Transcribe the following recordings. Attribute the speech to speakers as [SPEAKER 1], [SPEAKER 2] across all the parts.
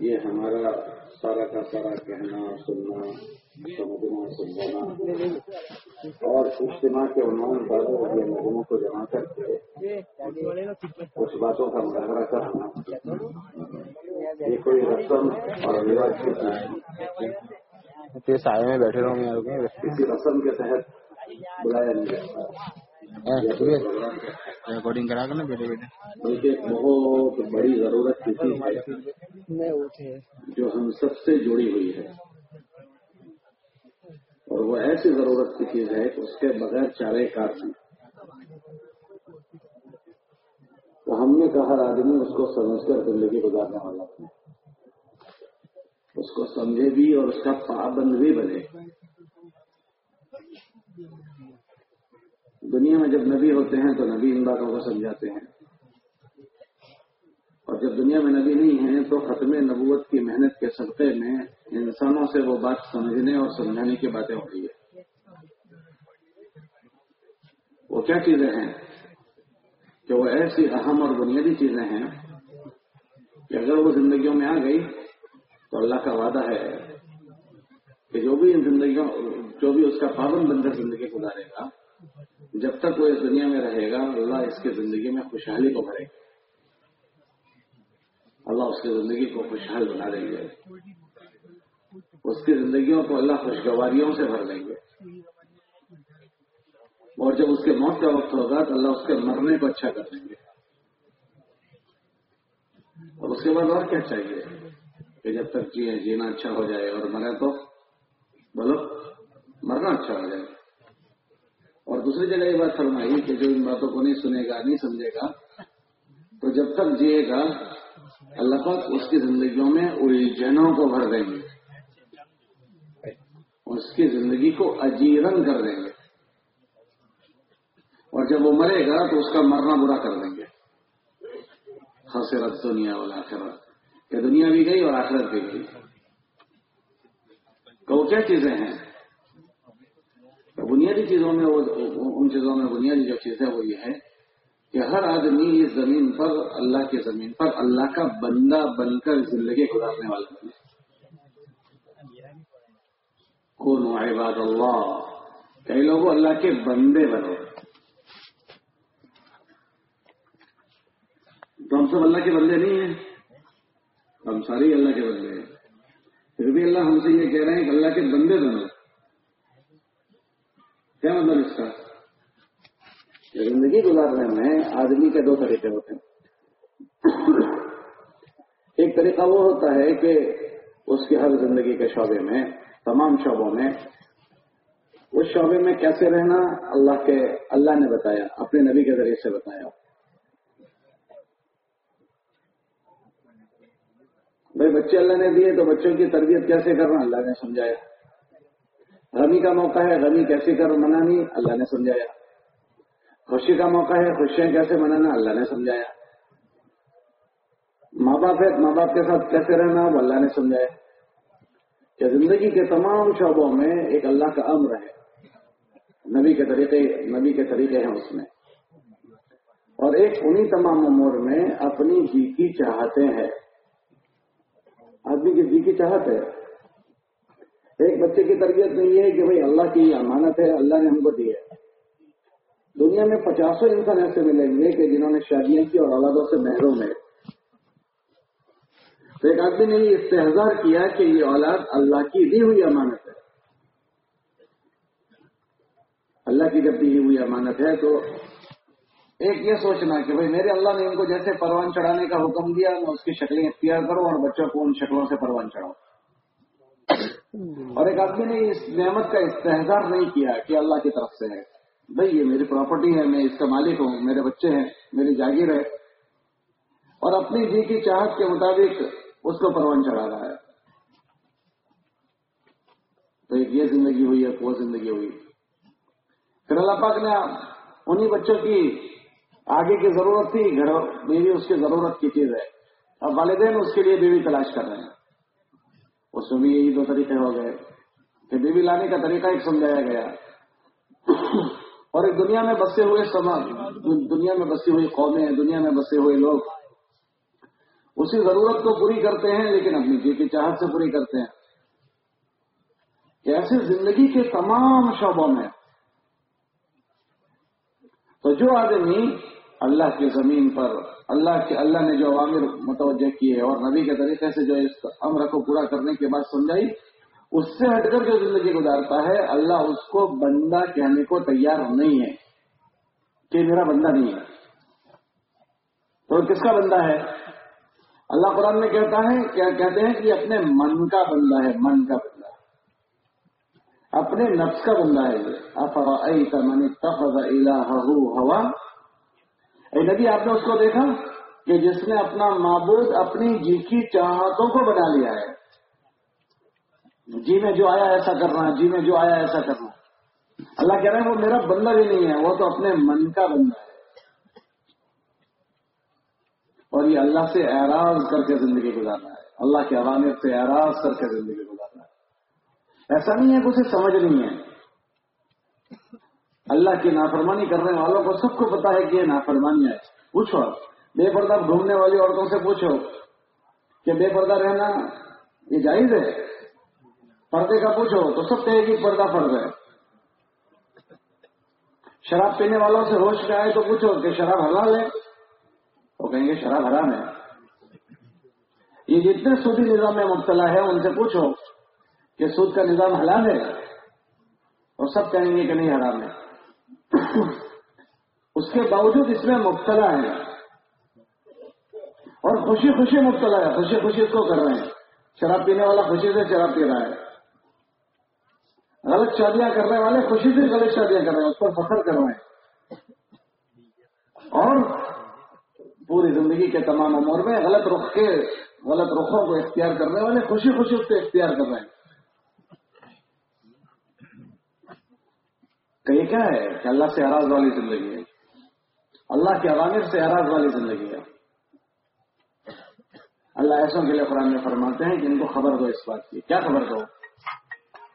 [SPEAKER 1] یہ ہمارا سارا کا سارا کہنا سننا سمجھنا سمجھانا اور اجتماع کے عنوان پر یہ مجموعوں کو جمع کر کے کچھ باتوں کا مظاہرہ کرنا۔ یہ کوئی رسم اور رواج چیز
[SPEAKER 2] یہ سائے میں بیٹھے رہوں گے
[SPEAKER 1] کسی رسم کے تحت بلایا نہیں جاتا۔
[SPEAKER 2] ریکارڈنگ کرا کر نا
[SPEAKER 1] بلکہ ایک بہت بڑی ضرورت کی چیز ہے جو ہم سب سے جڑی ہوئی ہے۔ اور وہ ایسی ضرورت کی چیز ہے کہ اس کے بغیر چارے کار ہیں تو ہم نے کہا ہر آدمی اس کو سمجھ کر زندگی گزارنے والا اس کو سمجھے بھی اور اس کا پابند بھی بنے۔ دنیا میں جب نبی ہوتے ہیں تو نبی ان باتوں کو سمجھاتے ہیں۔ اور جب دنیا میں نبی نہیں ہیں تو ختم نبوت کی محنت کے صدقے میں انسانوں سے وہ بات سمجھنے اور سمجھانے کی باتیں ہو رہی ہے۔ وہ کیا چیزیں ہیں؟ کہ وہ ایسی اہم اور بنیادی چیزیں ہیں کہ اگر وہ زندگیوں میں آ گئی تو اللہ کا وعدہ ہے کہ جو بھی ان زندگیوں، جو بھی اس کا پابند بن کر زندگی گزارے گا، جب تک وہ اس دنیا میں رہے گا، اللہ اس کی زندگی میں خوشحالی کو بھرے گا۔ اللہ اس کی زندگی کو خوشحال بنا دیں گے۔ اس کی زندگیوں کو اللہ خوشگواریوں سے بھر دیں گے۔ اور جب اس کے موت کا وقت ہوگا تو اللہ اس کے مرنے کو اچھا کر دیں گے۔ اور اس کے بعد اور کیا چاہیے کہ جب تک جیے جینا اچھا ہو جائے اور مرے تو بولو، مرنا اچھا ہو جائے۔ اور دوسری جگہ یہ بات فرمائی کہ جو ان باتوں کو نہیں سنے گا، نہیں سمجھے گا، تو جب تک جیے گا اللہ پاک اس کی زندگیوں میں الجھنوں کو بھر دیں گے۔ اس کی زندگی کو اجیرن کر دیں گے۔ اور جب وہ مرے گا تو اس کا مرنا برا کر دیں گے۔ حسرت دنیا والا آخرت۔ کہ دنیا بھی گئی اور آخرت بھی گئی۔ تو کیا چیزیں ہیں؟ بنیادی چیزوں میں وہ ان چیزوں میں بنیادی جو چیز ہے وہ یہ ہے کہ ہر آدمی اس زمین پر، اللہ کی زمین پر، اللہ کا بندہ بن کر زندگی گزارنے والا بنے کون عباد اللہ۔ کئی لوگوں اللہ کے بندے بنو۔ تو ہم سب اللہ کے بندے نہیں ہیں۔ ہم سارے اللہ کے بندے ہیں۔ پھر بھی اللہ ہم سے یہ کہہ رہے ہیں کہ اللہ کے بندے بنو۔ کیا مطلب اس کا؟ زندگی گزارنے میں آدمی کے دو طریقے ہوتے ہیں۔ ایک طریقہ وہ ہوتا ہے کہ اس کی ہر زندگی کے شعبے میں، تمام شعبوں میں، اس شعبے میں کیسے رہنا، اللہ کے، اللہ نے بتایا، اپنے نبی کے ذریعے سے بتایا۔ بھائی بچے اللہ نے دیے تو بچوں کی تربیت کیسے کرنا؟ اللہ نے سمجھایا۔ غمی کا موقع ہے غمی کیسے کر منانی، اللہ نے سمجھایا۔ خوشی کا موقع ہے خوشیاں کیسے منانا؟ اللہ نے سمجھایا۔ ماں باپ ہے، ماں باپ کے ساتھ کیسے رہنا؟ وہ اللہ نے سمجھایا۔ کہ زندگی کے تمام شعبوں میں ایک اللہ کا امر ہے۔ نبی کے طریقے، نبی کے طریقے ہیں اس میں۔ اور ایک انہی تمام امور میں اپنی جی کی چاہتے ہیں۔ آدمی کی جی کی چاہت ہے۔ ایک بچے کی تربیت میں یہ ہے کہ بھائی اللہ کی امانت ہے، اللہ نے ہم کو دی ہے۔ دنیا میں پچاسوں انسان ایسے ملیں گے کہ جنہوں نے شادیاں کی اور اولادوں سے محروم ہے تو ایک آدمی نے یہ استحظار کیا کہ یہ اولاد اللہ کی دی ہوئی امانت ہے۔ اللہ کی جب دی ہوئی امانت ہے تو ایک یہ سوچنا کہ بھائی میرے اللہ نے ان کو جیسے پروان چڑھانے کا حکم دیا، میں اس کی شکلیں اختیار کروں اور بچوں کو ان شکلوں سے پروان چڑھاؤں۔ اور ایک آدمی نے اس نعمت کا استحظار نہیں کیا کہ اللہ کی طرف سے ہے۔ بھائی یہ میری پراپرٹی ہے، میں اس کا مالک ہوں، میرے بچے ہیں، میری جاگیر ہے۔ اور اپنی جی کی چاہت کے مطابق اس کو پروان چڑھا رہا ہے۔ تو ایک یہ زندگی ہوئی، ایک وہ زندگی ہوئی۔ پھر اللہ پاک نے انہی بچوں کی آگے کی ضرورت تھی، گھر بیوی اس کی ضرورت کی چیز ہے۔ اب والدین اس کے لیے بیوی تلاش کر رہے ہیں۔ اس میں بھی یہی دو طریقے ہو گئے۔ کہ بیوی لانے کا طریقہ ایک سمجھایا گیا۔ اور ایک دنیا میں بسے ہوئے سماج، دنیا میں بسی ہوئی قومیں، دنیا میں بسے ہوئے لوگ، اسی ضرورت کو پوری کرتے ہیں لیکن اپنی جی کی چاہت سے پوری کرتے ہیں۔ کہ ایسے زندگی کے تمام شعبوں میں تو جو آدمی اللہ کی زمین پر، اللہ کے، اللہ نے جو عوامر متوجہ کیے اور نبی کے طریقے سے جو اس امر کو پورا کرنے کے بعد سمجھائی اس سے ہٹ کر جو زندگی گزارتا ہے، اللہ اس کو بندہ کہنے کو تیار نہیں ہے کہ میرا بندہ نہیں ہے۔ تو کس کا بندہ ہے؟ اللہ قرآن میں کہتا ہے، کیا کہتے ہیں کہ اپنے من کا بندہ ہے، من کا بندہ۔ اپنے نفس کا بندہ ہے یہ۔ من اتخذ ہوا؟ اے نبی، آپ نے اس کو دیکھا کہ جس نے اپنا معبود اپنی جی کی چاہتوں کو بنا لیا ہے۔ جی میں جو آیا ایسا کرنا جی میں جو آیا ایسا کرنا اللہ کہہ رہے ہیں وہ میرا بندہ بھی نہیں ہے، وہ تو اپنے من کا بندہ ہے۔ اور یہ اللہ سے اعراض کر کے زندگی گزارنا ہے۔ اللہ کے عوامر سے اعراض کر کے زندگی گزارنا ہے۔ ایسا نہیں ہے کہ اسے سمجھ نہیں ہے۔ اللہ کی نافرمانی کرنے والوں کو سب کو پتا ہے کہ یہ نافرمانی ہے۔ پوچھو، بے پردہ گھومنے والی عورتوں سے پوچھو کہ بے پردہ رہنا یہ جائز ہے؟ پردے کا پوچھو تو سب کہے گی پردہ فرض ہے۔ شراب پینے والوں سے ہوش میں آئے تو پوچھو کہ شراب حلال ہے؟ وہ کہیں گے شراب حرام ہے۔ یہ جتنے سودی نظام میں مبتلا ہے، ان سے پوچھو کہ سود کا نظام حلال ہے؟ اور سب کہیں گے کہ نہیں، حرام ہے۔ اس کے باوجود اس میں مبتلا ہے۔ اور خوشی خوشی مبتلا ہے، خوشی خوشی اس کو کر رہے ہیں۔ شراب پینے والا خوشی سے شراب پی رہا ہے۔ غلط شادیاں کرنے والے خوشی سے غلط شادیاں کر رہے ہیں اس پر فخر کر رہے ہیں اور پوری زندگی کے تمام عمر میں غلط رخ کے، غلط رخوں کو اختیار کرنے والے خوشی خوشی اس کو اختیار کر رہے ہیں۔ کہ یہ کیا ہے کہ اللہ سے اراض والی زندگی ہے؟ اللہ کے عوامر سے اراض والی زندگی ہے۔ اللہ ایسوں کے لیے قرآن میں فرماتے ہیں کہ ان کو خبر دو اس بات کی۔ کیا خبر دو؟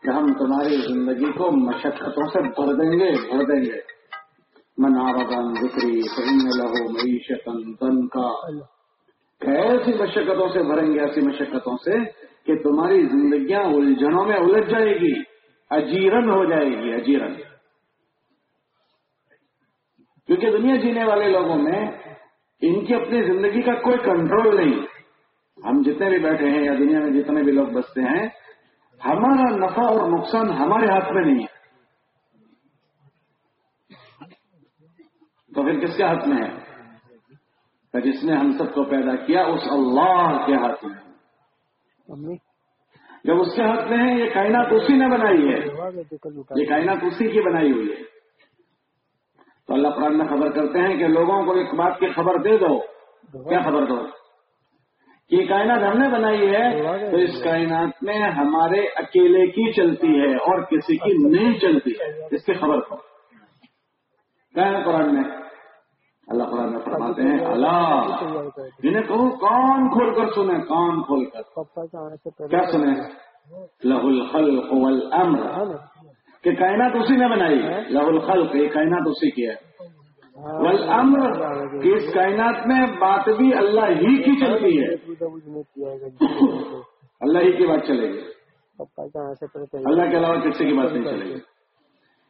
[SPEAKER 1] کہ ہم تمہاری زندگی کو مشقتوں سے بھر دیں گے، بھر دیں گے۔ مناوگن ذکری سہن لہو معیشت تن کا ایسی مشقتوں سے بھریں گے، ایسی مشقتوں سے کہ تمہاری زندگیاں الجھنوں میں الجھ جائے گی، اجیرن ہو جائے گی، اجیرن۔ کیونکہ دنیا جینے والے لوگوں میں ان کی اپنی زندگی کا کوئی کنٹرول نہیں۔ ہم جتنے بھی بیٹھے ہیں یا دنیا میں جتنے بھی لوگ بستے ہیں ہمارا نفع اور نقصان ہمارے ہاتھ میں نہیں ہے۔ تو پھر کس کے ہاتھ میں ہے؟ جس نے ہم سب کو پیدا کیا اس اللہ کے ہاتھ میں۔ جب اس کے ہاتھ میں ہے یہ کائنات اسی نے بنائی ہے۔ یہ کائنات اسی کی بنائی ہوئی ہے۔ تو اللہ قرآن میں خبر کرتے ہیں کہ لوگوں کو ایک بات کی خبر دے دو۔ کیا خبر دو؟ یہ کائنات ہم نے بنائی ہے، تو اس کائنات میں ہمارے اکیلے کی چلتی ہے اور کسی کی نہیں چلتی۔ ہے اس کی خبر کو کیا ہے قرآن میں۔ اللہ قرآن میں فرماتے ہیں، اللہ جنہیں کہو، کان کھول کر سنیں، کان کھول کر۔ کیا سنیں؟ لہ الخلق والامر۔ کہ کائنات اسی نے بنائی۔ لہ الخلق، یہ کائنات اسی کی ہے۔ والامر، کہ اس کائنات میں بات بھی اللہ ہی کی چلتی ہے۔ اللہ ہی کی بات چلے گی۔ اللہ کے علاوہ کسی کی بات نہیں چلے گی۔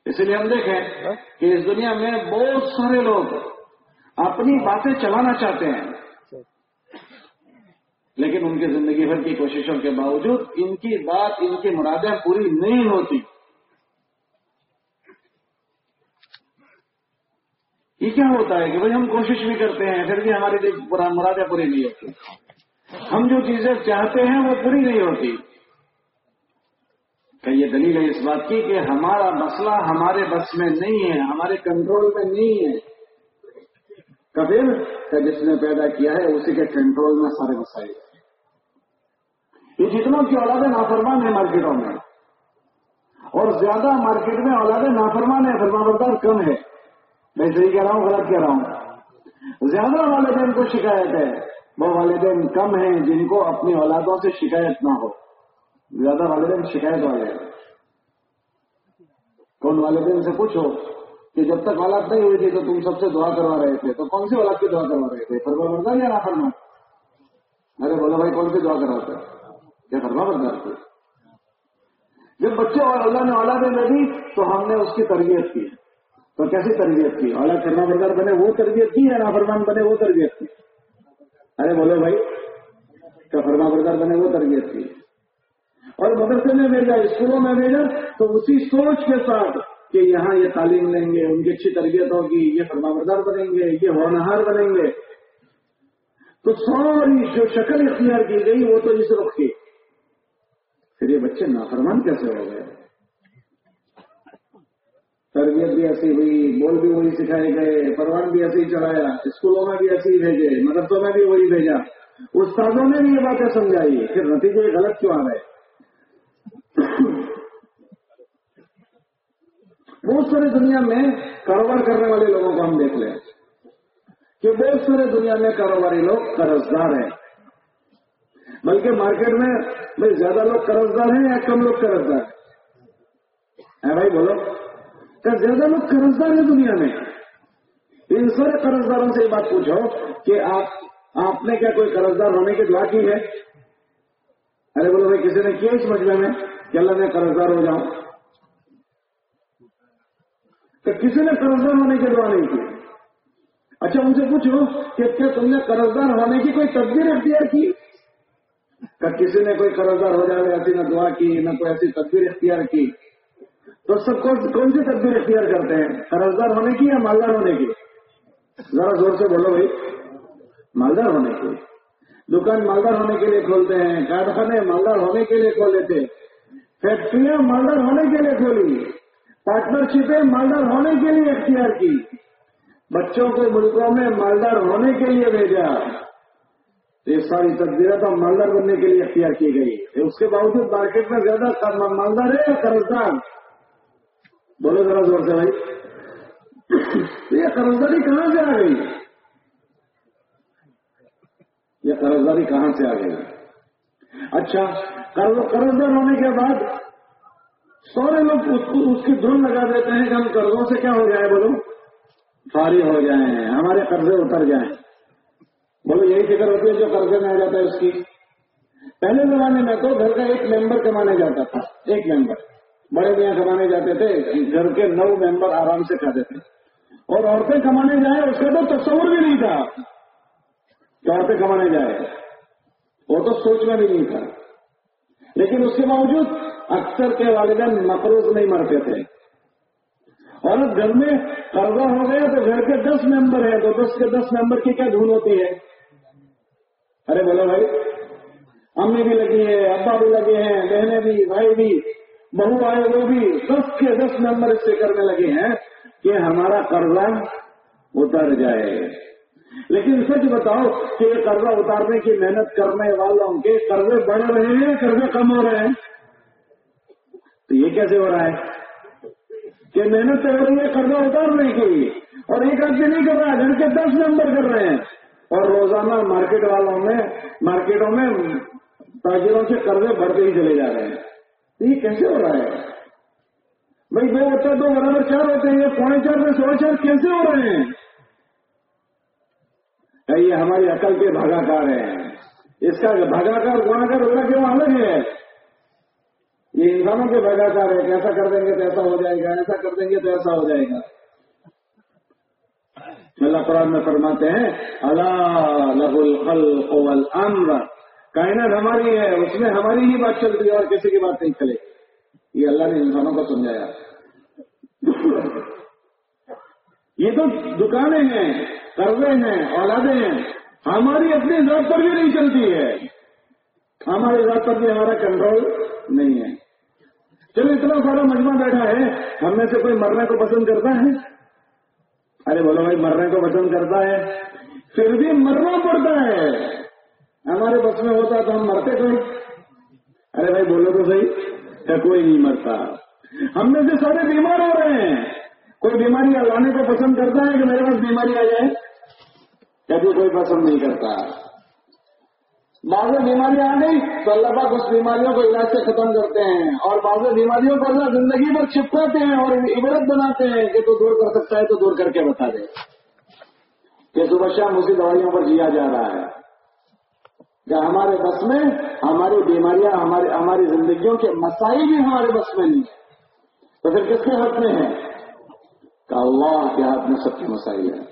[SPEAKER 1] اسی لیے ہم دیکھیں کہ اس دنیا میں بہت سارے لوگ اپنی باتیں چلانا چاہتے ہیں۔ لیکن ان کی زندگی بھر کی کوششوں کے باوجود ان کی بات، ان کی مرادیں پوری نہیں ہوتی۔ یہ کیا ہوتا ہے کہ بھائی ہم کوشش بھی کرتے ہیں، پھر بھی ہماری مرادیں پوری نہیں ہوتی۔ ہم جو چیزیں چاہتے ہیں وہ پوری نہیں ہوتی۔ کہ یہ دلیل ہے اس بات کی کہ ہمارا مسئلہ ہمارے بس میں نہیں ہے، ہمارے کنٹرول میں نہیں ہے۔ کبیر کا جس نے پیدا کیا ہے، اسی کے کنٹرول میں سارے مسائل یہ جتنوں کی اولادیں نافرمان ہیں مارکیٹوں میں، اور زیادہ مارکیٹ میں اولادیں نافرمان ہیں فرما بردار کم ہے۔ میں صحیح کہہ رہا ہوں، غلط کہہ رہا ہوں۔ زیادہ والدین کو شکایت ہے۔ وہ والدین کم ہیں جن کو اپنی اولادوں سے شکایت نہ ہو۔ زیادہ والدین شکایت والے ہیں۔ کون والدین سے پوچھو کہ جب تک اولاد نہیں ہوئی تھی تو تم سب سے دعا کروا رہے تھے۔ تو کون سی اولاد کی دعا کروا رہے تھے؟ فرما مردہ یا نہ فرما ارے بولو بھائی، کون سی دعا کراتا ہے کیا فرما بردار جب بچے اور اللہ نے اولاد میں دی تو ہم نے اس کی تربیت کی۔ تو کیسی تربیت کی؟ اولاد فرما بردار بنے، وہ تربیت کی یا نافرمان بنے، وہ تربیت کی؟ ارے بولو بھائی، کیا فرما بردار بنے، وہ تربیت کی؟ اور مدرسے میں بھیجا اسکولوں میں بھیجا تو اسی سوچ کے ساتھ کہ یہاں یہ تعلیم لیں گے، ان کی اچھی تربیت ہوگی، یہ فرما بردار بنیں گے، یہ ہونہار بنیں گے۔ تو ساری جو شکل اختیار کی گئی، وہ تو اس رخ کی۔ پھر یہ بچے نافرمان کیسے ہو گئے؟ تربیت بھی ایسی ہوئی، بول بھی وہی سکھائے گئے، پروان بھی ایسے ہی چلایا، اسکولوں میں بھی ایسے ہی بھیجے، مدرسوں میں بھی وہی بھیجا۔ استادوں نے بھی یہ باتیں سمجھائی، پھر نتیجے غلط کیوں آ رہے؟ بہت سارے دنیا میں کاروبار کرنے والے لوگوں کو ہم دیکھ لیں۔ کہ بہت سارے دنیا میں کاروباری لوگ قرض دار ہیں۔ بلکہ مارکیٹ میں بھائی زیادہ لوگ قرض دار ہیں یا کم لوگ قرض دار ہیں بھائی، بولو۔ کیا زیادہ لوگ قرض دار ہیں دنیا میں۔ ان سارے قرض داروں سے یہ بات پوچھو کہ آپ آپ نے کیا کوئی قرض دار ہونے کی دعا کی ہے؟ ارے بولو بھائی کسی نے کیا اس مجمے میں کہ اللہ میں قرض دار ہو جاؤں؟ کہ کسی نے قرض دار ہونے کی دعا نہیں کی۔ اچھا ان سے پوچھو کہ کیا تم نے قرض دار ہونے کی کوئی تدبیر اختیار کی؟ کہ کسی نے کوئی قرض دار ہو جائے ایسی نہ دعا کی، نہ کوئی ایسی تدبیر اختیار کی؟ تو سب کو کون سی تدبیر اختیار کرتے ہیں؟ قرض دار ہونے کی یا مالدار ہونے کی؟ ذرا زور سے بولو بھائی۔ مالدار ہونے کی۔ دکان مالدار ہونے کے لیے کھولتے ہیں، کارخانے مالدار ہونے کے لیے کھولے تھے فیکٹریاں مالدار ہونے کے لیے کھولی۔ پارٹنرشپیں مالدار ہونے کے لیے اختیار کی۔ بچوں کو ملکوں میں مالدار ہونے کے لیے بھیجا۔ یہ ساری تدبیریں تو مالدار بننے کے لیے اختیار کی گئی۔ اس کے باوجود مارکیٹ میں زیادہ مالدار ہے یا قرضدار؟ بولو ذرا زور سے بھائی۔ یہ قرضداری کہاں سے آ گئی؟ یہ قرضداری کہاں سے آ گئی؟ اچھا قرضدار ہونے کے بعد سارے لوگ اس کی دھن لگا دیتے ہیں کہ ہم قرضوں سے کیا ہو جائے بولو۔ فارغ ہو جائیں ہمارے قرضے اتر جائیں۔ بولو، یہی فکر ہوتی ہے جو قرضے میں آ جاتا ہے اس کی۔ پہلے زمانے میں تو گھر کا ایک ممبر کمانے جاتا تھا، ایک ممبر۔ بڑے میاں کمانے جاتے تھے، گھر کے نو ممبر آرام سے کھاتے تھے۔ اور عورتیں کمانے جائیں، اس کا تو تصور بھی نہیں تھا کہ عورتیں کمانے جائے وہ تو سوچ میں بھی نہیں تھا۔ لیکن اس کے باوجود اکثر کے والدین مقروض نہیں مرتے تھے۔ اور گھر میں قرضہ ہو گیا تو گھر کے دس ممبر ہیں، تو دس کے دس ممبر کی کیا دھن ہوتی ہے؟ ارے بولو بھائی، امی بھی لگی ہے ابا بھی لگے ہیں، بہنیں بھی، بھائی بھی۔ بہو آئے وہ بھی دس کے دس ممبر اس سے کرنے لگے ہیں کہ ہمارا قرضہ اتر جائے۔ لیکن سچ بتاؤ کہ یہ قرضہ اتارنے کی محنت کرنے والوں کے قرضے بڑھ رہے ہیں قرضے کم ہو رہے ہیں؟ تو یہ کیسے ہو رہا ہے کہ محنت ہو رہی ہے قرضہ اتارنے کی اور ایک آدمی نہیں کر رہا ہے گھر کے دس ممبر کر رہے ہیں۔ اور روزانہ مارکیٹ والوں میں، مارکیٹوں میں تاجروں سے قرضے بڑھتے ہی چلے جا رہے ہیں۔ یہ کیسے ہو رہا ہے؟ بھائی دو بچہ دو برابر چار ہوتے ہیں، یہ پونے چار میں سوا چار کیسے ہو رہے ہیں؟ یہ ہماری عقل کے بھاگاکار ہیں۔ اس کا بھاگا کار گنا کیوں الگ ہے؟ یہ انسانوں کے بھاگاکار ہے کہ ایسا کر دیں گے تو ایسا ہو جائے گا، ایسا کر دیں گے تو ایسا ہو جائے گا۔ اللہ قرآن میں فرماتے ہیں، اللہ لب الخلق والامر کائنات ہماری ہے، اس میں ہماری ہی بات چلتی ہے اور کسی کی بات نہیں چلے یہ اللہ نے انسانوں کو سمجھایا۔ یہ تو دکانیں ہیں، قرضے ہیں، اولادیں ہیں۔ ہماری اپنی ذات پر بھی نہیں چلتی ہے۔ ہماری ذات پر بھی ہمارا کنٹرول نہیں ہے۔ چلو، اتنا سارا مجمع بیٹھا ہے۔ ہم میں سے کوئی مرنے کو پسند کرتا ہے؟ ارے بولو بھائی، مرنے کو پسند کرتا ہے۔ پھر بھی مرنا پڑتا ہے۔ ہمارے بس میں ہوتا تو ہم مرتے کوئی ارے بھائی بولو تو صحیح کہ کوئی نہیں مرتا۔ ہم میں سے سارے بیمار ہو رہے ہیں۔ کوئی بیماری لانے کو پسند کرتا ہے کہ میرے پاس بیماری آ جائے؟ کبھی جی کوئی پسند نہیں کرتا؟ بعض بیماریاں آ گئی تو اللہ پاک اس بیماریوں کو علاج سے ختم کرتے ہیں اور بعض بیماریوں کو اللہ زندگی پر چھپکاتے ہیں اور عبرت بناتے ہیں کہ تو دور کر سکتا ہے تو دور کر کے بتا دے۔ کہ صبح شام اسی دوائیوں پر جیا جا رہا ہے۔ کہ ہمارے بس میں ہماری بیماریاں، ہماری ہماری زندگیوں کے مسائل بھی ہمارے بس میں نہیں ہے تو پھر کس کے ہاتھ میں ہے کہ اللہ کے ہاتھ میں سب کے مسائل ہیں۔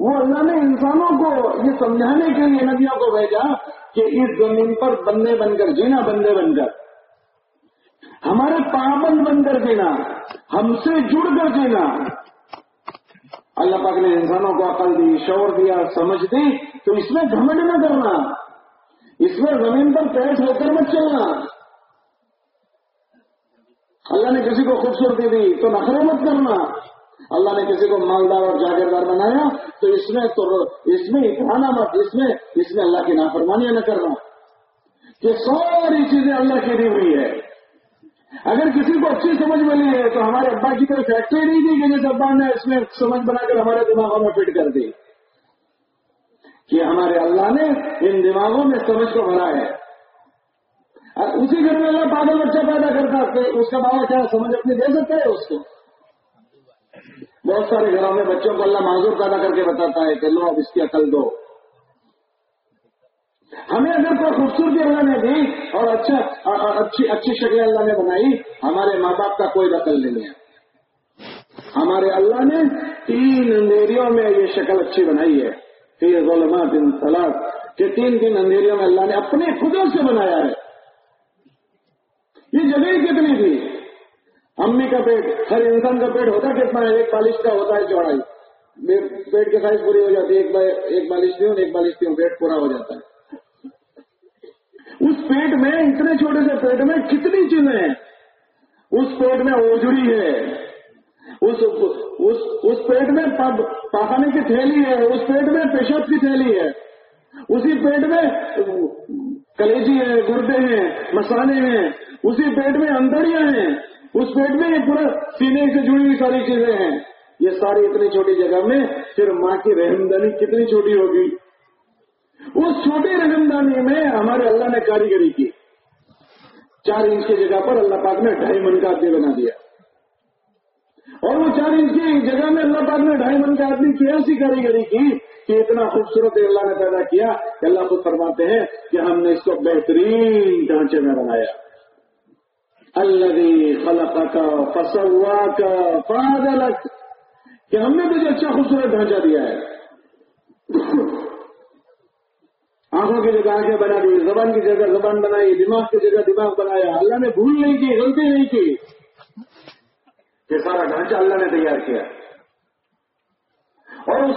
[SPEAKER 1] وہ اللہ نے انسانوں کو یہ سمجھانے کے لیے نبیوں کو بھیجا کہ اس زمین پر بندے بن کر جینا، بندے بن کر۔ ہمارے پابند بن کر جینا، ہم سے جڑ کر جینا۔ اللہ پاک نے انسانوں کو عقل دی، شور دیا، سمجھ دی، تو اس میں گھمنڈ نہ کرنا۔ اس میں زمین پر پیٹ ہو کر مت چلنا۔ اللہ نے کسی کو خوبصورتی دی تو نخرے مت کرنا۔ اللہ نے کسی کو مالدار اور جاگیردار بنایا تو اس میں تو اس میں اتنا مت، اس میں اس میں اللہ کی نافرمانیاں نہ کرنا۔ یہ ساری چیزیں اللہ کی دی ہوئی ہے اگر کسی کو اچھی سمجھ ملی ہے تو ہمارے ابا کی کوئی فیکٹری نہیں دی کہ جس ابا نے اس میں سمجھ بنا کر ہمارے دماغوں میں فٹ کر دی کہ ہمارے اللہ نے ان دماغوں میں سمجھ کو بھرا ہے۔ اور اسی گھر میں اللہ پاگل بچہ پیدا کرتا ہے اس کا بابا کیا سمجھ اپنی دے سکتا ہے اس کو؟ بہت سارے گھروں میں بچوں کو اللہ معذور پیدا کر کے بتاتا ہے کہ لو اب اس کی عقل دو۔ ہمیں اگر کوئی خوبصورتی اللہ نے دی اور اچھا اچھی اچھی اللہ نے بنائی، ہمارے ماں باپ کا کوئی دخل نہیں ہے۔ ہمارے اللہ نے تین اندھیریوں میں یہ شکل اچھی بنائی ہے۔ پھر ظلمات ان طلاق کہ تین تین اندھیریوں میں اللہ نے اپنے خودوں سے بنایا ہے۔ یہ جگہ کتنی تھی؟ امی کا پیٹ، ہر انسان کا پیٹ ہوتا کتنا ہے؟ ایک بالش کا ہوتا ہے چوڑائی۔ پیٹ کی سائز پوری ہو جاتی ہے، ایک بالش دوں ایک بالش دوں پیٹ پورا ہو جاتا ہے۔ اس پیٹ میں اتنے چھوٹے سے پیٹ میں کتنی چیزیں ہیں؟ اس پیٹ میں اوجڑی ہے اس اس, اس پیٹ میں پاخانے کی تھیلی ہے اس پیٹ میں پیشاب کی تھیلی ہے اسی پیٹ میں کلیجی ہے گردے ہیں مسالے ہیں اسی پیٹ میں اندڑیاں ہیں اس پیٹ میں یہ پورا سینے سے جڑی ہوئی ساری چیزیں ہیں۔ یہ ساری اتنی چھوٹی جگہ میں پھر ماں کی رحمدانی کتنی چھوٹی ہوگی؟ اس چھوٹی رحمدانی میں ہمارے اللہ نے کاریگری کی۔ چار انچ کی جگہ پر اللہ پاک نے ڈھائی من کا آدمی بنا دیا۔ اور وہ چار انچ کی جگہ میں اللہ پاک نے ڈھائی من کا آدمی کی ایسی کاریگری کی کہ اتنا خوبصورت اللہ نے پیدا کیا کہ اللہ خود فرماتے ہیں کہ ہم نے اس کو بہترین ڈھانچے میں بنایا۔ اللہ خلق کا فسوا کا فاضلک کہ ہم نے تجھے اچھا خوبصورت ڈھانچہ دیا ہے۔ آنکھوں کی جگہ آنکھیں بنا دی، زبان کی جگہ زبان بنائی، دماغ کی جگہ دماغ بنایا۔ اللہ نے بھول نہیں کی، غلطی نہیں کی۔ یہ سارا ڈھانچہ اللہ نے تیار کیا۔ اور اس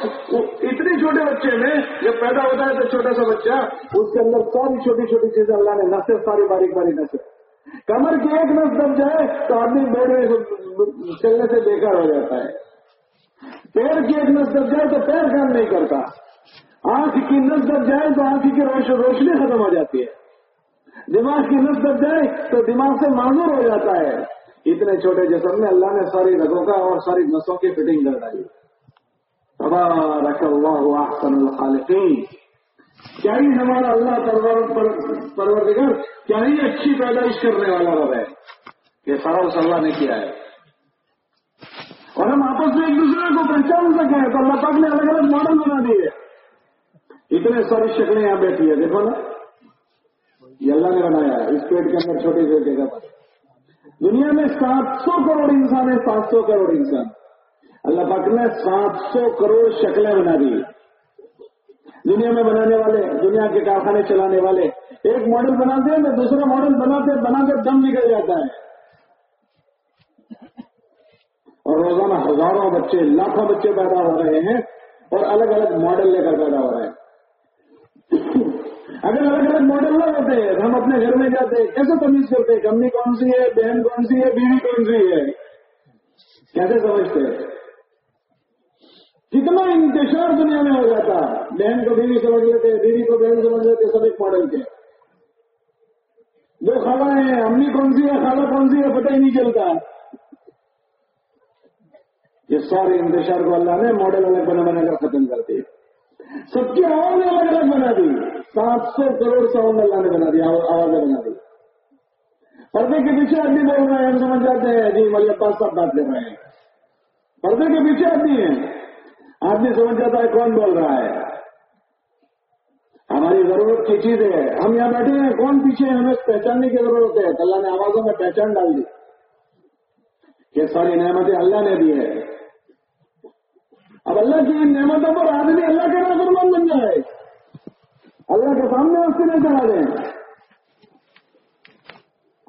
[SPEAKER 1] اتنے چھوٹے بچے میں جب پیدا ہوتا ہے تو چھوٹا سا بچہ، اس کے اندر ساری چھوٹی چھوٹی چیزیں اللہ نے نسے ساری باریک باریک نسے کمر کی ایک نس دب جائے تو آدمی بیٹھے چلنے سے بیکار ہو جاتا ہے۔ پیر کی ایک نس دب جائے تو پیر کام نہیں کرتا۔ آنکھ کی نس دب جائے تو آنکھ کی روشنی ختم ہو جاتی ہے۔ دماغ کی نس دب جائے تو دماغ سے معذور ہو جاتا ہے۔ اتنے چھوٹے جسم میں اللہ نے ساری رگوں کا اور ساری نسوں کی فٹنگ کر ڈالی تبارک اللہ احسن الخالقین۔ کیا ہی ہمارا اللہ پروردگار، کیا ہی اچھی پیدائش کرنے والا رب ہے۔ یہ سارا اس اللہ نے کیا ہے۔ اور ہم آپس میں ایک دوسرے کو پہچان سکے تو اللہ پاک نے الگ الگ ماڈل بنا دیے۔ اتنے ساری شکلیں یہاں بیٹھی ہے دیکھو نا۔ یہ اللہ نے بنایا اس پیٹ کے اندر چھوٹی سی جگہ پر۔ دنیا میں سات سو کروڑ انسان ہے سات سو کروڑ انسان۔ اللہ پاک نے سات سو کروڑ شکلیں بنا دی۔ دنیا میں بنانے والے، دنیا کے کارخانے چلانے والے۔ ایک ماڈل بناتے ہیں تو دوسرا ماڈل بناتے بنا کر دم نکل جاتا ہے۔ اور روزانہ ہزاروں بچے، لاکھوں بچے پیدا ہو رہے ہیں اور الگ الگ ماڈل لے کر پیدا ہو رہے ہیں۔ اگر الگ الگ ماڈل نہ ہوتے ہیں ہم اپنے گھر میں جاتے، کیسے تمیز کرتے؟ کمی کون سی ہے؟ بہن کون سی ہے؟ بیوی کون سی ہے؟ کیسے سمجھتے؟ کتنا انتشار دنیا میں ہو جاتا۔ بہن کو بیوی سمجھ لیتے، بیوی کو بہن سمجھ لیتے، سب ایک ماڈل کے۔ جو خالہ ہیں، امی کون سی ہے؟ خالہ کون سی ہے؟ پتہ ہی نہیں چلتا۔ یہ سارے انتشار کو اللہ نے ماڈل الگ بنا بنا کر ختم کر دی سب کی آوازیں الگ الگ بنا دی سات سو کروڑ ساؤنڈ اللہ نے بنا دی آوازیں بنا دی پردے کے پیچھے آدمی بول رہے ہیں ہم سمجھ جاتے ہیں جی ملیہ پاس سب بات کر رہے ہیں پردے کے پیچھے آدمی ہیں آدمی سمجھ جاتا ہے کون بول رہا ہے ہماری ضرورت کی چیز ہے ہم یہاں بیٹھے ہیں کون پیچھے ہیں ہمیں پہچاننے کی ضرورت ہے اللہ نے آوازوں میں پہچان ڈال دی یہ ساری نعمتیں اللہ نے دی ہے اب اللہ کی ان نعمتوں پر آدمی اللہ کے نافرمان بن جائے۔ اللہ کے سامنے اس کے لیے چلا دیں۔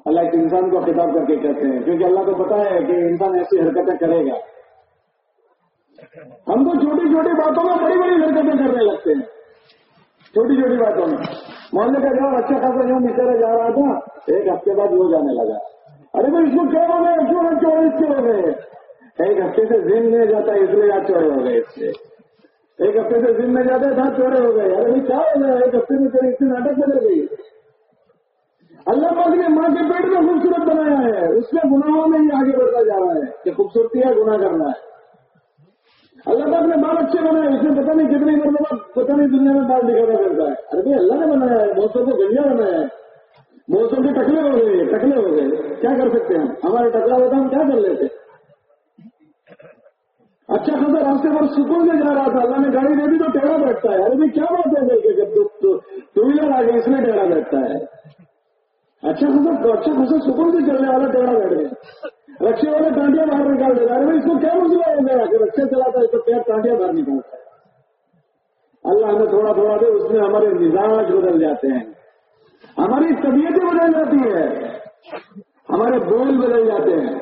[SPEAKER 1] اللہ کے انسان کو خطاب کر کے کہتے ہیں، کیونکہ اللہ کو پتا ہے کہ انسان ایسی حرکتیں کرے گا۔ ہم تو چھوٹی چھوٹی باتوں میں بڑی بڑی حرکتیں کرنے لگتے ہیں۔ چھوٹی چھوٹی باتوں میں۔ محلے کا جواب اچھا خاصا جو نکلے جا رہا تھا، ایک ہفتے بعد وہ جانے لگا۔ ارے بھائی، اس کو کیا ہو گئے کیوں ہم کے ہو گئے؟ ایک ہفتے سے زم میں جاتا ہے اس لیے آج چوڑے ہو گئے۔ اس سے ایک ہفتے سے زم میں جاتا ہے تھا چوڑے ہو گئے۔ ارے کیا ہو گیا؟ ایک ہفتے میں تیری اتنی ناٹک بدل گئی۔ اللہ پاک نے ماں کے پیٹ میں خوبصورت بنایا ہے۔ اس میں گناہوں میں ہی آگے بڑھتا جا رہا ہے کہ خوبصورتی ہے، گناہ کرنا ہے۔ اللہ پاک نے بال اچھے بنائے، اس میں پتہ نہیں کتنی مرتبہ، پتہ نہیں دنیا میں بال دکھانا کرتا ہے۔ ارے بھائی، اللہ نے بنایا ہے، موسم کو گنیا بنایا ہے۔ موسم کے ٹکلے ہو گئے ٹکلے ہو گئے کیا کر سکتے ہیں ہمارے ٹکلا ہوتا ہم کیا کر لیتے؟ اچھا خاصا راستے پر سکون سے جا رہا تھا۔ اللہ نے گاڑی دے دی تو ٹیڑھا بیٹھتا ہے۔ ارے کیا بات ہے کہ جب ٹو ویلر آ گئی اس میں ٹیڑھا بیٹھتا ہے۔ اچھا خاصا اچھا خاصا سکون سے چلنے والا ٹیڑھا بیٹھ گیا۔ رکشے والے ٹانٹیاں باہر نکال دیتا ہے اس کو کیا مسئلہ ہو گیا؟ کہ رکشے چلاتا ہے تو پیر ٹانٹیاں باہر نکالتا ہے اللہ ہمیں تھوڑا تھوڑا دے اس میں ہمارے مزاج بدل جاتے ہیں۔ ہماری طبیعتیں بدل جاتی ہے ہمارے بول بدل جاتے ہیں۔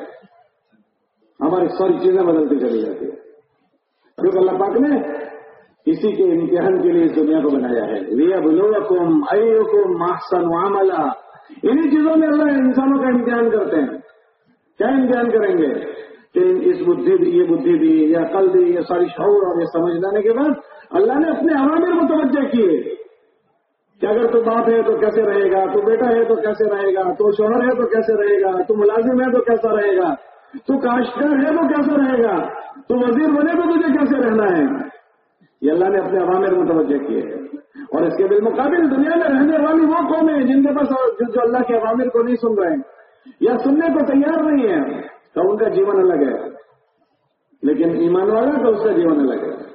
[SPEAKER 1] ہماری ساری چیزیں بدلتی چلی جاتی ہیں۔ کیونکہ اللہ پاک نے اسی کے امتحان کے لیے اس دنیا کو بنایا ہے۔ ریا بلوکم ایوکم محسن معاملہ انہی چیزوں میں اللہ انسانوں کا امتحان کرتے ہیں۔ کیا امتحان کریں گے؟ کہ اس بدھی دی یہ بدھی دی یا کل دی یہ ساری شعور اور یہ سمجھ لانے کے بعد اللہ نے اپنے عوامل متوجہ کیے۔ کہ اگر تو باپ ہے تو کیسے رہے گا؟ تو بیٹا ہے تو کیسے رہے گا؟ تو شوہر ہے تو کیسے رہے گا؟ تو ملازم ہے تو کیسا رہے گا؟ تو کاشتکار ہے تو کیسا رہے گا؟ تو وزیر بنے تو تجھے کیسے رہنا ہے؟ یہ اللہ نے اپنے عوامر متوجہ کیے اور اس کے بالمقابل دنیا میں رہنے والی وہ قومیں جن کے پاس جو اللہ کے عوامر کو نہیں سن رہے ہیں یا سننے کو تیار نہیں ہے تو ان کا جیون الگ ہے۔ لیکن ایمان والا تو اس کا جیون الگ ہے۔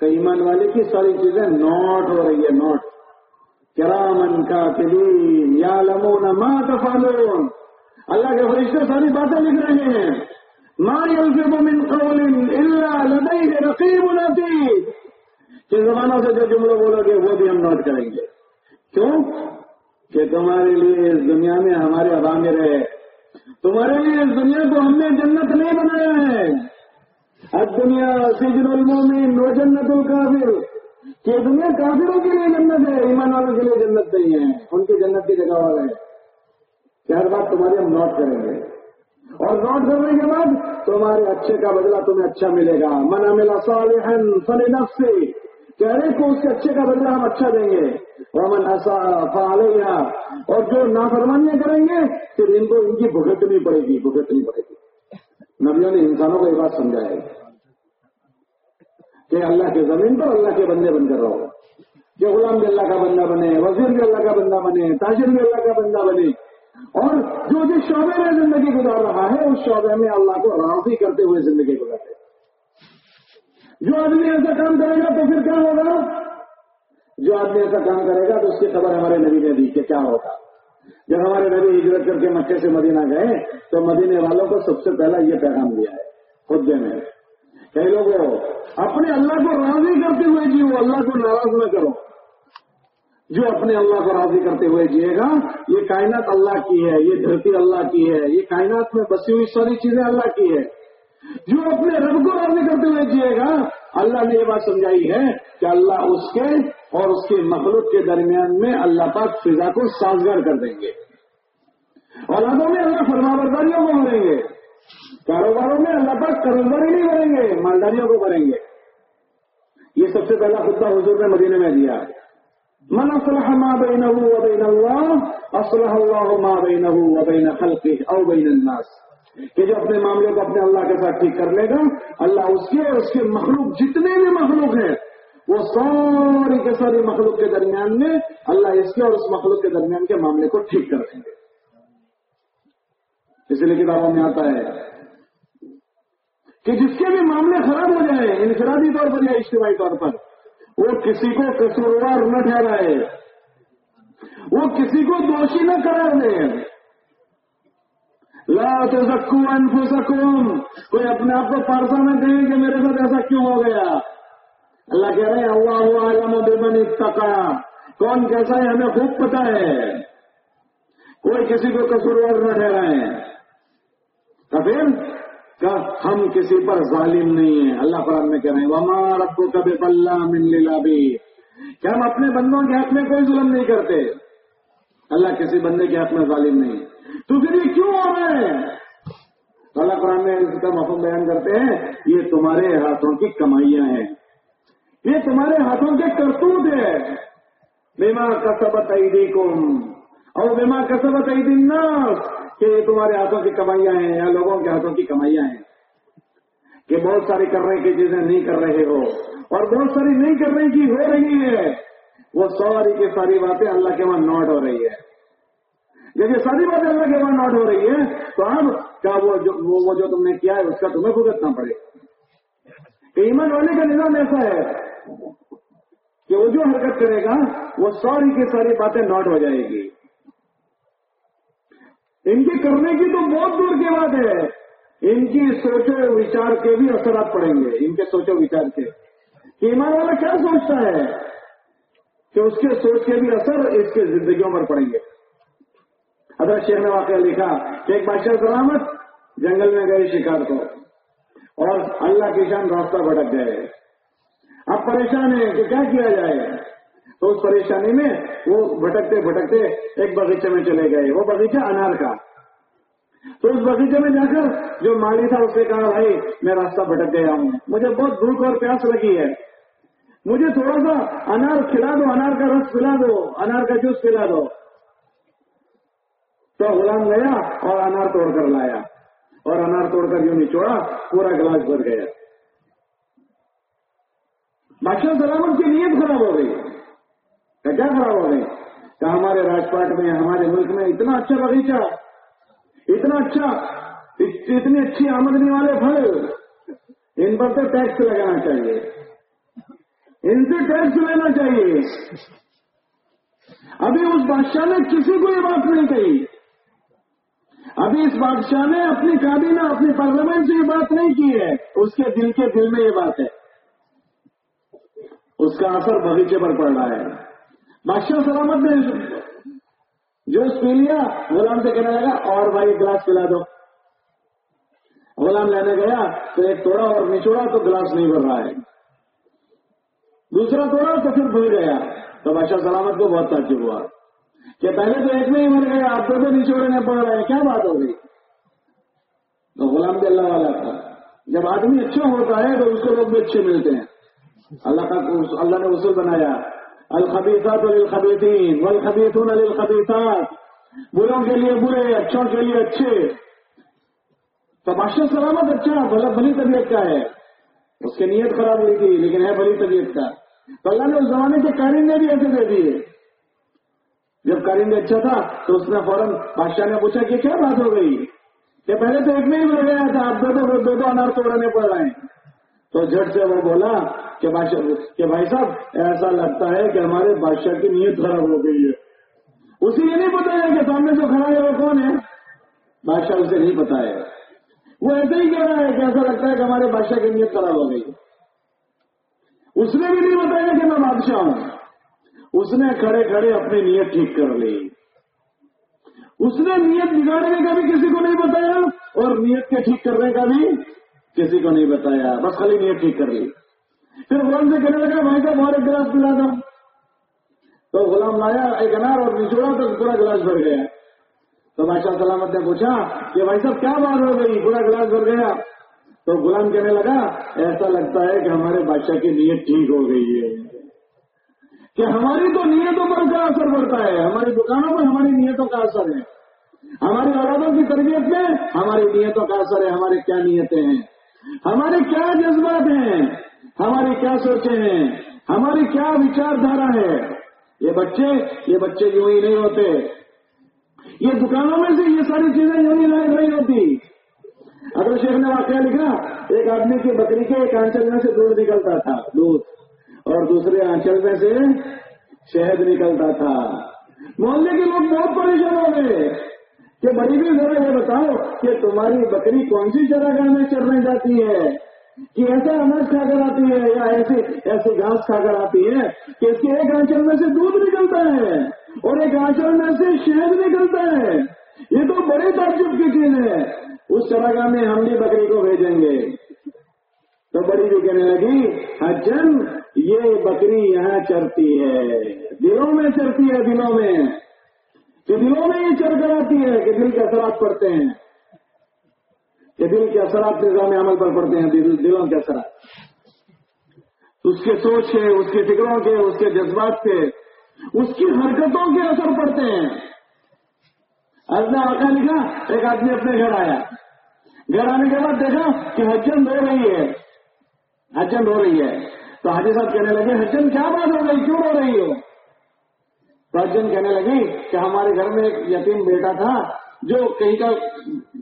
[SPEAKER 1] کہ ایمان والے کی ساری چیزیں نوٹ ہو رہی ہے، نوٹ۔ کرامن کا تلیم یا لمون ما تفعلون۔ اللہ کے فرشتے ساری باتیں لکھ رہے ہیں۔ ما يلفظ من قول الا لديه رقيب عتيد۔ کہ زبانوں سے جو جملے بولو گے، وہ بھی ہم نوٹ کریں گے۔ کیوں؟ کہ تمہارے لیے اس دنیا میں ہمارے عوامر ہے تمہارے لیے اس دنیا کو ہم نے جنت نہیں بنایا ہے۔ اب دنیا سجن المومن و جنت الکافر۔ کہ دنیا کافروں کے لیے جنت ہے، ایمان والوں کے لیے جنت نہیں ہے۔ ان کی جنت کی جگہ والے کہ ہر بات تمہاری ہم نوٹ کریں گے۔ اور نوٹ کرنے کے بعد تمہارے اچھے کا بدلہ تمہیں اچھا ملے گا۔ منا ملا صالحا فلنفس سے کہنے کو اس کے اچھے کا بدلہ ہم اچھا دیں گے۔ ومن ایسا فعلیہ اور جو نافرمانیاں کریں گے، پھر ان کو ان کی بھگتنی پڑے گی، بھگتنی پڑے گی۔ نبیوں نے انسانوں کو یہ بات سمجھایا ہے کہ اللہ کے زمین پر اللہ کے بندے بن کر رہو۔ کہ غلام بھی اللہ کا بندہ بنے، وزیر بھی اللہ کا بندہ بنے، تاجر بھی اللہ کا بندہ بنے۔ اور جو جس شعبے میں زندگی گزار رہا ہے، اس شعبے میں اللہ کو راضی کرتے ہوئے زندگی گزارے جو آدمی ایسا کام کرے گا تو پھر کیا ہوگا؟ جو آدمی ایسا کام کرے گا تو اس کی خبر ہمارے نبی نے دی کہ کیا ہوگا جب ہمارے نبی ہجرت کر کے مکے سے مدینہ گئے، تو مدینے والوں کو سب سے پہلا یہ پیغام دیا ہے خود میں۔ کئی لوگوں، اپنے اللہ کو راضی کرتے ہوئے جیو، اللہ کو ناراض نہ کرو۔ جو اپنے اللہ کو راضی کرتے ہوئے جیے گا، یہ کائنات اللہ کی ہے، یہ دھرتی اللہ کی ہے، یہ کائنات میں بسی ہوئی ساری چیزیں اللہ کی ہے جو اپنے رب کو راضی کرتے ہوئے جیے گا، اللہ نے یہ بات سمجھائی ہے کہ اللہ اس کے اور اس کے مخلوق کے درمیان میں اللہ پاک فضا کو سازگار کر دیں گے۔ اولادوں میں اللہ فرما برداریوں کو بھریں گے۔ کاروباروں میں اللہ پاک کروباری نہیں بھریں گے، مالداریوں کو بھریں گے۔ یہ سب سے پہلا خطہ حضور نے مدینے میں دیا۔ من اصلح ما بينه وبين الله اصلح الله ما بينه وبين خلقه او بين الناس. کہ جو اپنے معاملے کو اپنے اللہ کے ساتھ ٹھیک کر لے گا، اللہ اس کے اس کے مخلوق جتنے بھی مخلوق ہیں، وہ ساری کے ساری مخلوق کے درمیان میں اللہ اس کے اور اس مخلوق کے درمیان کے معاملے کو ٹھیک کر دیں گے۔ اسی لیے کتابوں میں آتا ہے کہ جس کے بھی معاملے خراب ہو جائیں، انفرادی طور پر یا اجتماعی طور پر وہ کسی کو قصوروار نہ ٹھہرائے، وہ کسی کو دوشی نہ قرار دے۔ لا تزکو انفسکم، کوئی اپنے آپ کو پارسا نہ کہیں کہ میرے ساتھ ایسا کیوں ہو گیا۔ اللہ کہہ رہے ہیں، اللہ عالم بمن اتقا۔ کون کیسا ہے ہمیں خوب پتا ہے۔ کوئی کسی کو قصوروار نہ ٹھہرائے۔ تو پھر کہ ہم کسی پر ظالم نہیں ہیں۔ اللہ قرآن میں کہہ رہے ہیں، وما ربو کبھی پلہ من کہ ہم اپنے بندوں کے حق میں کوئی ظلم نہیں کرتے؟ اللہ کسی بندے کے حق میں ظالم نہیں۔ تو پھر یہ کیوں ہو رہے ہیں اللہ قرآن میں اس کا مفہوم بیان کرتے ہیں، یہ تمہارے ہاتھوں کی کمائیاں ہیں۔ یہ تمہارے ہاتھوں کے کرتوت ہے بیما کسبت ایدیکم اور بیما کسبت ایدی الناس۔ کہ یہ تمہارے ہاتھوں کی کمائیاں ہیں یا لوگوں کے ہاتھوں کی کمائیاں ہیں۔ کہ بہت ساری کرنے کی چیزیں نہیں کر رہے ہو۔ اور بہت ساری نہیں کرنے کی ہو رہی ہے وہ ساری کی ساری باتیں اللہ کے وہاں نوٹ ہو رہی ہے۔ جب یہ ساری باتیں اللہ کے وہاں نوٹ ہو رہی ہے تو اب کیا وہ جو وہ جو تم نے کیا ہے، اس کا تمہیں بھگتنا پڑے۔ کہ ایمان والے کا نظام ایسا ہے کہ وہ جو حرکت کرے گا، وہ ساری کی ساری باتیں نوٹ ہو جائے گی۔ ان کے کرنے کی تو بہت دور کی بات ہے۔ ان کی سوچو وچار کے بھی اثرات پڑیں گے۔ ان کے سوچو وچار کے۔ کہ ایمان والا کیا سوچتا ہے؟ کہ اس کے سوچ کے بھی اثر اس کے زندگیوں پر پڑیں گے۔ حضرت شیخ نے واقعہ لکھا کہ ایک بادشاہ سلامت جنگل میں گئے شکار کو اور اللہ کی شان راستہ بھٹک گئے۔ اب پریشان ہے کہ کیا کیا جائے۔ تو اس پریشانی میں وہ بھٹکتے بھٹکتے ایک باغیچے میں چلے گئے، وہ باغیچہ انار کا۔ تو اس باغیچے میں جا کر جو مالی تھا، اس نے کہا، بھائی، میں راستہ بھٹک گیا ہوں۔ مجھے بہت بھوک اور پیاس لگی ہے۔ مجھے تھوڑا سا انار کھلا دو، انار کا رس پلا دو، انار کا جوس پلا دو۔ تو غلام گیا اور انار توڑ کر لایا۔ اور انار توڑ کر جو نچوڑا، پورا گلاس بھر گیا۔ بادشاہ سلامت کی نیت خراب ہو گئی۔ کیا خراب ہو گئی کہ ہمارے راجپاٹ میں، ہمارے ملک میں اتنا اچھا باغیچہ، اتنا اچھا اتنی اچھی آمدنی والے پھل، ان پر تو ٹیکس لگانا چاہیے۔ ان سے ٹیکس لینا چاہیے۔ ابھی اس بادشاہ نے کسی کو یہ بات نہیں کہی۔ ابھی اس بادشاہ نے اپنی کابینہ، اپنی پارلیمنٹ سے یہ بات نہیں کی ہے۔ اس کے دل کے دل میں یہ بات ہے۔ اس کا اثر باغیچے پر پڑ رہا ہے۔ بادشاہ سلامت نے جوش پی لیا غلام سے کہنے لگا اور بھائی گلاس پلا دو۔ غلام لینے گیا تو ایک توڑا اور نچوڑا تو گلاس نہیں بھر رہا ہے۔ دوسرا توڑا تو پھر بھول گیا۔ تو بادشاہ سلامت کو بہت تعجب ہوا۔ کہ پہلے تو ایک میں ہی مر گیا آپ کو تو نچوڑنے پڑ رہے ہیں۔ کیا بات ہو گئی تو غلام بھی اللہ والا تھا۔ جب آدمی اچھا ہوتا ہے تو اس کو لوگ بھی اچھے ملتے ہیں۔ اللہ کا اللہ نے اصول بنایا۔ الخبیثات للخبیثین والخبیثون للخبیثات بروں کے لیے برے، اچھوں کے لیے اچھے. تو سلامت اچھا بھلا بھلی طبیعت کا ہے۔ اس کی نیت خراب ہوئی تھی، لیکن ہے بھلی طبیعت کا۔ تو اللہ نے اس زمانے کے کارندے بھی ایسے دے دیے۔ جب کارندے اچھا تھا، تو اس نے فوراً بادشاہ نے پوچھا کہ کیا بات ہو گئی؟ کہ پہلے تو ایک میں ہی مر گیا تھا اب دو دو دو دو انار توڑنے پڑ رہے ہیں تو جھٹ سے وہ بولا کہ بھائی صاحب، ایسا لگتا ہے کہ ہمارے بادشاہ کی نیت خراب ہو گئی ہے۔ اسے یہ نہیں پتا ہے کہ سامنے جو کھڑا ہے وہ کون ہے؟ بادشاہ اسے نہیں پتا ہے۔ وہ ایسے ہی کہہ رہا ہے کہ ایسا لگتا ہے کہ ہمارے بادشاہ کی نیت خراب ہو گئی۔ اس نے بھی نہیں بتایا کہ میں بادشاہ ہوں۔ اس نے کھڑے کھڑے اپنی نیت ٹھیک کر لی۔ اس نے نیت بگاڑنے کا بھی کسی کو نہیں بتایا اور نیت کے ٹھیک کرنے کا بھی کسی کو نہیں بتایا بس خالی نیت ٹھیک کر لی۔ پھر غلام سے کہنے لگا بھائی صاحب اور ایک گلاس پلا دو تو غلام لایا ایک انار اور نچوڑا تو پورا گلاس بھر گیا۔ تو بادشاہ سلامت نے پوچھا کہ بھائی صاحب کیا بات ہو گئی؟ پورا گلاس بھر گیا۔ تو غلام کہنے لگا، ایسا لگتا ہے کہ ہمارے بادشاہ کی نیت ٹھیک ہو گئی ہے۔ کہ ہماری تو نیتوں پر کیا اثر پڑتا ہے؟ ہماری دکانوں پر ہماری نیتوں کا اثر ہے۔ ہماری اولادوں کی تربیت میں ہماری نیتوں کا اثر ہے، ہماری کیا نیتیں ہیں؟ ہمارے کیا جذبات ہیں؟ ہماری کیا سوچے ہیں؟ ہماری کیا وچار دھارا ہے؟ یہ بچے یہ بچے یوں ہی نہیں ہوتے یہ دکانوں میں سے یہ ساری چیزیں یوں ہی نہیں ہوتی۔ اگر شیخ نے واقعہ لکھا، ایک آدمی کی بکری کے ایک آنچل میں سے دودھ نکلتا تھا، دودھ۔ اور دوسرے آنچل میں سے شہد نکلتا تھا۔ محلے کے لوگ بہت پریشان ہو گئے کہ بڑی بھی ذرا یہ بتاؤ کہ تمہاری بکری کون سی چراگاہ میں چرنے جاتی ہے؟ کہ ایسے اناج کھا کر آتی ہے یا ایسے ایسے گھاس کھا کر آتی ہے کہ اس کے ایک آنچل میں سے دودھ نکلتا ہے اور ایک آنچل میں سے شہد نکلتا ہے۔ یہ تو بڑے تعجب کی چیز ہے۔ اس طرح میں ہم بھی بکری کو بھیجیں گے۔ تو بڑی بھی کہنے لگی، حجن، یہ بکری یہاں چرتی ہے۔ دلوں میں چرتی ہے، دلوں میں۔ تو دلوں میں یہ چر کر آتی ہے کہ دل کے اثرات پڑتے ہیں۔ کہ دل کے اثرات نظام عمل پر پڑتے ہیں، دل دلوں کے اثرات۔ اس کے سوچ کے، اس کے فکروں کے، اس کے جذبات کے، اس کی حرکتوں کے اثر پڑتے ہیں۔ اللہ آقا لکھا ایک آدمی اپنے گھر آیا۔ گھر آنے کے بعد دیکھا کہ ہجن رو رہی ہے۔ ہجن رو رہی ہے۔ تو حاجی صاحب کہنے لگے ہجن کیا بات ہو گئی؟ کیوں رو رہی ہو؟ تو ہجن کہنے لگی کہ ہمارے گھر میں ایک یتیم بیٹا تھا۔ جو کہیں کا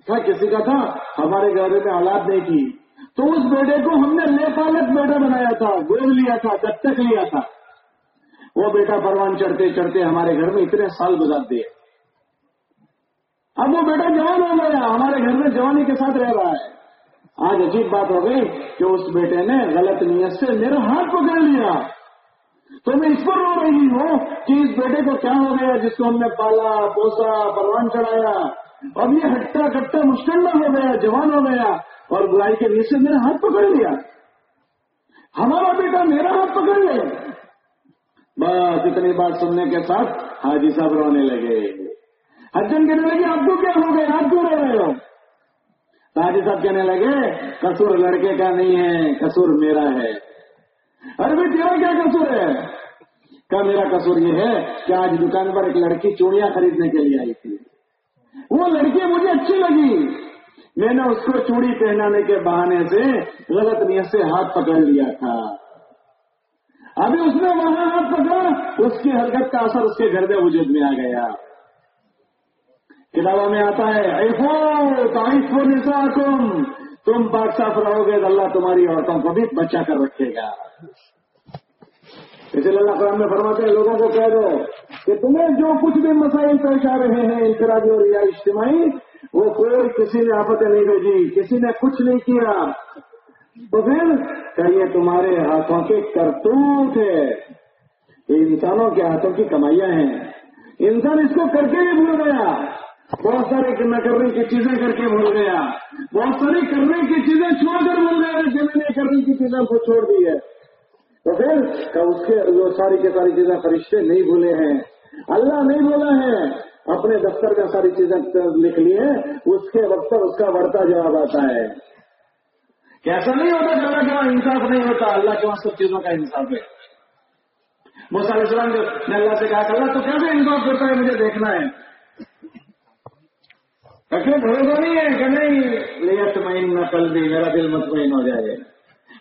[SPEAKER 1] تھا، کسی کا تھا، ہمارے گھر میں اولاد نہیں تھی۔ تو اس بیٹے کو ہم نے لے بیٹا بنایا تھا گود لیا تھا، دتک لیا تھا۔ وہ بیٹا پروان چڑھتے چڑھتے ہمارے گھر میں اتنے سال گزار دیے۔ اب وہ بیٹا جوان ہو گیا، ہمارے گھر میں جوانی کے ساتھ رہ رہا ہے۔ آج عجیب بات ہو گئی کہ اس بیٹے نے غلط نیت سے میرے ہاتھ پکڑ لیا۔ تو میں اس پر رو رہی ہوں کہ اس بیٹے کو کیا ہو گیا جس کو ہم نے پالا، پوسا، پروان چڑھایا؟ اب یہ ہٹا کٹا مشکل نہ ہو گیا، جوان ہو گیا اور برائی کے نیچے میرا ہاتھ پکڑ لیا۔ ہمارا بیٹا میرا ہاتھ پکڑ لیا بس اتنی بات سننے کے ساتھ حاجی صاحب رونے لگے۔ حجن کہنے لگے آپ کو کیا ہو گئے آپ کیوں رو رہے ہو؟ حاجی صاحب کہنے لگے، قصور لڑکے کا نہیں ہے، قصور میرا ہے۔ ارے بھائی تیرا کیا قصور ہے؟ کیا میرا قصور یہ ہے کہ آج دکان پر ایک لڑکی چوڑیاں خریدنے کے لیے آئی تھی۔ وہ لڑکی مجھے اچھی لگی۔ میں نے اس کو چوڑی پہنانے کے بہانے سے غلط نیت سے ہاتھ پکڑ لیا تھا۔ ابھی اس نے وہاں ہاتھ پکڑا، اس کی حرکت کا اثر اس کے گھر میں وجود میں آ گیا۔ کتابوں میں آتا ہے ایفو تعریف نسا تم پاک صاف رہو گے تو اللہ تمہاری عورتوں کو بھی بچا کر رکھے گا۔ اس لیے اللہ قرآن میں فرماتے ہیں، لوگوں کو کہہ دو کہ تمہیں جو کچھ بھی مسائل پیش آ رہے ہیں، انفرادی اور یا اجتماعی، وہ کوئی کسی نے آفتیں نہیں بھیجی، کسی نے کچھ نہیں کیا۔ تو پھر کہیے تمہارے ہاتھوں کے کرتوت ہے یہ انسانوں کے ہاتھوں کی کمائیاں ہیں۔ انسان اس کو کر کے بھی بھول گیا۔ بہت سارے نہ کرنے کی چیزیں کر کے بھول گیا۔ بہت ساری کرنے کی چیزیں چھوڑ کر بھول گیا جیسے میں نے کرنے کی چیزیں کو چھوڑ دی ہے۔ تو پھر اس کے وہ ساری کی ساری چیزیں فرشتے نہیں بھولے ہیں۔ اللہ نہیں بولا ہے۔ اپنے دفتر کا ساری چیزیں لکھ لی ہے اس کے وقت اس کا بڑھتا جواب آتا ہے۔ کیسا نہیں ہوتا اللہ کے انصاف نہیں ہوتا؟ اللہ کے وہاں سب چیزوں کا انصاف ہے۔ موسیٰ علیہ السلام نے اللہ سے کہا کہ اللہ تو کیسے انصاف کرتا ہے؟ مجھے دیکھنا ہے۔ ایسے بھروسہ نہیں ہے کہ نہیں لیا تمعین نہ کل بھی میرا دل مطمئن ہو جائے۔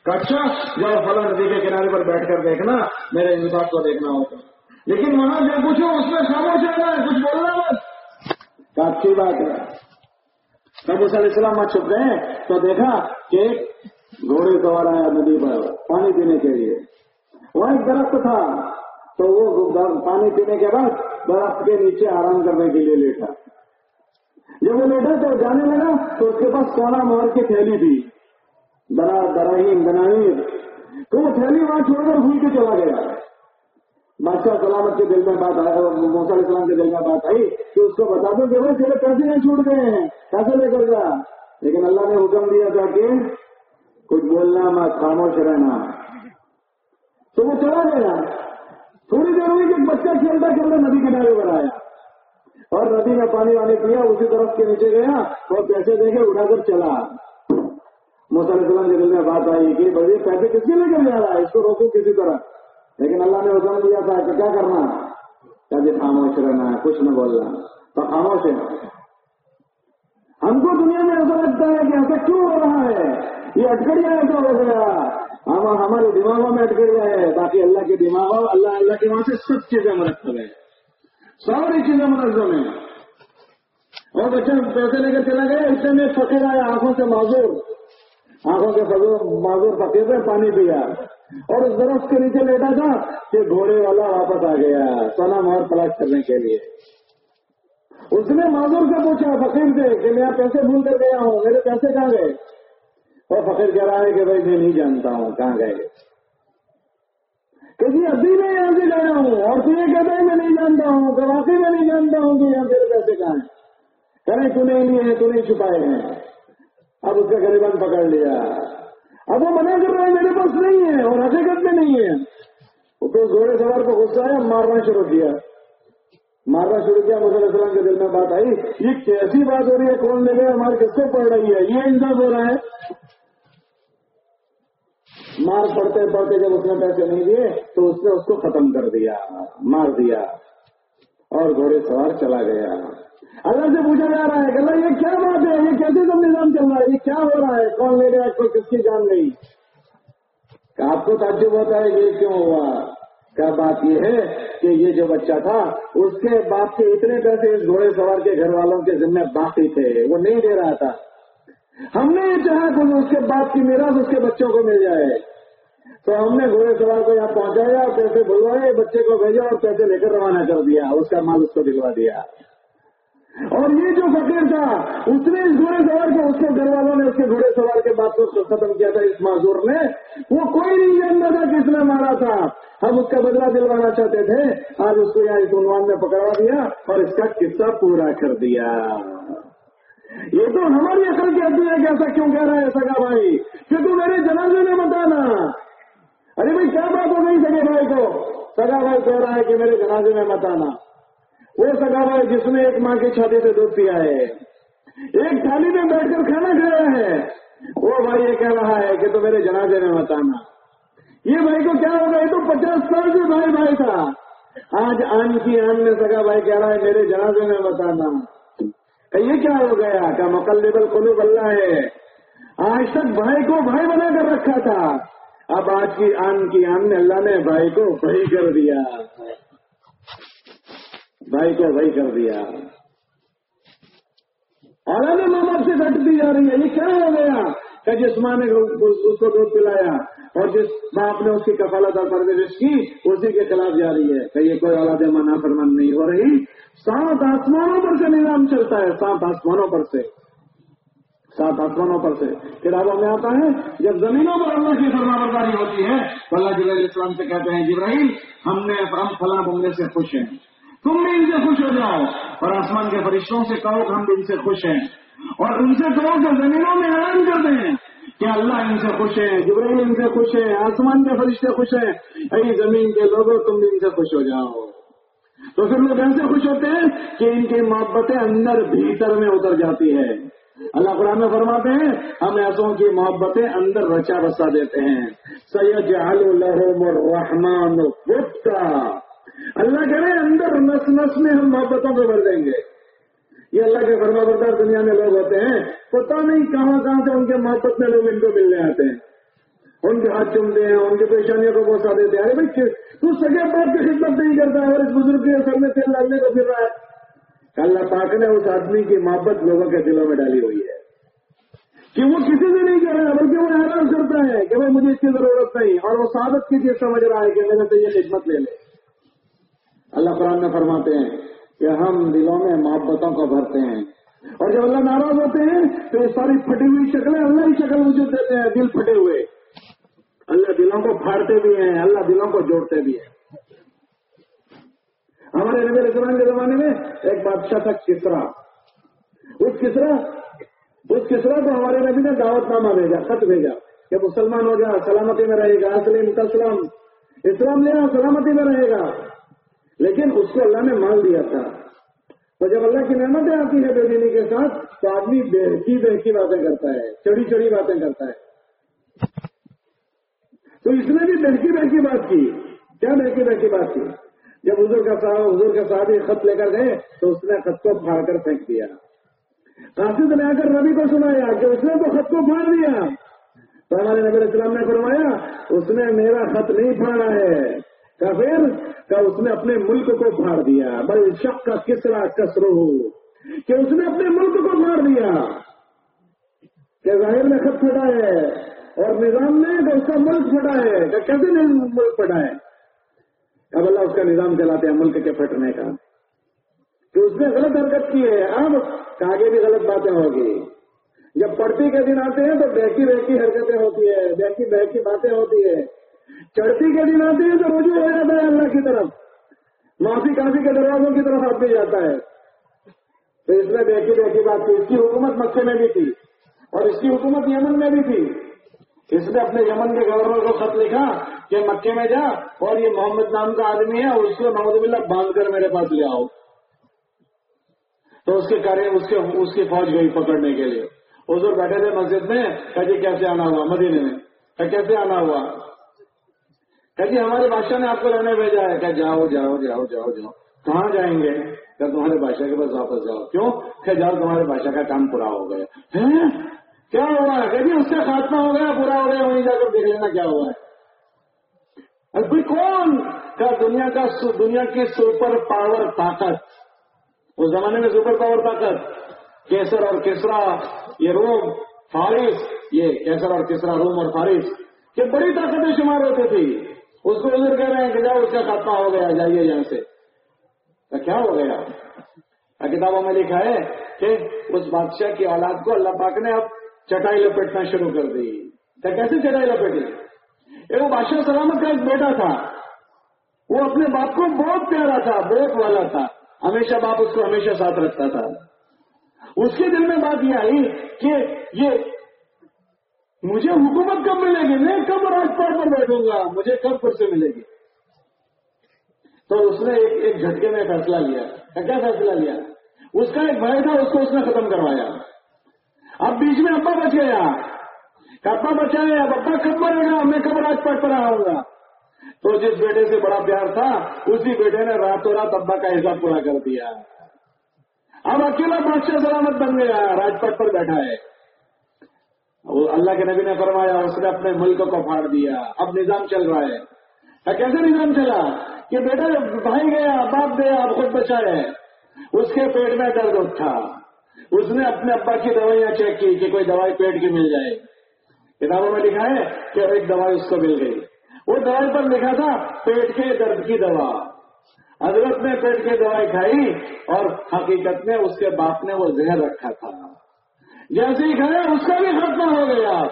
[SPEAKER 1] گا اچھا جب فلاں ندی کے کنارے پر بیٹھ کر دیکھنا، میرے انصاف کو دیکھنا ہوتا۔ لیکن وہاں جو پوچھو، اس میں خاموش رہنا ہے، کچھ بولنا بس۔ اچھی بات ہے۔ سب علیہ السلام میں چھپ گئے تو دیکھا کہ گھوڑے سوار آیا ندی پر، پانی پینے کے لیے۔ وہ ایک درخت تھا، تو وہ پانی پینے کے بعد درخت کے نیچے آرام کرنے کے لیے لیٹا۔ جب وہ لیٹا تو جانے لگا تو اس کے پاس سونا مار کی تھیلی تھی۔ درا دراہیم بنا تو وہ تھیلی وہاں چھوڑ کر بھول کے چلا گیا۔ بادشاہ سلامت کے دل میں بات موسیٰ علیہ السلام کے دل میں بات آئی کہ اس کو بتا دو کہ وہ تیرے پیسے نہیں چھوٹ گئے ہیں کیسے لے کر گیا لیکن اللہ نے حکم دیا تھا کہ کچھ بولنا مت، خاموش رہنا۔ تو وہ چلا گیا۔ تھوڑی دیر ہوئی کہ بچہ کھیلتا کھیلتا ندی کنارے پر آیا۔ اور ندی میں پانی وانی پیا اسی طرف کے نیچے گیا اور پیسے دے کے اٹھا کر چلا۔ مسلم کے دل میں بات آئی کہ بھائی پیسے کس کے لے کر جا رہا ہے؟ اس کو روکو کسی طرح۔ لیکن اللہ نے حکم دیا تھا کہ کیا کرنا؟ کبھی جی خاموش رہنا ہے کچھ نہ بولنا۔ تو خاموش ہے ہم کو دنیا میں ایسا لگتا ہے کہ ایسا کیوں ہو رہا ہے؟ یہ اٹکڑیا ایسا ہو گیا۔ ہم ہمارے دماغوں میں اٹکڑیا ہے باقی اللہ کے دماغوں، اللہ اللہ کے وہاں سے سب چیزیں مرتب ہے ساری چیزیں منظم ہیں اور بچے پیسے لے کے چلا گیا اتنے میں فقیر آیا آنکھوں سے معذور۔ آنکھوں کے معذور فقیر نے پانی پیا اور اس درخت کے نیچے لیٹا تھا کہ گھوڑے والا واپس آ گیا۔ سونا مار تلاش کرنے کے لیے۔ اس نے معذور سے پوچھا، فقیر سے کہ میں پیسے بھول کر گیا ہوں، میرے پیسے کہاں گئے؟ اور فقیر کہہ رہا ہے کہ بھائی میں نہیں جانتا ہوں، کہاں گئے؟ کہ ابھی میں یہاں سے گیا ہوں، اور تو یہ کہتا ہے میں نہیں جانتا ہوں، کہ واقعی میں نہیں جانتا ہوں کہ یہاں میرے پیسے کہاں ہیں تو نہیں لیے ہیں تو نہیں چھپائے ہیں۔ اب اس کا غریبان پکڑ لیا۔ اب وہ منع کر رہا ہے، میرے پاس نہیں ہے، اور حقیقت میں نہیں ہے۔ وہ تو گھوڑے سوار کو غصہ آیا مارنا شروع کیا۔ مارنا شروع کیا مسلم السلام کے دل میں بات آئی۔ یہ کیسی بات ہو رہی ہے؟ کون لے گئے؟ ہمارے کس کو پڑ رہی ہے؟ یہ انصاف ہو رہا ہے۔ مار پڑتے پڑتے جب اس نے پیسے نہیں دیے تو اس نے اس کو ختم کر دیا، مار دیا اور گھوڑے سوار چلا گیا۔ اللہ سے پوچھا جا رہا ہے کہ اللہ، یہ کیا بات ہے؟ یہ کیسے سب نظام چل رہا ہے؟ یہ کیا ہو رہا ہے؟ کون لے گیا کوئی کس کی جان گئی آپ کو تعجب ہوتا ہے یہ کیوں ہوا؟ کیا بات یہ ہے کہ یہ جو بچہ تھا، اس کے باپ کے اتنے پیسے اس گھوڑے سوار کے گھر والوں کے ذمہ باقی تھے، وہ نہیں دے رہا تھا۔ ہم نے یہ چاہا کہ اس کے باپ کی میراث اس کے بچوں کو مل جائے۔ تو ہم نے گھوڑے سوار کو یہاں پہنچایا اور پیسے بلوائے بچے کو بھیجا اور پیسے لے کر روانہ کر دیا، اس کا مال اس کو دلوا دیا۔ اور یہ جو فقیر تھا، اس نے اس گھوڑے سوار کے اس کے گھر والوں نے اس کے گھوڑے سوار کے بات کو ختم کیا تھا اس معذور نے۔ وہ کوئی نہیں جانتا تھا کس نے مارا تھا۔ ہم اس کا بدلہ دلوانا چاہتے تھے۔ آج اس کو یہاں اس عنوان میں پکڑوا دیا اور اس کا قصہ پورا کر دیا۔ یہ تو ہماری عقل کہتی ہے کہ ایسا کیوں کہہ رہا ہے سگا بھائی؟ کہ تو میرے جنازے میں بتانا ارے بھائی، کیا بات ہو گئی سگے بھائی کو؟ سگا بھائی کہہ رہا ہے کہ میرے جنازے میں مت آنا۔ وہ سگا بھائی جس نے ایک ماں کی چھاتی سے دودھ پیا ہے۔ ایک تھالی میں بیٹھ کر کھانا کھایا ہے۔ وہ بھائی یہ کہہ رہا ہے کہ تو میرے جنازے میں مت آنا۔ یہ بھائی کو کیا ہوگا؟ یہ تو پچاس سال سے بھائی بھائی تھا۔ آج آن کی آن میں سگا بھائی کہہ رہا ہے، میرے جنازے میں مت آنا۔ یہ کیا ہو گیا؟ کا مقلب القلوب اللہ ہے؟ آج تک بھائی کو بھائی بنا کر رکھا تھا۔ اب آج کی آن کی آن میں اللہ نے بھائی کو بھائی کر دیا۔ بھائی کو بھائی کر دیا۔ اور ماں باپ سے گھٹتی جا رہی ہے۔ یہ کیا ہو گیا؟ کہ جس ماں نے اس کو دودھ پلایا اور جس باپ نے اس کی کفالت اور پرورش کی، اسی کے خلاف جا رہی ہے۔ کہ یہ کوئی اولاد منا فرمان نہیں ہو رہی۔ سات آسمانوں پر سے نظام چلتا ہے، سات آسمانوں پر سے۔ سات آسمانوں پر سے۔ کتابوں میں آتا ہے، جب زمینوں پر اللہ کی فرما برداری ہوتی ہے، تو اللہ جب اسلام سے کہتے ہیں جبراہیم ہم نے، ہم فلاں بنگلے سے خوش ہیں۔ تم بھی ان سے خوش ہو جاؤ۔ اور آسمان کے فرشتوں سے کہو کہ ہم بھی ان سے خوش ہیں۔ اور ان سے کہو کہ زمینوں میں اعلان کر دیں کہ اللہ ان سے خوش ہیں جبرائیل ان سے خوش ہیں آسمان کے فرشتے خوش ہیں۔ اے زمین کے لوگوں، تم بھی ان سے خوش ہو جاؤ۔ تو پھر لوگ ایسے خوش ہوتے ہیں کہ ان کی محبتیں اندر، بھیتر میں اتر جاتی ہے۔ اللہ قرآن میں فرماتے ہیں، ہم ایسوں کی محبتیں اندر رچا بسا دیتے ہیں۔ سید الحم الرحمان اللہ کہہ رہے ہیں، اندر نس نس میں ہم محبتوں کو بھر دیں گے۔ یہ اللہ کے فرما بردار دنیا میں لوگ ہوتے ہیں پتا نہیں کہاں کہاں سے ان کے محبت میں لوگ ان کو ملنے آتے ہیں۔ ان کے ہاتھ چومتے ہیں، ان کی پریشانیوں کو بہت دیتے ہیں۔ ارے بھائی تو سگے باپ کی خدمت نہیں کرتا ہے اور اس بزرگ کے سر میں تیل ڈالنے کو پھر رہا ہے۔ اللہ پاک نے اس آدمی کی محبت لوگوں کے دلوں میں ڈالی ہوئی ہے۔ کہ وہ کسی سے نہیں کہہ رہا بلکہ وہ اعلان کرتا ہے کہ بھائی مجھے اس کی ضرورت نہیں، اور وہ سابت کی چیز سمجھ رہا ہے کہ میرے سے یہ خدمت لے لے۔ اللہ قرآن میں فرماتے ہیں کہ ہم دلوں میں محبتوں کو بھرتے ہیں۔ اور جب اللہ ناراض ہوتے ہیں، تو یہ ساری پھٹی ہوئی شکلیں اللہ ہی شکل وجود دیتے ہیں، دل پھٹے ہوئے۔ اللہ دلوں کو پھاڑتے بھی ہیں، اللہ دلوں کو جوڑتے بھی ہیں۔ ہمارے نبی السلام کے زمانے میں ایک بادشاہ تھا کسرا۔ اس کسرا اس کسرا کو ہمارے نبی نے دعوت نامہ بھیجا، خط بھیجا کہ مسلمان ہو جا، سلامتی میں رہے گا اسلم تسلم اسلام لیا سلامتی میں رہے گا۔ لیکن اس کو اللہ نے مان دیا تھا۔ تو جب اللہ کی نعمتیں آتی ہیں بے دینی کے ساتھ، تو آدمی بہکی بہکی باتیں کرتا ہے، چڑی چڑی باتیں کرتا ہے۔ تو اس نے بھی بہکی بہکی بات کی۔ کیا بہکی بہکی بات کی؟ جب حضور کا صاحب حضور کے صاحب خط لے کر گئے تو اس نے خط کو پھاڑ کر پھینک دیا۔ قاصد نے آ کر نبی کو سنایا کہ اس نے تو خط کو پھاڑ دیا تو ہمارے نبی السلام نے فرمایا، اس نے میرا خط نہیں پھاڑا ہے۔ کا پھر کہ اس نے اپنے ملک کو پھاڑ دیا۔ بل شک کا کسرا کسرو کہ اس نے اپنے ملک کو پھاڑ دیا۔ کہ ظاہر میں خط پھٹا ہے اور نظام نے تو اس کا ملک پھٹا ہے، کہ کیسے نہیں ملک پھٹا ہے؟ اب اللہ اس کا نظام چلاتے ہیں، ملک کے پھٹنے کا۔ کہ اس نے غلط حرکت کی ہے۔ اب آگے بھی غلط باتیں ہوگی۔ جب پڑتی کے دن آتے ہیں تو بہکی بہکی حرکتیں ہوتی ہے بہکی بہکی باتیں ہوتی ہے چڑھتی کے دن آتے ہیں تو رجوع ہو جاتا ہے اللہ کی طرف۔ معافی کافی کے دروازوں کی طرف آپ بھی جاتا ہے۔ تو اس میں بہکی بہکی بات تھی اس کی حکومت مکے میں بھی تھی اور اس کی حکومت یمن میں بھی تھی۔ اس نے اپنے یمن کے گورنر کو خط لکھا کہ مکے میں جا اور یہ محمد نام کا آدمی ہے اس کو محمد اللہ باندھ کر میرے پاس لے آؤ۔ تو اس کے کارے اس کے اس کی فوج گئی پکڑنے کے لیے۔ حضور بیٹھے تھے مسجد میں کہ جی کیسے آنا ہوا؟ مدینے میں۔ کہ کیسے آنا ہوا؟ کہ جی ہمارے بادشاہ نے آپ کو رہنے بھیجا ہے۔ کہ جاؤ جاؤ جاؤ جاؤ جاؤ۔ کہاں جائیں گے؟ کہ تمہارے بادشاہ کے پاس واپس جاؤ۔ کیوں؟ کہ جاؤ، تمہارے بادشاہ کا کام پورا ہو گیا۔ کیا ہو رہا ہے کہ جی اس سے خاتمہ ہو گیا، پورا ہو گیا وہیں جا کر دیکھ لینا کیا ہوا ہے؟ ابھی کون کا دنیا کا دنیا کی سپر پاور طاقت؟ اس زمانے میں سپر پاور طاقت، کیسر اور کسرا، یہ روم، فارس، یہ کیسر اور کسرا، روم اور فارس، یہ بڑی طاقتیں شمار ہوتی تھی۔ اس کو ادھر کہہ رہے ہیں کہ جاؤ اس کا خاتمہ ہو گیا، جائیے یہاں سے۔ تو کیا ہو گیا؟ کتابوں میں لکھا ہے کہ اس بادشاہ کی اولاد کو اللہ پاک نے اب چٹائی لپیٹنا شروع کر دی۔ تو کیسے چٹائی لپیٹی؟ ایک بادشاہ سلامت کا ایک بیٹا تھا۔ وہ اپنے باپ کو بہت پیارا تھا، بہت والا تھا۔ ہمیشہ باپ اس کو ہمیشہ ساتھ رکھتا تھا۔ اس کے دل میں بات یہ آئی کہ یہ مجھے حکومت کب ملے گی؟ میں کب راجپاٹ پر بیٹھوں گا؟ مجھے کب کرسی ملے گی؟ تو اس نے ایک ایک جھٹکے میں فیصلہ لیا۔ کیا فیصلہ لیا؟ اس کا ایک بھائی تھا، اس کو اس نے ختم کروایا۔ اب بیچ میں ابا بچ گیا۔ ابا بچا ہے اب ابا کب مرے گا، میں کب راج راجپاٹ پر آؤں گا۔ تو جس بیٹے سے بڑا پیار تھا، اسی بیٹے نے راتوں رات ابا کا حساب پورا کر دیا۔ اب اکیلا بادشاہ سلامت بن گیا راجپٹ پر بیٹھا ہے۔ وہ اللہ کے نبی نے فرمایا، اس نے اپنے ملک کو پھاڑ دیا۔ اب نظام چل رہا ہے۔ کیسے نظام چلا؟ کہ بیٹا بھائی گیا، باپ گیا، اب خود بچا ہے۔ اس کے پیٹ میں درد اٹھا۔ اس نے اپنے ابا کی دوائیاں چیک کی کہ کوئی دوائی پیٹ کی مل جائے۔ کتابوں میں لکھا ہے کہ ایک دوائی اس کو مل گئی۔ وہ دوائی پر لکھا تھا پیٹ کے درد کی دوا۔ حضرت نے پیٹ کی دوائی کھائی اور حقیقت میں اس کے باپ نے وہ زہر رکھا تھا۔ جیسے ہی کھایا، اس کا بھی ختم ہو گیا۔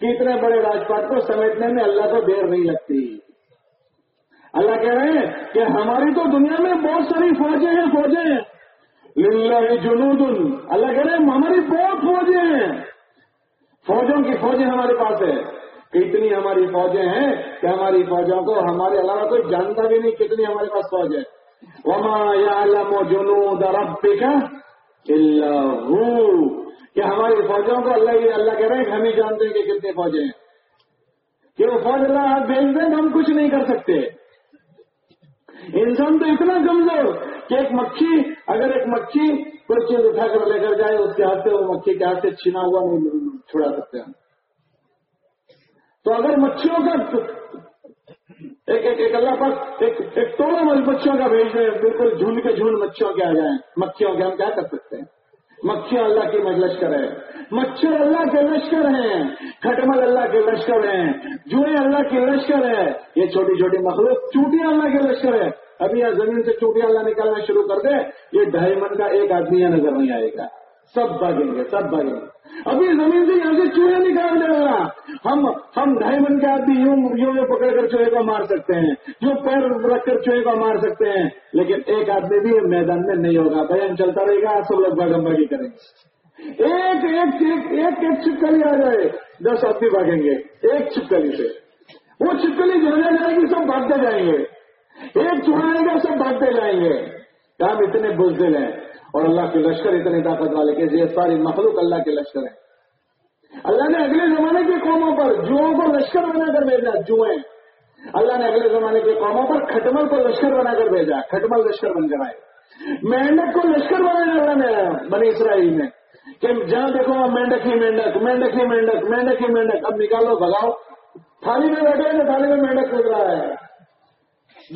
[SPEAKER 1] کہ اتنے بڑے راجپاٹ کو سمیٹنے میں اللہ کو دیر نہیں لگتی۔ اللہ کہہ رہے ہیں کہ ہماری تو دنیا میں بہت ساری فوجیں ہیں، فوجیں للہ جنود اللہ کہہ رہے ہیں ہماری بہت فوجیں ہیں۔ فوجوں کی فوجیں ہمارے پاس ہے کہ اتنی ہماری فوجیں ہیں کہ ہماری فوجوں کو ہمارے علاوہ کوئی جانتا بھی نہیں کتنی ہمارے پاس فوج ہے۔ وما یعلم جنود ربک الا هو۔ کہ ہماری فوجوں کو اللہ اللہ کہہ رہے ہیں کہ ہم ہی جانتے ہیں کہ کتنی فوجیں ہیں۔ کہ وہ فوج اللہ بھیج دیں ہم کچھ نہیں کر سکتے۔ انسان تو اتنا کمزور کہ ایک مکھی اگر ایک مکھی کوئی چیز اٹھا کر لے کر جائے اس کے ہاتھ سے، وہ مکھی کے ہاتھ سے چھینا ہوا نہیں چھڑا سکتے ہیں تو اگر مچھلیوں کا ایک ایک ایک اللہ پاک ایک ایک ٹولا مچھلیوں کا بھیج دیں، بالکل جھنڈ کے جھنڈ مچھلیوں کے آ جائیں۔ مکھیوں کے ہم کیا کر سکتے ہیں؟ مکھیاں اللہ کی لشکر ہے مچھر اللہ کے لشکر ہیں۔ کھٹمل اللہ کے لشکر ہیں۔ جوئیں اللہ کی لشکر ہے یہ چھوٹی چھوٹی مخلوق چوٹیاں اللہ کے لشکر ہے ابھی یہاں زمین سے چوٹیاں اللہ نکالنا شروع کر دے، یہ ڈھائی من کا ایک آدمی یہاں نظر نہیں آئے گا۔ سب بھاگیں گے، سب بھاگیں گے۔ ابھی زمین سے یہاں سے چوہے نکال دے گا ہم ہم ڈھائی من کے آدمی یوں یوں یوں پکڑ کر چوہے کو مار سکتے ہیں یوں پیر رکھ کر چوہے کو مار سکتے ہیں۔ لیکن ایک آدمی بھی میدان میں نہیں ہوگا۔ بھائی چلتا رہے گا، سب لوگ بھاگم بھاگی کریں گے۔ ایک ایک ایک ایک ایک چھپکلی آ جائے۔ دس آدمی بھاگیں گے، ایک چھپکلی سے۔ وہ چھپکلی جانے جائے گی سب بھاگتے جائیں گے۔ ایک چڑھائے گا سب بھاگتے جائیں گے۔ کام اتنے بزدل ہیں۔ اور اللہ کے لشکر اتنے طاقت والے کہ یہ ساری مخلوق اللہ کے لشکر ہیں۔ اللہ نے اگلے زمانے کی قوموں پر جوؤں کو لشکر بنا کر بھیجا جوئیں اللہ نے اگلے زمانے کی قوموں پر کھٹمل کو لشکر بنا کر بھیجا، کھٹمل لشکر بن کر آئے مینڈک کو لشکر بنانے اللہ نے بنی اسرائیل میں کہ جہاں دیکھو مینڈک ہی مینڈک مینڈک ہی مینڈک مینڈک ہی مینڈک اب نکالو بگاؤ تھالی میں بیٹھے تو تھالی میں مینڈک نکل رہا ہے۔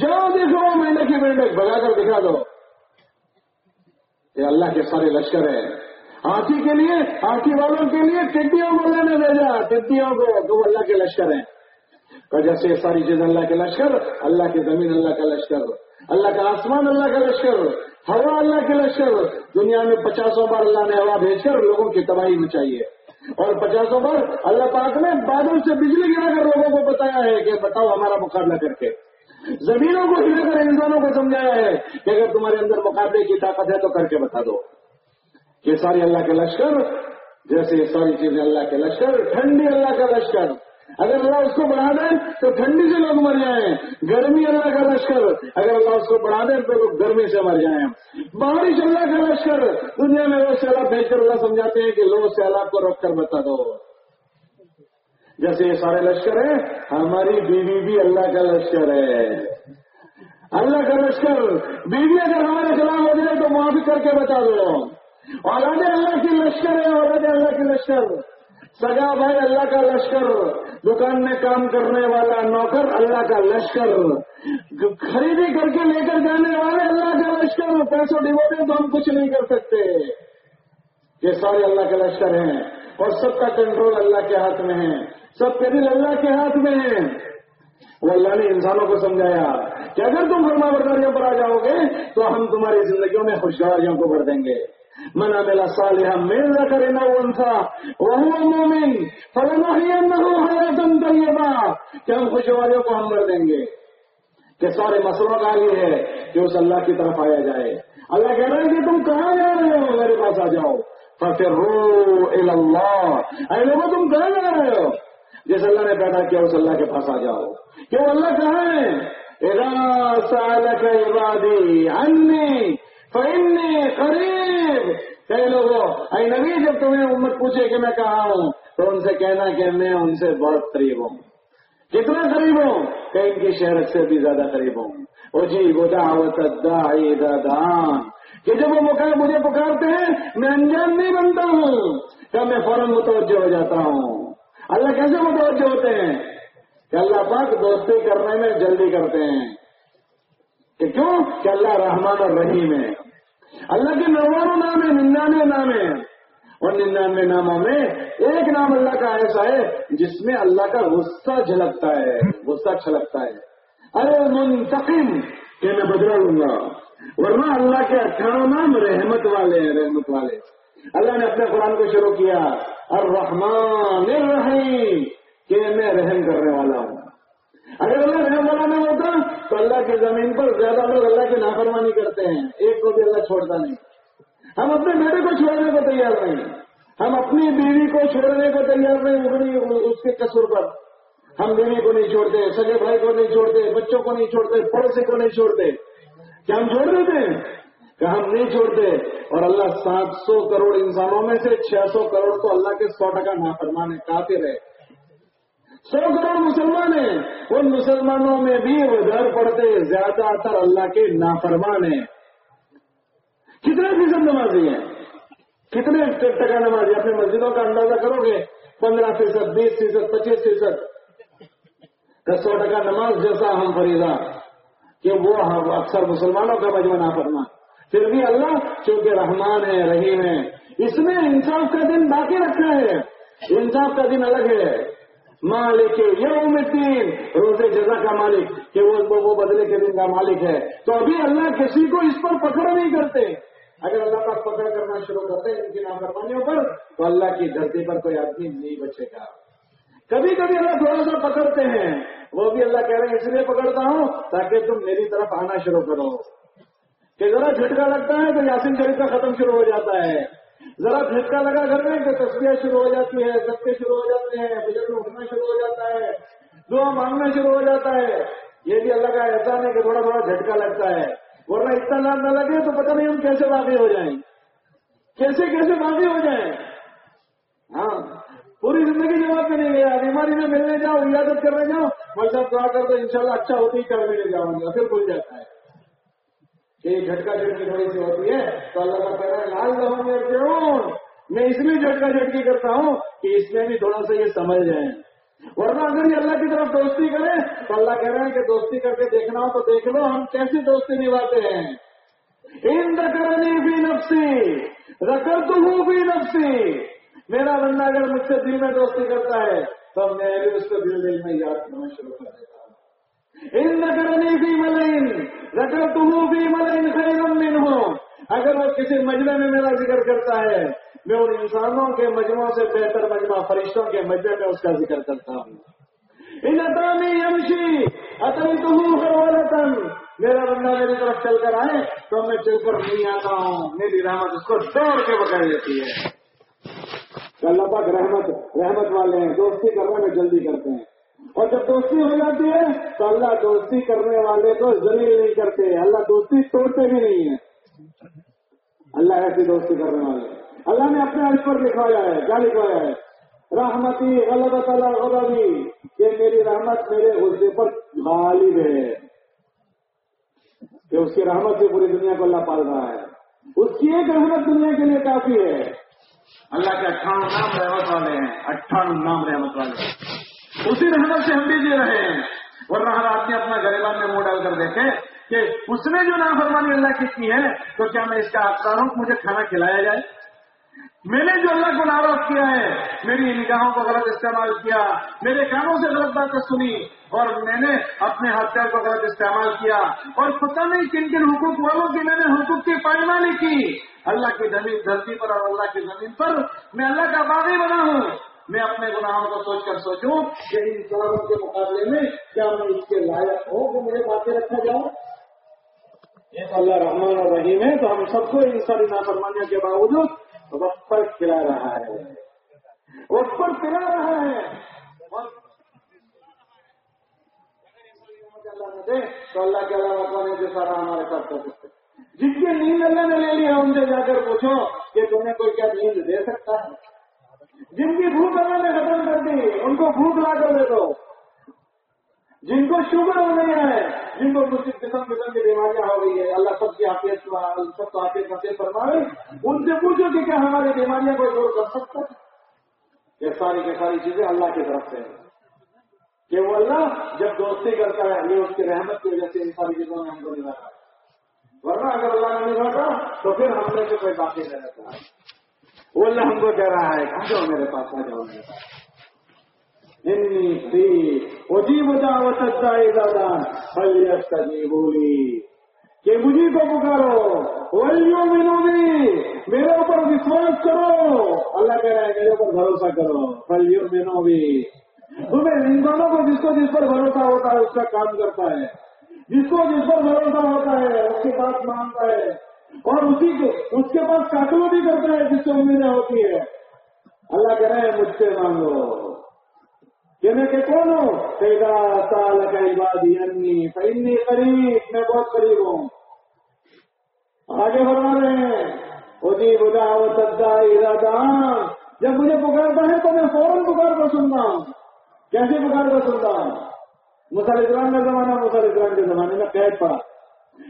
[SPEAKER 1] جہاں دیکھو مینڈک ہی مینڈک بگا کر دکھا دو۔ یہ اللہ کے سارے لشکر ہے ہاتھی کے لیے، ہاتھی والوں کے لیے ٹڈیوں کو لینے بھیجا۔ ٹڈیوں کو، تو وہ اللہ کے لشکر ہیں۔ جیسے یہ ساری چیزیں اللہ کے لشکر، اللہ کی زمین اللہ کا لشکر۔ اللہ کا آسمان اللہ کا لشکر۔ ہوا اللہ کے لشکر۔ دنیا میں پچاسوں بار اللہ نے ہوا بھیج کر لوگوں کی تباہی مچائی ہے۔ اور پچاسوں بار اللہ پاک نے بادل سے بجلی گرا کر لوگوں کو بتایا ہے کہ بتاؤ ہمارا مقابلہ کر کے۔ زمینوں کو ہلا کر انسانوں کو سمجھایا ہے کہ اگر تمہارے اندر مقابلے کی طاقت ہے تو کر کے بتا دو۔ یہ ساری اللہ کے لشکر، جیسے یہ ساری چیزیں اللہ کے لشکر، ٹھنڈی اللہ کا لشکر۔ اگر اللہ اس کو بڑھا دے تو ٹھنڈی سے لوگ مر جائیں۔ گرمی اللہ کا لشکر۔ اگر اللہ اس کو بڑھا دے تو لوگ گرمی سے مر جائیں۔ بارش اللہ کا لشکر۔ دنیا میں وہ سیلاب بھیج کر اللہ سمجھاتے ہیں کہ لوگ سیلاب کو روک کر بتا دو۔ جیسے یہ سارے لشکر ہیں، ہماری بیوی بھی اللہ کا لشکر ہے۔ اللہ کا لشکر، بیوی اگر ہمارے خلاف ہو جائے تو معافی کر کے بتا دو۔ اولاد اللہ کی لشکر ہے، اولاد اللہ کی لشکر۔ سگا بھائی اللہ کا لشکر۔ دکان میں کام کرنے والا، نوکر اللہ کا لشکر۔ خریدی کر کے لے کر جانے والے اللہ کا لشکر۔ پیسوں ڈبو دیں تو ہم کچھ نہیں کر سکتے۔ یہ سارے اللہ کے لشکر ہیں۔ اور سب کا کنٹرول اللہ کے ہاتھ میں ہے۔ سب کے دل اللہ کے ہاتھ میں ہیں۔ وہ اللہ نے انسانوں کو سمجھایا کہ اگر تم فرما برداریوں پر آ جاؤ گے، تو ہم تمہاری زندگیوں میں خوشگواریوں کو بھر دیں گے۔ منا میلا صالحہ میل نہ کرے نہ انسا وہ مومن فلما ہی نہ کہ ہم خوشگواریوں کو ہم بھر دیں گے۔ کہ سارے مسئلوں کا یہ ہے کہ اس اللہ کی طرف آیا جائے۔ اللہ کہہ رہے ہیں کہ تم کہاں جا رہے ہو؟ میرے پاس آ جاؤ۔ اللہ۔ اے لوگوں تم کہاں جا رہے ہو جس اللہ نے پیدا کیا، اس اللہ کے پاس آ جاؤ۔ کہ وہ اللہ کہاں ہے؟ عبادی انی فإنی قریب۔ کئی لوگوں اے نبی، جب تمہیں امت پوچھے کہ میں کہاں ہوں، تو ان سے کہنا کہ میں ان سے بہت قریب ہوں۔ کتنا قریب ہوں؟ کہ ان کی شہرت سے بھی زیادہ قریب ہوں۔ او جی وہ دعوت دان کہ جب وہ مقام مجھے پکارتے ہیں، میں انجان نہیں بنتا ہوں کہ میں فوراً متوجہ ہو جاتا ہوں۔ اللہ کیسے متوجہ ہوتے ہیں؟ کہ اللہ پاک دوستی کرنے میں جلدی کرتے ہیں۔ کہ کیوں؟ کہ اللہ رحمان اور رحیم ہے۔ اللہ کے نوانوں نام ہے ننانوے نام ہے اور ننانوے ناموں میں ایک نام اللہ کا ایسا ہے، جس میں اللہ کا غصہ جھلکتا ہے، غصہ چھلکتا ہے۔ ارے منتقم، کہ میں بدلا لوں گا۔ ورنہ اللہ کے اٹھارہ نام رحمت والے ہیں، رحمت والے۔ اللہ نے اپنے قرآن کو شروع کیا، الرحمن الرحیم، کہ میں رحم کرنے والا ہوں۔ اگر اللہ رحم والا نہ ہوتا، تو اللہ کی زمین پر زیادہ لوگ اللہ کی نافرمانی کرتے ہیں۔ ایک کو بھی اللہ چھوڑتا نہیں۔ ہم اپنے بیٹے کو چھوڑنے کو تیار نہیں۔ ہم اپنی بیوی کو چھوڑنے کو تیار نہیں اس کے قصور پر۔ ہم بیوی کو نہیں چھوڑتے، سگے بھائی کو نہیں چھوڑتے، بچوں کو نہیں چھوڑتے، پڑوسی کو نہیں چھوڑتے۔ کیا ہم چھوڑ دیتے ہیں؟ کہ ہم نہیں چھوڑتے اور اللہ سات سو کروڑ انسانوں میں سے چھ سو کروڑ تو اللہ کے سو ٹکا نافرمان ہے کافر ہے سو کروڑ مسلمان ہیں۔ ان مسلمانوں میں بھی وہ پڑتے زیادہ تر اللہ کے نافرمان ہیں۔ کتنے فیصد نمازی ہیں؟ کتنے ٹکا نمازی؟ اپنے مسجدوں کا اندازہ کرو گے۔ پندرہ فیصد، بیس فیصد، پچیس فیصد۔ سو ٹکا نماز جیسا ہم فریضہ۔ کہ وہ اکثر مسلمانوں کا مجمع نافرمان پھر بھی اللہ چونکہ رحمان ہے، رحیم ہے، اس میں انصاف کا دن باقی رکھا ہے۔ انصاف کا دن الگ ہے۔ مالک یوم الدین روز جزا کا مالک، کہ وہ وہ بدلے کے دن کا مالک ہے۔ تو ابھی اللہ کسی کو اس پر پکڑ نہیں کرتے۔ اگر اللہ کا پکڑ کرنا شروع کرتے ہیں ان کی نافرمانیوں پر، تو اللہ کی دھرتی پر کوئی آدمی نہیں بچے گا۔ کبھی کبھی اللہ تھوڑا سا پکڑتے ہیں۔ وہ بھی اللہ کہہ رہے ہیں، اس لیے پکڑتا ہوں تاکہ تم میری طرف آنا شروع کرو۔ کہ ذرا جھٹکا لگتا ہے تو یاسین شریف کا ختم شروع ہو جاتا ہے۔ ذرا جھٹکا لگا گھر میں تو تصویریں شروع ہو جاتی ہے سب شروع ہو جاتے ہیں بجٹ اٹھنا شروع ہو جاتا ہے، دعا مانگنا شروع ہو جاتا ہے۔ یہ بھی اللہ کا احسان ہے کہ تھوڑا تھوڑا جھٹکا لگتا ہے۔ ورنہ اتنا لاد نہ لگے تو پتہ نہیں ہم کیسے باقی ہو جائیں۔ کیسے کیسے باقی ہو جائیں۔ ہاں پوری زندگی جواب میں بیماری میں ملنے جاؤ، عیادت کرنے جاؤ۔ بھائی صاحب، دعا کر تو انشاءاللہ اچھا ہوتی ہی کر ملے جاؤں گا، پھر بھول جاتا ہے۔ یہ جھٹکا جھٹکی تھوڑی سی ہوتی ہے، تو اللہ کا کہہ رہا ہے، لال رہوں گے میں اس لیے جھٹکا جھٹکی کرتا ہوں کہ اس میں بھی تھوڑا سا یہ سمجھ جائیں۔ ورنہ اگر یہ اللہ کی طرف دوستی کرے، تو اللہ کہہ رہے ہیں کہ دوستی کر کے دیکھنا ہو تو دیکھ لو، ہم کیسی دوستی نبھاتے ہیں۔ ان کرنی بھی نفسی رکر تو ہوں بھی نفسی۔ میرا بندہ اگر مجھ سے دل میں دوستی کرتا ہے تو میں بھی اس کو دل دل میں یاد کرنا شروع کر دیتا ہوں ان نگرنی بھی ملین رکر تو ہوں بھی ملین خیرم من ہوں اگر وہ کسی مجمے میں میرا ذکر کرتا ہے، میں ان انسانوں کے مجموعوں سے بہتر مجمع، فرشتوں کے مجمے میں اس کا ذکر کرتا ہوں۔ ان اطانی یمشی اتنی تو ہوں ہر میرا بندہ میری طرف چل کر آئے تو میں چل کر نہیں آتا ہوں۔ میری رحمت اس کو دوڑ کے پکڑ لیتی ہے۔ اللہ پاک رحمت رحمت والے ہیں، دوستی کرنے میں جلدی کرتے ہیں۔ اور جب دوستی ہو جاتی ہے، تو اللہ دوستی کرنے والے کو ذلیل نہیں کرتے۔ اللہ دوستی توڑتے بھی نہیں ہیں۔ اللہ ایسی دوستی کرنے والے اللہ نے اپنے عرض پر لکھوایا ہے، کیا لکھوایا ہے؟ رحمتی غلط اللہ غلطی کہ میری رحمت میرے غصے پر غالب ہے۔ کہ اس کی رحمت سے پوری دنیا کو اللہ پال رہا ہے۔ اس کی ایک رحمت دنیا کے لیے کافی ہے۔ اللہ کے اٹھانو نام رحمت والے ہیں اٹھانو نام رحمت والے ہیں۔ اسی رحمت سے ہم بھی جی رہے ہیں۔ ورنہ ہر آدمی اپنا گریبان میں منہ ڈال کر دیکھے کہ اس نے جو نافرمانی اللہ کی کی ہے، تو کیا میں اس کا حقدار ہوں مجھے کھانا کھلایا جائے؟ میں نے جو اللہ کو ناراض کیا ہے، میری نگاہوں کو غلط استعمال کیا، میرے کانوں سے غلط باتیں سنی، اور میں نے اپنے ہتھیار کو غلط استعمال کیا، اور پتہ نہیں کن کن حقوق والوں کی میں نے حقوق کی پائمانی کی۔ اللہ کی زمین دھرتی پر اور اللہ کی زمین پر میں اللہ کا باغی بنا ہوں۔ میں اپنے گناہوں کو سوچ کر سوچوں کہ ان ساروں کے مقابلے میں کیا میں اس کے لائق ہوں کہ مجھے باتیں رکھا جاؤ اللہ رحمان اور رحیم ہے، تو ہم سب کو ان ساری نافرمانیوں کے باوجود وقت پر کھلا رہا ہے۔ وقت پر کھلا رہا ہے۔ اللہ نے دے تو اللہ کے علاوہ کون ہے جو سارا ہمارے ساتھ کر سکتے؟ جس کی نیند اللہ نے لے لیا ان سے جا کر پوچھو کہ تمہیں کوئی کیا نیند دے سکتا ہے؟ جن کی بھوک اللہ نے ختم کر دی، ان کو بھوک لا کر دے دو۔ جن کو شوگر ہو گئی ہے، جن کو کچھ قسم قسم کی بیماریاں ہو گئی ہے اللہ سب کی حافظ سب کو حافظ نصیب فرمائے۔ ان سے پوچھو کہ کیا ہماری بیماریاں کو دور کر سکتا ہے؟ یہ ساری کی ساری چیزیں اللہ کی طرف سے ہیں۔ کہ وہ اللہ جب دوستی کرتا ہے یہ اس کی رحمت کی وجہ سے ان ساری چیزوں میں ہم کو نہیں رکھا ورنہ اگر اللہ نے نہیں رکھا تو پھر ہم نے سے کوئی باقی نہیں رہتا۔ وہ اللہ ہم کو کہہ رہا ہے، آ جاؤ میرے پاس، آ جاؤ میرے پاس۔ انی سی وجی بجا وسطا دادا فلیت بولی کہ مجھے کو پکارو ولیو مینونی میرے اوپر وشواس کرو اللہ کہہ رہا ہے میرے اوپر بھروسہ کرو فلیو مینو بھی تمہیں ان دونوں کو جس کو جس پر بھروسہ ہوتا ہے اس کا کام کرتا ہے جس کو جس پر بھروسہ ہوتا ہے اس کے پاس مانگتا ہے اور اسی کو اس کے پاس کاٹو بھی کرتا ہے جس سے امیدیں ہوتی ہے اللہ کہہ رہے ہیں مجھ سے مانگو کہنے کے کون ہو پیدا سال کا عبادی انی فنی قریب، میں بہت قریب ہوں۔ آگے فرما رہے ہیں۔ اجی بدا و جب مجھے پکارتا ہے تو میں فوراً پکار کر سنتا ہوں۔ کیسے پکار کر سنتا ہوں؟ مسل اسلام کا زمانہ مسل اسلام کے زمانے میں قید پڑا۔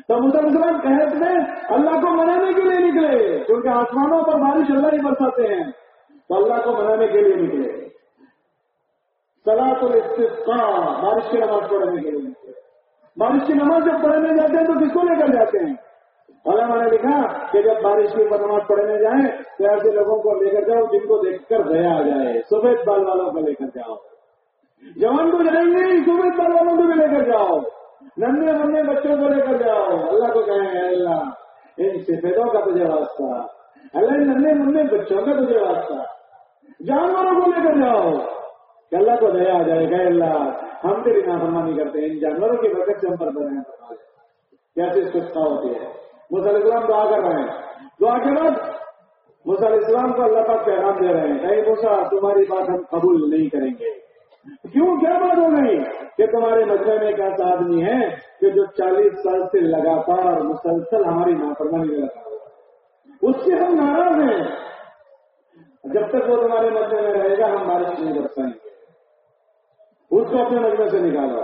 [SPEAKER 1] تو مسل اسلام قید میں اللہ کو منانے کے لیے نکلے، کیونکہ آسمانوں پر بارش اللہ ہی برساتے ہیں۔ تو اللہ کو منانے کے لیے نکلے۔ سلا تو بارش کی نماز پڑھنے کے لیے۔ بارش کی نماز جب پڑھنے جاتے ہیں تو کس کو لے کر جاتے ہیں؟ علامہ نے لکھا کہ جب بارش کی نماز پڑھنے جائیں تو ایسے لوگوں کو لے کر جاؤ، جن کو دیکھ کر دیا آ جائے۔ سفید بال والوں کو لے کر جاؤ۔ جوان کو جائیں گے، سفید بال والوں کو بھی لے کر جاؤ۔ ننے ننے بچوں کو لے کر جاؤ۔ اللہ کو کہیں اللہ، ان سفیدوں کا تجھے واسطہ۔ اللہ ننے ننے بچوں کا تجھے واسطہ۔ جانوروں کو لے کر جاؤ۔ کہ اللہ کو دیا آ جائے گا اللہ، ہم تیری نافرمانی کرتے ہیں، ان جانوروں کی برکت سے ہم پر بنے کیسے اس ہوتی ہے۔ مسل اسلام دعا کر رہے ہیں۔ دعا کے بعد مسل اسلام کو اللہ پاک پیغام دے رہے ہیں کہیں موسا تمہاری بات ہم قبول نہیں کریں گے۔ کیوں؟ کیا بات ہو گئی؟ کہ تمہارے مجمے میں ایک ایسا آدمی ہے کہ جو چالیس سال سے لگاتار مسلسل ہماری نافرمانی میں لگا ہوا اس سے ہم ناراض ہیں۔ جب تک وہ تمہارے مجمے میں رہے گا، ہم بارش نہیں کر پائیں گے۔ اس کو اپنے مجمے سے نکالو۔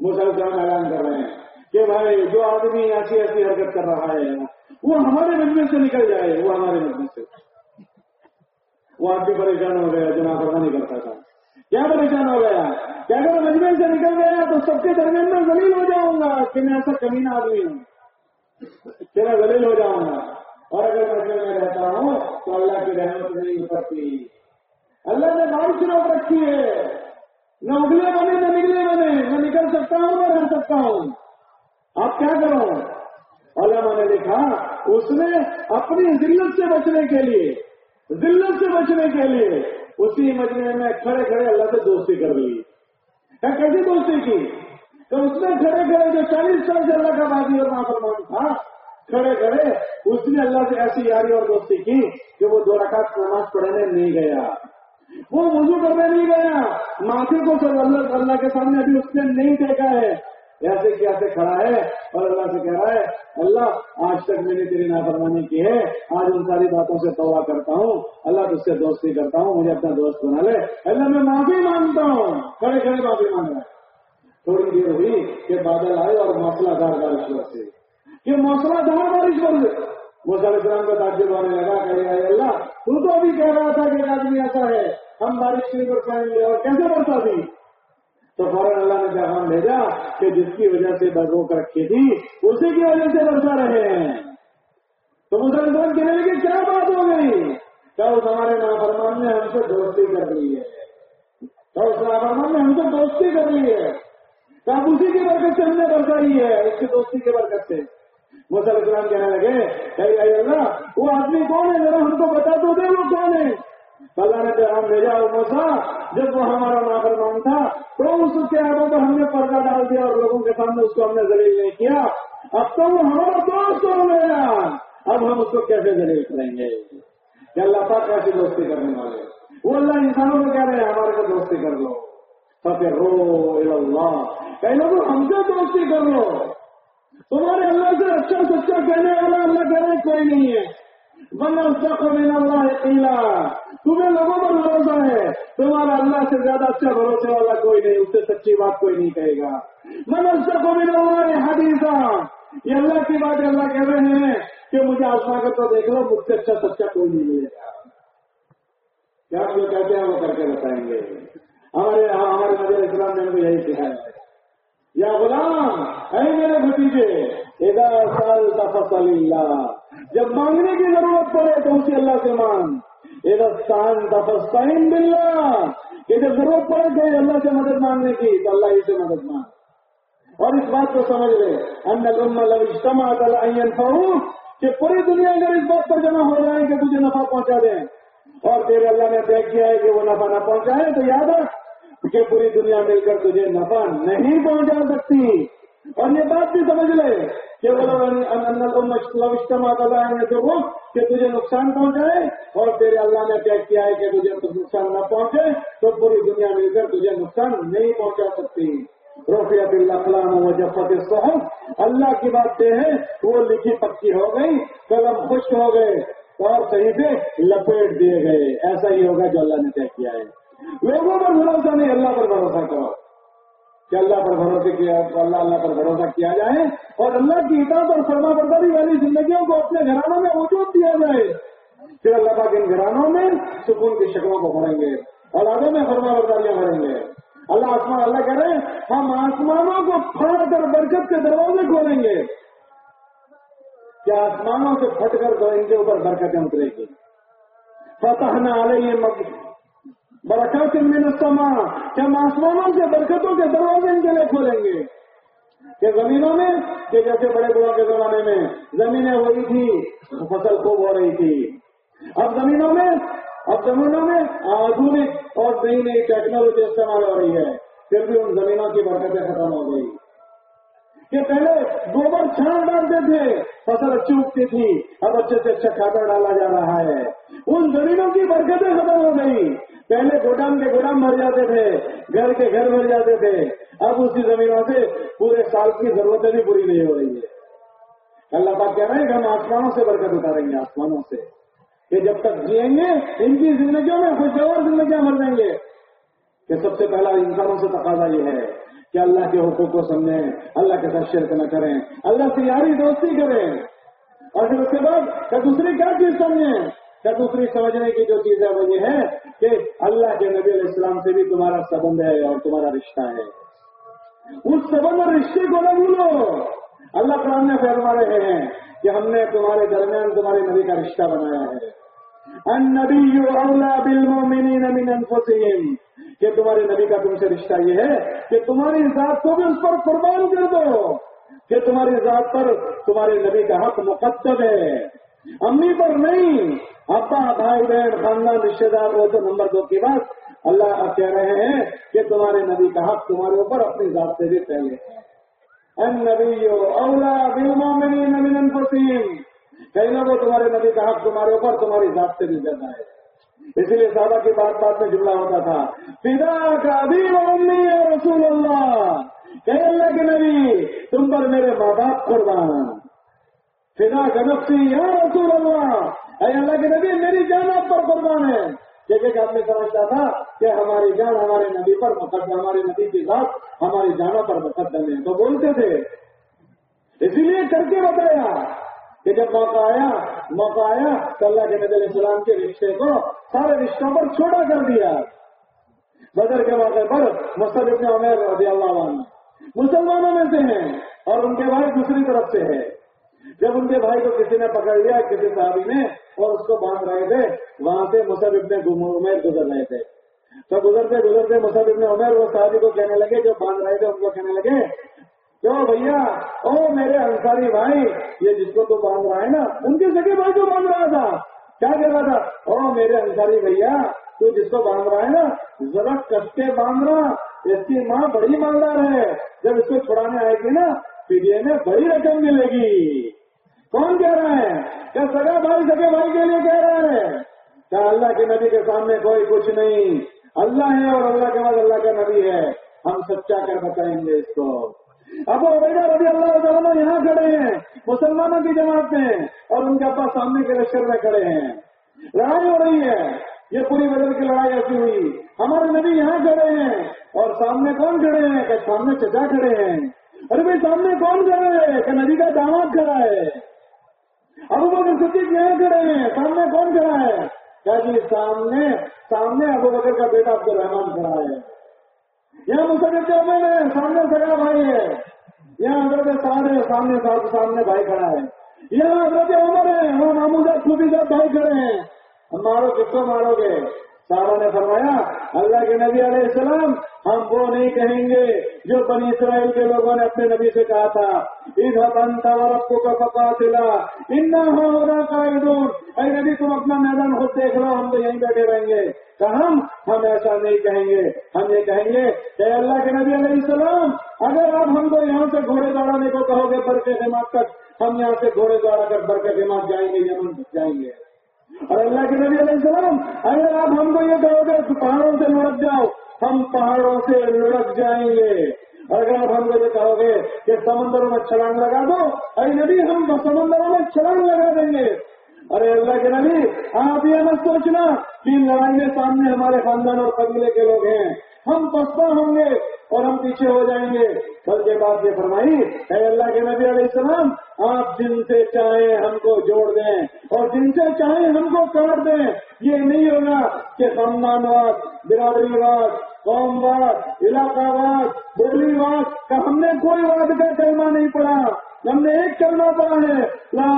[SPEAKER 1] مسلسل اعلان کر رہے ہیں کہ بھائی، جو آدمی ایسی ایسی حرکت کر رہا ہے، وہ ہمارے مجمے سے نکل جائے، وہ ہمارے مجمے سے۔ وہ آدمی پریشان ہو گیا جو نافرمانی کرتا تھا۔ کیا پریشان ہو گیا؟ کہ اگر مجمے سے نکل گیا تو سب کے درمیان میں زلیل ہو جاؤں گا، کہ میں ایسا کمینہ آدمی ہوں۔ تیرا زلیل ہو جاؤں گا۔ اور اگر مجمے میں رہتا ہوں تو اللہ کی رحمت نہیں اترتی۔ اللہ نے بارش روک رکھی ہے۔ نہ اگلے بنے نہ نکلے بنے نہ نکل سکتا ہوں نہ رہ سکتا ہوں۔ آپ کیا کرو؟ علماء نے لکھا، اس نے اپنی ذلت سے بچنے کے لیے، ذلت سے بچنے کے لیے اسی مجمے میں کھڑے کھڑے اللہ سے دوستی کر لی۔ کیا کیسی دوستی کی؟ تو اس نے کھڑے کھڑے جو چالیس سال سے اللہ کا بادی اور نافرمان تھا، کھڑے کھڑے اس نے اللہ سے ایسی یاری اور دوستی کی کہ وہ دو رکعت نماز پڑھنے نہیں گیا۔ وہ وضو کرنے نہیں گیا۔ ماتھے کو سب اللہ اللہ کے سامنے ابھی اس نے نہیں دیکھا ہے۔ ایسے کیا سے کھڑا ہے اور اللہ سے کہہ رہا ہے، اللہ، آج تک میں نے تیری نافرمانی کی ہے۔ آج ان ساری باتوں سے توبہ کرتا ہوں۔ اللہ تجھ سے دوستی کرتا ہوں، مجھے اپنا دوست بنا لے۔ اللہ، میں معافی مانگتا ہوں۔ کھڑے کھڑے معافی مانگ رہا ہے۔ تھوڑی دیر ہوئی کہ بادل آئے اور موسلا دار بارش برسے کہ موسلا دار بارش برسے وہ علیہ السلام کا تعجب ہونے لگا کہ اللہ، تو تو ابھی کہہ رہا تھا کہ ایک آدمی ایسا ہے، ہم بارش نہیں برسائیں گے، اور کیسے برسا دی تو فوراً اللہ نے پیغام بھیجا کہ جس کی وجہ سے روک رکھی تھی، اسی کی وجہ سے برسا رہے ہیں۔ تو مسلمان کہنے لگے کیا بات ہو گئی؟ کیا اس ہمارے نافرمان نے ہم سے دوستی کر لی ہے۔ کیا اس نافرمان نے ہم سے دوستی کر لی ہے۔ کیا اسی کی برکت سے ہم نے برسائی ہے، اس کی دوستی کی برکت سے۔ مسل اسلام کہنے لگے، اے اللہ، وہ آدمی کون ہے؟ ذرا ہم کو بتا دو دے، وہ کون ہے؟ اللہ نے پیغام بھیجا اور موسا جب وہ ہمارا نافرمان تھا، تو اس کے آگوں پر ہم نے پردہ ڈال دیا اور لوگوں کے سامنے اس کو ہم نے ذلیل نہیں کیا۔ اب تو وہ ہمارا دوست ہو گیا۔ اب ہم اس کو کیسے ذلیل کریں گے؟ کہ اللہ پاک کیسی دوستی کرنے والے وہ اللہ انسانوں کو کہہ رہے ہیں، ہمارے کو دوستی کر لو پھر رو اللہ۔ کئی لوگ ہم سے دوستی کر لو۔ تمہارے اللہ اچھا سے اچھا سچا کہنے والا اللہ کہہ رہے کوئی نہیں ہے۔ بنا کو اللہ قیلا تمہیں لوگوں پر بھروسہ ہے۔ تمہارا اللہ سے زیادہ اچھا بھروسے والا کوئی نہیں، اس سے سچی بات کوئی نہیں کہے گا۔ من کو اللہ حدیثہ یہ اللہ کی بات اللہ کہہ رہے ہیں کہ مجھے آسما کر تو دیکھ لو، مجھ سے اچھا سچا اچھا کوئی نہیں ملے گا۔ کیا جو کہتے ہیں؟ وہ کر کے بتائیں گے۔ ہمارے ہمارے نظر اسلام نے ہم کو یہی سکھایا ہے۔ یا غلام، اے میرے بھتیجے ادا سال فصل اللہ، جب مانگنے کی ضرورت پڑے تو اسی اللہ سے مانگ۔ ادستان تفستین بلّہ کہ جب ضرورت پڑے گئی اللہ سے مدد مانگنے کی، تو اللہ ہی سے مدد مانگ۔ اور اس بات کو سمجھ لے، ان لو اجتماع فہو کہ پوری دنیا اگر اس بات پر جمع ہو جائے کہ تجھے نفع پہنچا دیں۔ اور تیرے اللہ نے طے کیا ہے کہ وہ نفع نہ پہنچائے، تو یاد رکھ کہ پوری دنیا مل کر تجھے نفع نہیں پہنچا سکتی۔ اور یہ بات بھی سمجھ لے کہ وہ کہ تجھے نقصان پہنچائے اور تیرے اللہ نے طے کیا ہے کہ تجھے نقصان نہ پہنچے تو پوری دنیا مل کر تجھے نقصان نہیں پہنچا سکتی۔ روفیت اللہ فلام و جفت صحب اللہ کی بات یہ ہے، وہ لکھی پکی ہو گئی، قلم خشک ہو گئے اور صحیح سے لپیٹ دیے گئے۔ ایسا ہی ہوگا جو اللہ نے طے کیا ہے۔ لوگوں پر بھروسہ نہیں، اللہ پر بھروسہ کرو۔ کہ اللہ پر بھروسہ کیا، تو اللہ اللہ پر بھروسہ کیا جائے۔ اور اللہ کی اطاعت اور فرما برداری والی زندگیوں کو اپنے گھرانوں میں وجود دیا جائے۔ پھر اللہ پاک ان گھرانوں میں سکون کی شکلوں کو بھریں گے اور آگے میں فرما برداریاں بھریں گے۔ اللہ آسمان اللہ کہہ رہے ہیں، ہم آسمانوں کو پھاڑ کر برکت کے دروازے کھولیں گے۔ کیا آسمانوں سے پھٹ کر تو ان کے اوپر برکتیں اترے گی۔ فتح نہ آ رہی ہے برکات من السماء کہ ہم آسمانوں کے برکتوں کے دروازے ان کے لیے کھولیں گے؟ کہ زمینوں میں، کہ جیسے بڑے بڑوں کے زمانے میں زمینیں ہوئی تھی، فصل خوب ہو رہی تھی۔ اب زمینوں میں، اب زمینوں میں آدھونک اور نئی نئی ٹیکنالوجی استعمال ہو رہی ہے۔ پھر بھی ان زمینوں کی برکتیں ختم ہو گئی۔ کہ پہلے گوبر چھان ڈالتے تھے، فصل اچھی اگتی تھی، اب اچھے سے اچھا کھاتا ڈالا جا رہا ہے۔ ان زمینوں کی برکتیں ختم ہو گئی پہلے گودام کے گودام بھر جاتے تھے، گھر کے گھر بھر جاتے تھے۔ اب اسی زمینوں سے پورے سال کی ضرورتیں بھی پوری نہیں ہو رہی ہے اللہ پاک کہہ رہے ہیں کہ ہم آسمانوں سے برکت اتاریں گے، آسمانوں سے۔ کہ جب تک جیئیں گے، ان کی زندگیوں میں خوشگوار زندگیاں مر جائیں گے۔ کہ سب سے پہلا انسانوں سے تقاضا یہ ہے کہ اللہ کے حقوق کو سمجھیں، اللہ کے ساتھ شرک نہ کریں، اللہ سے یاری دوستی کریں۔ اور پھر اس کے بعد کہ دوسری کیا چیز سمجھیں؟ کہ دوسری سمجھنے کی جو چیز ہے وہ یہ ہے کہ اللہ کے نبی علیہ السلام سے بھی تمہارا سبند ہے اور تمہارا رشتہ ہے۔ اس سبند اور رشتے کو نہ بھولو۔ اللہ قرآن میں فرما رہے ہیں کہ ہم نے تمہارے درمیان تمہارے نبی کا رشتہ بنایا ہے۔ النبی اولا بالمؤمنین من انفسهم۔ کہ تمہارے نبی کا تم سے رشتہ یہ ہے کہ تمہاری ذات کو بھی اس پر قربان کر دو، کہ تمہاری ذات پر تمہارے نبی کا حق مقدم ہے۔ امی پر نہیں، ابا، بھائی، بہن، خاندان رشتے دار، وہ تو نمبر دو کی بات۔ اللہ کہہ رہے ہیں کہ تمہارے نبی کا حق تمہارے اوپر اپنی ذات سے بھی پہلے ہے اولا من کئی لوگوں تمہارے نبی کا حق تمہارے اوپر، تمہاری ذات سے بھی زیادہ ہے۔ اسی لیے صحابہ کی بات بات میں جملہ ہوتا تھا، فدا کا ابھی امی رسول اللہ کہ اللہ کے نبی، تم پر میرے ماں باپ قربان فدا کا نفسی یا رسول اللہ اے اللہ کے نبی، میری جان آپ پر قربان ہے ایک ایک آدمی سمجھتا تھا کہ ہماری جان ہمارے نبی پر مقدم، ہمارے نبی کی ذات ہماری جانوں پر مقدم ہے۔ تو بولتے تھے۔ اسی لیے کر کے بتایا کہ جب موقع آیا موقع آیا تو اللہ کے نبی علیہ السلام کے رشتے کو سارے رشتوں پر چھوڑا کر دیا۔ بدر کے موقع پر مصد ابن عمیر رضی اللہ عنہ مسلمانوں میں سے ہیں اور ان کے بھائی دوسری طرف سے ہے جب ان کے بھائی کو کسی نے پکڑ لیا، کسی صحابی نے اور اس کو باندھ رہے تھے، وہاں سے مصب ابن عمیر گزر رہے تھے۔ تو گزرتے گزرتے مصب ابن عمیر وہ صحابی کو کہنے لگے، جو باندھ رہے تھے، ان کو کہنے لگے کیوں بھیا، او میرے انصاری بھائی، یہ جس کو تو باندھ رہا ہے نا، ان کے سگے بھائی کو باندھ رہا تھا۔ کیا کہہ رہا تھا؟ او میرے انصاری بھیا، تو جس کو باندھ رہا ہے نا، ذرا کس کے باندھ رہا۔ اس کی ماں بڑی مالدار ہے۔ جب اس کو چھڑانے آئے گی نا پیڈیے میں بڑی رقم ملے گی۔ کون کہہ رہا ہے؟ کیا سگا بھائی سگے بھائی کے لیے کہہ رہا ہے؟ کیا اللہ کے نبی کے سامنے کوئی کچھ نہیں؟ اللہ ہے اور اللہ کے بعد اللہ کا نبی ہے۔ ہم سچا کر بتائیں گے اس کو۔ اب عبیدہ رضی اللہ تعالیٰ یہاں کھڑے ہیں، مسلمانوں کی جماعت میں، اور ان کے ابا سامنے کے لشکر میں کھڑے ہیں۔ لڑائی ہو رہی ہے، یہ پوری بدل کی لڑائی ایسی ہوئی۔ ہمارے نبی یہاں کھڑے ہیں، اور سامنے کون کھڑے ہیں؟ کہ سامنے چچا کھڑے ہیں۔ ارے بھائی، سامنے کون کھڑے ہیں کہ نبی کا داماد کھڑا ہے۔ ابو بکر صدیق یہاں کھڑے ہیں، سامنے کون کھڑا ہے؟ کیا جی سامنے سامنے ابو بکر کا بیٹا عبد الرحمان کھڑا ہے۔ یہاں مسلم چوبے میں سامنے سگا بھائی ہے۔ یہاں حضرت سارے سامنے سامنے بھائی کھڑا ہے۔ یہاں حضرت عمر ہے وہاں مامو صاحب خوبی صاحب بھائی کھڑے ہیں۔ مارو، کس کو مارو گے؟ صاحبہ نے فرمایا، اللہ کے نبی علیہ السلام، ہم وہ نہیں کہیں گے جو بنی اسرائیل کے لوگوں نے اپنے نبی سے کہا تھا۔ ادھر بنتا اور ابو کا پکا چلا اتنا اے نبی، تم اپنا میدان خود دیکھ لو، ہم تو یہیں بیٹھے رہیں گے۔ کہ ہم ہم ایسا نہیں کہیں گے۔ ہم یہ کہیں گے کہ اللہ کے نبی علیہ السلام، اگر آپ ہم کو یہاں سے گھوڑے دوڑانے کو کہو گے برقے خدمات تک ہم یہاں سے گھوڑے دوڑا کر برقے خدمات جائیں گے، یمن جائیں گے۔ اور اللہ کے نبی علیہ السلام، اگر آپ ہم کو یہ کہو گے پہاڑوں سے لڑک جاؤ، ہم پہاڑوں سے لڑک جائیں گے۔ اور اگر آپ ہم کو یہ کہو گے کہ سمندروں میں چھلانگ لگا دو ارے نبی، ہم سمندروں میں چھلانگ لگا دیں گے۔ ارے اللہ کے نبی، آپ یہ مت سوچنا کہ لڑائی میں سامنے ہمارے خاندان اور قبیلے کے لوگ ہیں۔ ہم پسپا ہوں گے اور ہم پیچھے ہو جائیں گے۔ کل کے بعد یہ فرمائی، اے اللہ کے نبی علیہ السلام، آپ جن سے چاہیں ہم کو جوڑ دیں اور جن سے چاہیں ہم کو کاٹ دیں۔ یہ نہیں ہوگا کہ خاندان واد، برادری واد، قوم واد، علاقہ واد بولی واد کا ہم نے کوئی واد کا کلمہ نہیں پڑھا۔ ہم نے ایک کلمہ پڑھا ہے، لا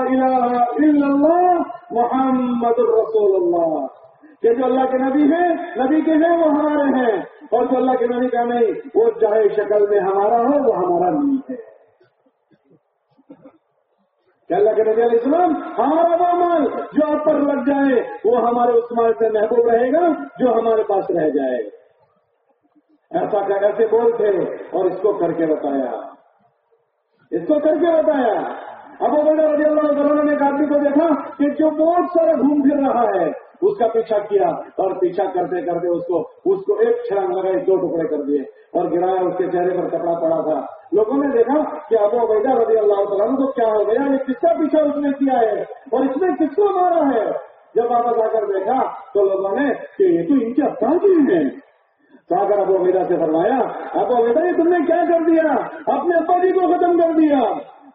[SPEAKER 1] الہ الا اللہ محمد الرسول اللہ۔ کہ جو اللہ کے نبی ہیں، نبی کے ہیں، وہ ہمارے ہیں۔ اور جو اللہ کے نبی کا نہیں، وہ چاہے شکل میں ہمارا ہو، وہ ہمارا نہیں ہے۔ کہ اللہ کے نبی علیہ السلام ہمارا وہ مال جو آپ پر لگ جائے، وہ ہمارے اس مال سے محبوب رہے گا جو ہمارے پاس رہ جائے۔ ایسا کر، ایسے بول تھے اور اس کو کر کے بتایا۔ اس کو کر کے بتایا۔ اب وہ رضی اللہ تعالیٰ نے ایک آدمی کو دیکھا کہ جو بہت سارا گھوم پھر رہا ہے، اس کا پیچھا کیا اور پیچھا کرتے کرتے اس کو اس کو ایک چھڑان لگائی، دو ٹکڑے کر دیے اور گرایا اس کے چہرے پر کپڑا پڑا تھا۔ لوگوں نے دیکھا کہ ابو عبیدہ رضی اللہ تعالیٰ کو کیا ہو گیا، یہ کس کا پیچھا اس نے کیا ہے اور اس نے کس کو مارا ہے؟ جب واپس آ کر دیکھا تو لوگوں نے کہ یہ تو ان کے ابا ہیں۔ تو کر ابو عبیدہ سے فرمایا، ابو عبیدہ یہ تم نے کیا کر دیا؟ اپنے ابا جی کو ختم کر دیا۔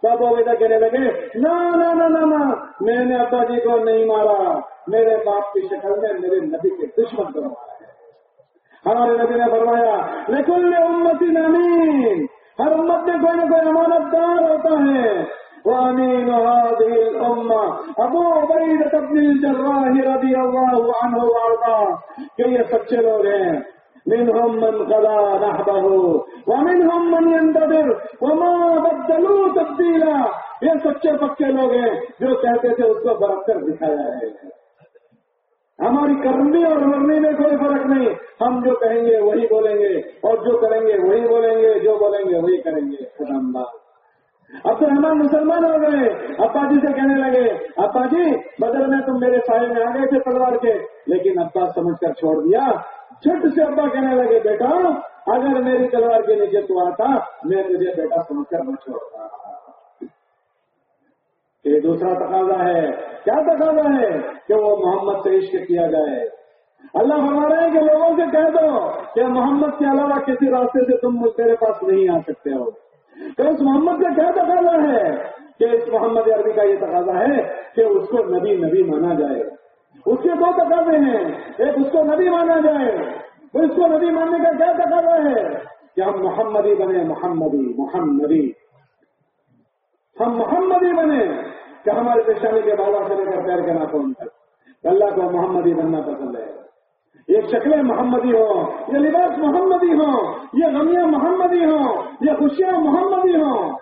[SPEAKER 1] تو ابو عبیدہ کہنے لگے نہ نہ میں نے ابا جی کو نہیں مارا۔ میرے باپ کی شکل میں میرے نبی کے دشمن کو مارا ہمارے نبی نے فرمایا لیکن امتی نامین، ہر امت میں کوئی نہ کوئی امانت دار ہوتا ہے۔ وامين هذه الامه ابو عبيده بن الجراح رضي الله عنه وارضاه کہ یہ سچے لوگ ہیں۔ منهم من قضى نحبه، ومنهم من ينتظر، وما بدلوا تبديلا. یہ سچے پکے لوگ ہیں جو کہتے تھے، اس کو برف کر دکھایا ہے۔ ہماری کرنی اور مرنی میں کوئی فرق نہیں۔ ہم جو کہیں گے، وہی بولیں گے، اور جو کریں گے، وہی بولیں گے، جو بولیں گے، وہی کریں گے۔ خدم اب تو ہمارے مسلمان ہو گئے۔ ابا جی سے کہنے لگے، ابا جی بدل میں تم میرے سائے میں آ گئے تھے تلوار کے، لیکن ابا سمجھ کر چھوڑ دیا۔ چھٹ سے ابا کہنے لگے، بیٹا، اگر میری تلوار کے نیچے تو آتا، میں تجھے بیٹا سمجھ کر نہ چھوڑتا. یہ دوسرا تقاضا ہے۔ کیا تقاضا ہے؟ کہ وہ محمد سے عشق کیا جائے۔ اللہ رہے ہیں کہ لوگوں سے کہہ دو کہ محمد کے علاوہ کسی راستے سے تم تیرے پاس نہیں آ سکتے ہو۔ تو اس محمد کا کیا تقاضا ہے؟ کہ اس محمد عربی کا یہ تقاضا ہے کہ اس کو نبی نبی مانا جائے۔ اس کے دو تقاضے ہیں۔ ایک اس کو نبی مانا جائے تو اس کو نبی ماننے کا کیا تقاضا ہے؟ کہ ہم محمدی بنے، محمدی محمدی۔ ہم محمدی بنے کہ ہمارے پیشانی کے بالا سے لے کر پیر کے ناخون تک۔ اللہ کو محمدی بننا پسند ہے۔ یہ شکلیں محمدی ہوں، یہ لباس محمدی ہوں، یہ غمیاں محمدی ہوں، یہ خوشیاں محمدی ہوں۔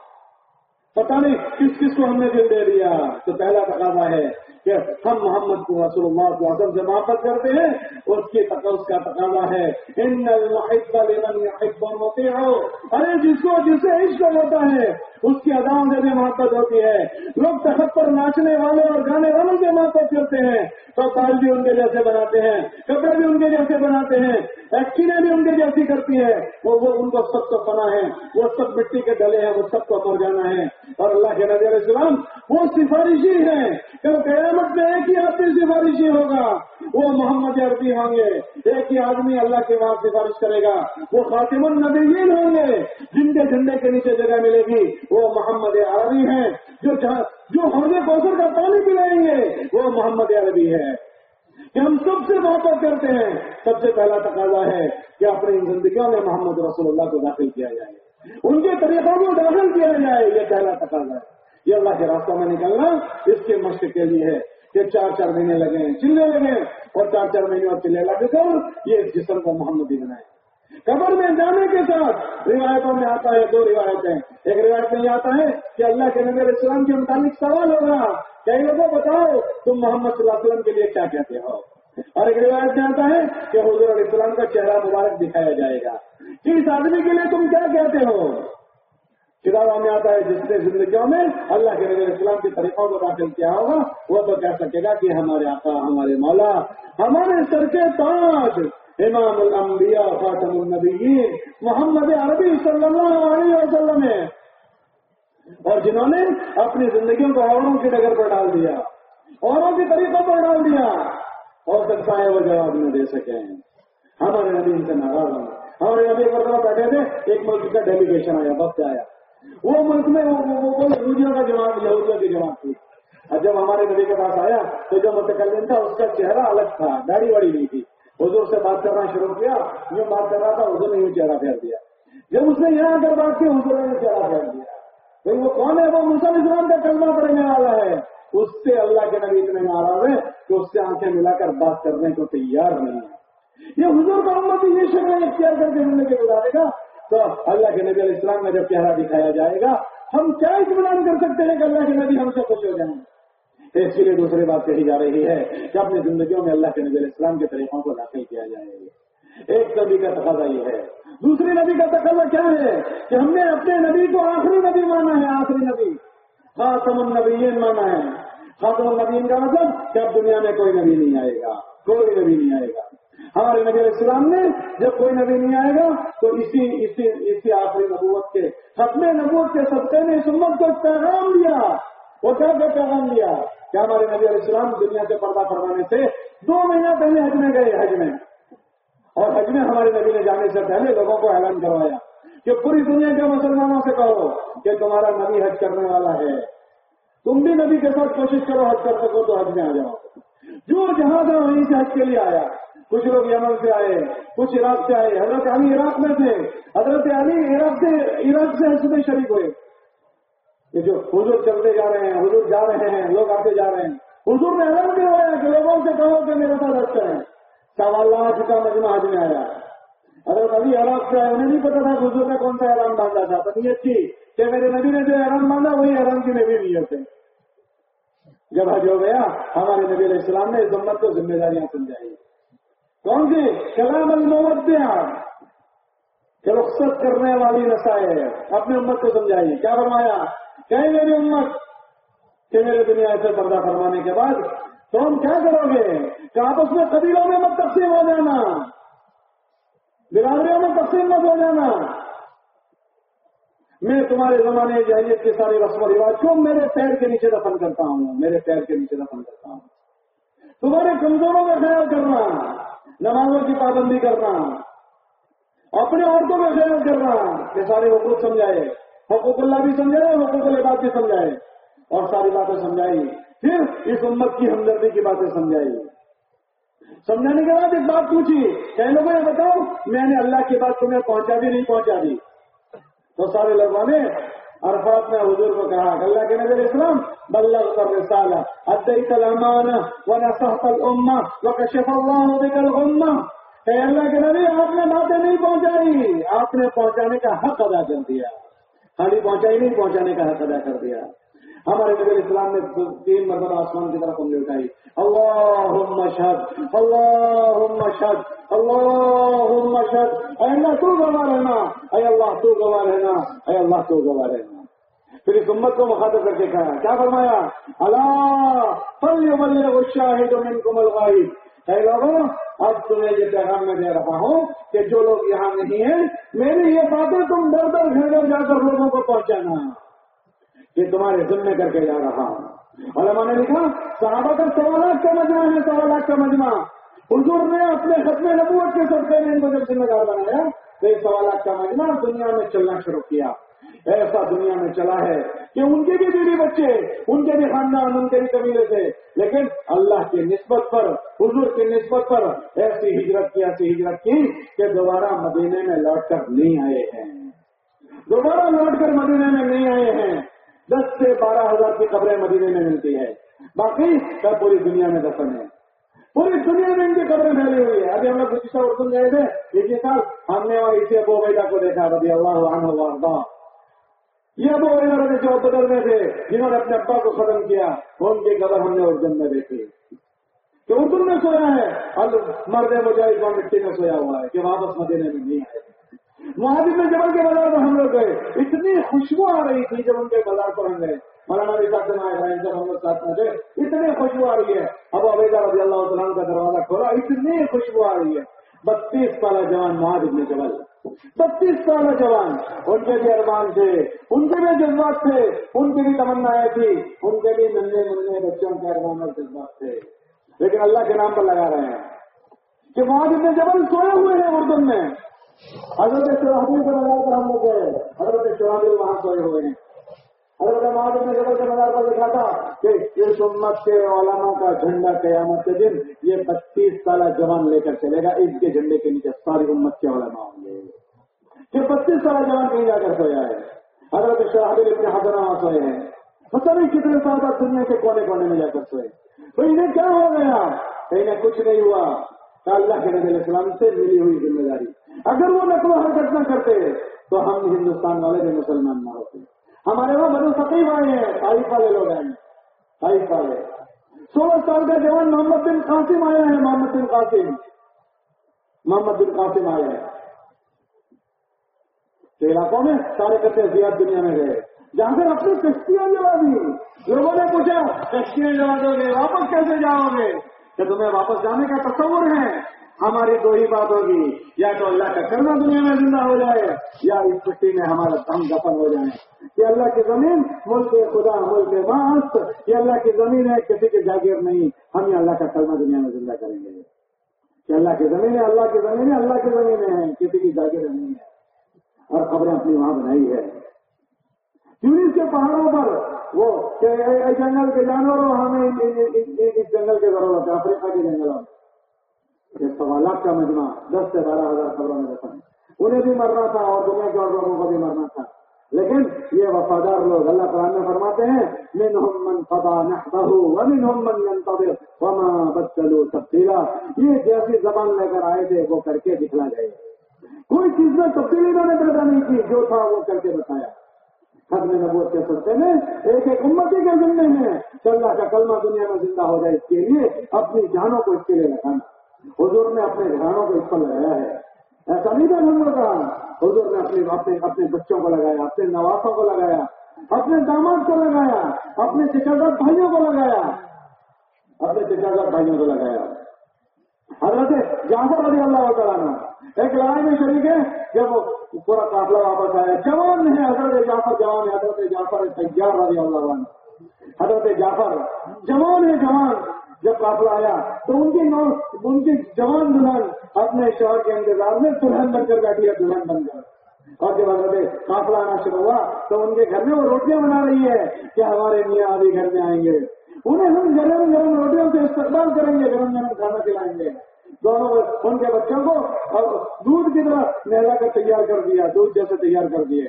[SPEAKER 1] پتہ نہیں کس کس کو ہم نے دل دے دیا۔ تو پہلا تقاضا ہے کہ ہم محمد کو رسول اللہ کو اعظم سے محبت کرتے ہیں اس کی اس کا تقاضا ہے، ان ہوتے ہو ارے، جس کو جسے عشق ہوتا ہے، اس کی اداؤں سے بھی محبت ہوتی ہے۔ لوگ تخت پر ناچنے والے اور گانے والوں سے محبت کرتے ہیں۔ تو پال بھی ان کے جیسے بناتے ہیں کپڑے بھی ان کے جیسے بناتے ہیں۔ ایکچولی بھی ان کے جیسی کرتی ہے۔ وہ وہ ان کو سب کو پنا ہے، وہ سب مٹی کے ڈلے ہیں، وہ سب کو مر جانا ہے۔ اور اللہ کے نبی علیہ السلام وہ سفارشی ہے کہ قیامت میں ایک ہی آدمی سفارشی ہوگا۔ وہ محمد عربی ہوں گے۔ ایک ہی آدمی اللہ کے وہاں سفارش کرے گا۔ وہ خاتم النبیین ہوں گے۔ جن کے جھنڈے کے نیچے جگہ ملے گی، وہ محمد عربی ہیں۔ جو جو حوض کوثر کا پانی پلائیں گے وہ محمد عربی ہے کہ ہم سب سے محبت کرتے ہیں۔ سب سے پہلا تقاضا ہے کہ اپنی زندگیوں میں محمد رسول اللہ کو داخل کیا جائے۔ ان کے طریقوں کو داخل کیا جائے، یہ پہلا تقاضا ہے۔ یہ اللہ کے راستوں میں نکلنا اس کے مشق کے لیے ہے کہ چار چار مہینے لگے چلنے لگے اور چار چار مہینے اور چلنے لگے کر یہ اس جسم کو محمدی بنائے۔ قبر میں جانے کے ساتھ روایتوں میں آتا ہے، دو روایتیں۔ ایک روایت میں یہ آتا ہے کہ اللہ کے نبی علیہ السلام کے متعلق سوال ہوگا کئی لوگوں بتاؤ تم محمد صلی اللہ علیہ وسلم کے لیے کیا کہتے ہو؟ اور ایک روایت میں آتا ہے کہ حضور علیہ السلام کا چہرہ مبارک دکھایا جائے گا۔ اس آدمی کے لیے تم کیا کہتے ہو؟ کتابوں میں آتا ہے، جس نے زندگیوں میں؟ اللہ کے نبی اسلام کے طریقوں کو داخل کیا ہوگا، وہ تو کہہ سکے گا کہ ہمارے آقا، ہمارے مولا، ہمارے سر کے تاج، امام الانبیاء خاتم النبیین، محمد عربی صلی اللہ علیہ وسلم ہے اور جنہوں نے اپنی زندگیوں کو اوروں کی ڈگر پر ڈال دیا، اوروں کے طریقوں پر ڈال دیا، اور سکتا ہے وہ جواب نہ دے سکے۔ ہمارے نبی ان سے ناراض ہوں۔ ہمارے نبی پر بیٹھے تھے، ایک ملک کا ڈیلیگیشن آیا، وقت آیا۔ وہ ملک میں وہ یہودیوں کا جواب یہودیوں کی جواب تھی۔ اور جب ہمارے نبی کے پاس آیا تو جو متکلم تھا، اس کا چہرہ الگ تھا، داڑھی واڑی نہیں تھی۔ حضور سے بات کرنا شروع کیا، جو بات کر رہا تھا، حضور نے یوں چہرہ پھیر دیا۔ جب اس نے یہاں کر بات کی، حضور نے چہرہ پھیر دیا۔ بھائی، وہ کون ہے؟ وہ مسلم اسلام کا کلمہ پڑھنے والا ہے۔ اس سے اللہ کے نبی اتنے ناراض ہے کہ اس سے آنکھیں ملا کر بات کرنے کو تیار نہیں ہے۔ یہ حضور کا امت یہ شکل اختیار کر کے زندگی گزارے گا۔ تو اللہ کے نبی علیہ السلام میں جب چہرہ دکھایا جائے گا، ہم کیا اطمینان کر سکتے ہیں کہ اللہ کے نبی ہم سے خوش ہو جائیں؟ اس لیے دوسری بات کہی جا رہی ہے کہ اپنی زندگیوں میں اللہ کے نبی علیہ السلام کے طریقوں کو داخل کیا جائے۔ ایک نبی کا تقاضا یہ ہے۔ دوسری نبی کا تقاضا کیا ہے؟ کہ ہم نے اپنے نبی کو آخری نبی مانا ہے، آخری نبی۔ خاتم النبیین مانا ہے۔ خاتم النبیین کا مطلب کہ اب دنیا میں کوئی نبی نہیں آئے گا، کوئی نبی نہیں آئے گا۔ ہمارے نبی علیہ السلام نے جب کوئی نبی نہیں آئے گا تو اسی اسی اسی آخری نبوت کے، ختم نبوت کے صدقے نے اس امت کو پیغام دیا۔ وہ کیا کیا پیغام دیا؟ کہ ہمارے نبی علیہ السلام دنیا سے پردہ کروانے سے دو مہینہ پہلے حج میں گئے حج میں؟ اور حج میں ہمارے نبی نے جانے سے پہلے لوگوں کو اعلان کروایا کہ پوری دنیا کے مسلمانوں سے کہو کہ تمہارا نبی حج کرنے والا ہے۔ تم بھی نبی کے ساتھ کوشش کرو حج کر سکو تو حج میں آ جاؤ۔ جو جہاں تھا وہیں سے حج کے لیے آیا کچھ لوگ یمن سے آئے، کچھ عراق سے آئے۔ حضرت علی عراق میں تھے۔ حضرت علی عراق سے عراق سے حج شریک ہوئے۔ کہ جو حضور چلتے جا رہے ہیں، حضور جا رہے ہیں، لوگ آتے جا رہے ہیں۔ حضور نے اعلان بھی ہوا ہے کہ لوگوں سے کہو کہ میرے ساتھ اچھا ہے سوا لاکھ کا مجمع آج میں آیا۔ اگر کبھی عرب سے آئے، انہیں نہیں پتا تھا کہ حضور نے کون سا اعلان باندھا تھا۔ تو نیت تھی کہ میرے نبی نے جو اعلان باندھا، وہی اعلان کی نبی نیت ہے۔ جب حج ہو گیا، ہمارے نبی علیہ السلام نے اس امت کو ذمہ داریاں سمجھائی۔ کون سی کلام المودع رخصت کرنے والی نسائے اپنے امت کو سمجھائی۔ کیا فرمایا؟ کہیں میری امت، کہ میرے دنیا سے پردہ فرمانے کے بعد تو ہم کیا کرو گے؟ کہ آپس میں قبیلوں میں مت تقسیم ہو جانا۔ برادریوں میں تقسیم مت ہو جانا۔ میں تمہارے زمانے جہلیت کے سارے رسم و رواج کو میرے پیر کے نیچے دفن کرتا ہوں۔ میرے پیر کے نیچے دفن کرتا ہوں۔ تمہارے کمزوروں کا خیال کرنا۔ نمازوں کی پابندی کرنا، اپنے عورتوں کا خیال کرنا کہ سارے حقوق سمجھائے حقوق اللہ بھی سمجھائے حقوق العباد بھی سمجھائے، اور ساری باتیں سمجھائی، پھر اس امت کی ہمدردی کی باتیں سمجھائی۔ سمجھانے کے بعد ایک بات پوچھی، کہنے لوگوں یہ بتاؤ، میں نے اللہ کی بات تمہیں پہنچا دی، نہیں پہنچا دی۔ تو سارے لوگوں نے عرفات میں حضور کو کہا کہ اللہ کے نبی علیہ السلام بلغ کر رسالہ ادیت الامانہ ونصحت الامہ وکشف اللہ بک الغمہ کہ اللہ کے نبی آپ نے باتیں نہیں پہنچائی آپ نے پہنچانے کا حق ادا کر دیا خالی پہنچائی نہیں پہنچانے کا حق ادا کر دیا ہمارے نبی علیہ السلام نے تین مرتبہ آسمان کی طرف انگلی اٹھائی۔ اللہم شد اللہم شد اللہم شد اے اللہ، تو گواہ رہنا۔ اے اللہ، تو گواہ رہنا۔ اے اللہ، تو گواہ رہنا۔ پھر اس امت کو مخاطب کر کے کہا، کیا فرمایا؟ اللہ پل بلے شاہد منکم الغائب۔ اے لوگوں اب تمہیں یہ پیغام میں دے رہا ہوں کہ جو لوگ یہاں نہیں ہیں، میری یہ باتیں تم در در گھر گھر جا کر لوگوں کو پہنچانا۔ یہ تمہارے ذمے کر کے جا رہا ہوں۔ علماء نے لکھا، صحابہ کا سوا لاکھ کا مجمع ہے سوا لاکھ کا مجمع۔ حضور نے اپنے ختم نبوت کے صدقے میں ان کو جب ذمہ دار بنایا، تو سوا لاکھ کا مجمع دنیا میں چلنا شروع کیا۔ ایسا دنیا میں چلا ہے کہ ان کے بھی بیوی بچے، ان کے بھی خاندان، ان کے بھی قبیلے تھے۔ لیکن اللہ کی نسبت پر، حضور کی نسبت پر ایسی ہجرت کی، ایسی ہجرت کی کہ دوبارہ مدینے میں لوٹ کر نہیں آئے ہیں۔ دوبارہ لوٹ کر مدینے میں نہیں آئے ہیں۔ دس سے بارہ ہزار کی قبریں مدینے میں ملتی ہے باقی سب پوری دنیا میں دفن ہے پوری دنیا میں ان کی قبریں پھیلی ہوئی ہے ابھی ہم لوگ گزشتہ اردو گئے تھے۔ اسی سال ہم نے اور اسی ابو بیدا کو دیکھا، رضی اللہ عنہ وارضا یہ ابو بیدا رضی جو بدل میں تھے، جنہوں نے اپنے ابا کو ختم کیا، ان کی قبر ہم نے اردن میں دیکھی۔ کہ اردن میں سویا ہے۔ مرد مجاہد وہاں مٹی میں سویا ہوا ہے کہ واپس مدینے میں نہیں آئے۔ معاذ میں جبل کے بازار پر ہم لوگ گئے۔ اتنی خوشبو آ رہی تھی جب ان کے بازار پر ہم گئے۔ مولانا بھی ساتھ میں آئے جب ہم لوگ ساتھ میں اتنی خوشبو آ رہی ہے۔ اب عبیدہ رضی اللہ تعالیٰ کا دروازہ کھولا، اتنی خوشبو آ رہی ہے۔ بتیس سالہ جوان معاذ ابن جبل۔ بتیس سالہ جوان، ان کے بھی ارمان تھے، ان کے بھی جذبات تھے، ان کی بھی تمنا تھی، ان کے بھی ننے مننے بچوں کے ارمان اور جذبات تھے۔ لیکن اللہ کے نام پر لگا رہے ہیں کہ معاذ ابن جبل سوئے ہوئے ہیں اردن میں۔ حضرت شہادی کے مزار پر ہم لوگ گئے حضرت شہادی وہاں سوئے ہوئے۔ ہیں حضرت مہاجر نے جبل کے مزار پر لکھا تھا کہ اس امت کے علماء کا جھنڈا قیامت کے دن یہ بتیس سالہ جوان لے کر چلے گا۔ اس کے جھنڈے کے نیچے ساری امت کے علماء ہوں گے۔ کہ بتیس سالہ جوان کہیں جا کر سویا ہے حضرت شہادی اپنے حضرت وہاں سوئے ہیں پتہ نہیں کتنے سال بعد دنیا کے کونے کونے میں جا کر سوئے تو انہیں کیا ہو گیا؟ انہیں کچھ نہیں ہوا۔ اللہ کے نبی علیہ السلام سے ملی ہوئی ذمہ داری۔ اگر وہ نقل و حرکت نہ کرتے، تو ہم ہندوستان والے بھی مسلمان نہ ہوتے۔ ہمارے وہاں بڑے سقیب آئے ہیں تائف والے لوگ آئے ہیں۔ تائف والے۔ سولہ سال کا جوان محمد بن قاسم آیا ہے، محمد بن قاسم۔ محمد بن قاسم آیا ہے۔ تو علاقوں میں سارے کرتے زیاد دنیا میں گئے۔ جہاں سے اپنی کشتیاں جلا دی لوگوں نے پوچھا، کشتیاں جلا دو گے واپس کیسے جاؤ گے؟ کہ تمہیں واپس جانے کا تصور ہے، ہماری دو ہی بات ہوگی۔ یا تو اللہ کا کرنا دنیا میں زندہ ہو جائے، یا اس چھٹی میں ہمارا دم دفن ہو جائے۔ یہ اللہ کی زمین ملک خدا، ملک ماست یہ اللہ کی زمین ہے، کسی کی جاگیر نہیں۔ ہم یہ اللہ کا کلمہ دنیا میں زندہ کریں گے۔ کہ اللہ کی زمین ہے، اللہ کی زمین ہے، اللہ کی زمین ہے، کسی کی جاگیر نہیں ہے۔ اور خبریں اپنی وہاں بنائی ہے۔ ٹیونس کے پہاڑوں پر وہ جنگل کے جانوروں ہمیں اس جنگل کی ضرورت ہے، افریقہ کے جنگلوں یہ سوالات کا مجمع، دس سے بارہ ہزار خبروں میں رکھا انہیں بھی مرنا تھا اور دنیا کے اور لوگوں کو بھی مرنا تھا۔ لیکن یہ وفادار لوگ اللہ قرآن میں فرماتے ہیں من من قضا نحبه ومن من ينتظر وما بدلوا تبدیلا۔ یہ جیسی زبان لے کر آئے تھے، وہ کر کے دکھلا گئے کوئی چیز میں تبدیلی انہوں نے پیدا نہیں کی، جو تھا وہ کر کے بتایا۔ ختم نبوت کے سلسلے میں ایک ایک امتی کے ذمے ہیں کہ اللہ کا کلمہ دنیا میں زندہ ہو جائے اس کے لیے اپنی جانوں کو اس کے لیے لگانا حضور نے اپنے گھرانوں کو اس پر لگایا ہے۔ ایسا نہیں تھا ہم کا۔ حضور نے اپنے اپنے اپنے بچوں کو لگایا، اپنے نواسوں کو لگایا، اپنے داماد کو لگایا، اپنے چچاگت بھائیوں کو لگایا۔ اپنے چچاگت بھائیوں کو لگایا۔ حضرت جعفر رضی اللہ تعالیٰ ایک لڑائی میں شریک ہے جب پورا قافلہ واپس آیا، جوان ہے حضرت جعفر جوان ہے حضرت جعفر تیار رضی اللہ عنہ۔ حضرت جعفر جوان ہے جوان۔ جب قافلہ آیا، تو ان کی ان کی جوان دلہن اپنے شوہر کے انتظار میں دلہن بن کر بیٹھی ہے، دلہن بن کر۔ اور جب حضرت قافلہ آنا شروع ہوا، تو ان کے گھر میں وہ روٹیاں بنا رہی ہے کہ ہمارے میاں آدھی گھر میں آئیں گے۔ انہیں ہم گرم گرم روٹیوں سے استقبال کریں گے، گرم گرم کھانا کھلائیں گے۔ دونوں ان کے بچوں کو دودھ کی طرح نہلا کر تیار کر دیا، دودھ جیسے تیار کر دیے۔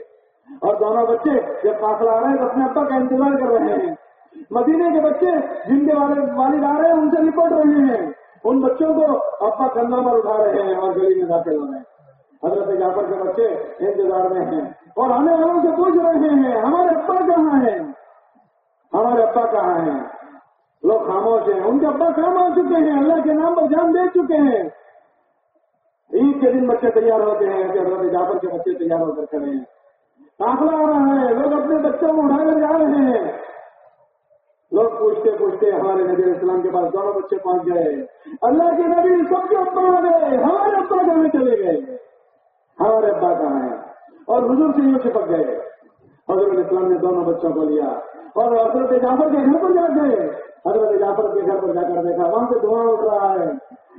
[SPEAKER 1] اور دونوں بچے جب قافلہ آ رہے ہیں تو اپنے ابا کا انتظار کر رہے ہیں۔ مدینے کے بچے جن کے والد آ رہے ہیں، ان سے نپٹ رہے ہیں۔ ان بچوں کو ابا کندھا پر اٹھا رہے ہیں اور گلی میں داخل ہو رہے ہیں۔ حضرت جعفر کے بچے انتظار میں ہیں۔ اور آنے والوں سے پوچھ رہے ہیں، ہمارے ابا کہاں ہیں؟ ہمارے ابا کہاں ہیں؟ لوگ خاموش ہیں۔ ان کے ابا کام آ چکے ہیں۔ اللہ کے نام پر جان دے چکے ہیں۔ عید کے دن بچے تیار ہوتے ہیں۔ کہ حضرت جعفر کے بچے تیار ہو کر کھڑے ہیں۔ کافلا آ رہا ہے۔ لوگ اپنے بچوں کو اٹھا کر جا رہے ہیں۔ لوگ پوچھتے پوچھتے ہمارے نبی اسلام کے پاس دونوں بچے پہنچ گئے۔ اللہ کے نبی سب کے ابا آ گئے۔ ہمارے ابا کہاں چلے گئے۔ ہمارے ابا کہاں ہیں؟ اور حضور سے یوں چپک گئے۔ حضرت اسلام نے دونوں بچوں کو لیا۔ اور حضرت جعفر کے گھر پر جا گئے۔ حضرت جعفر کے گھر پر جا کر دیکھا، وہاں سے دھواں اٹھ رہا ہے۔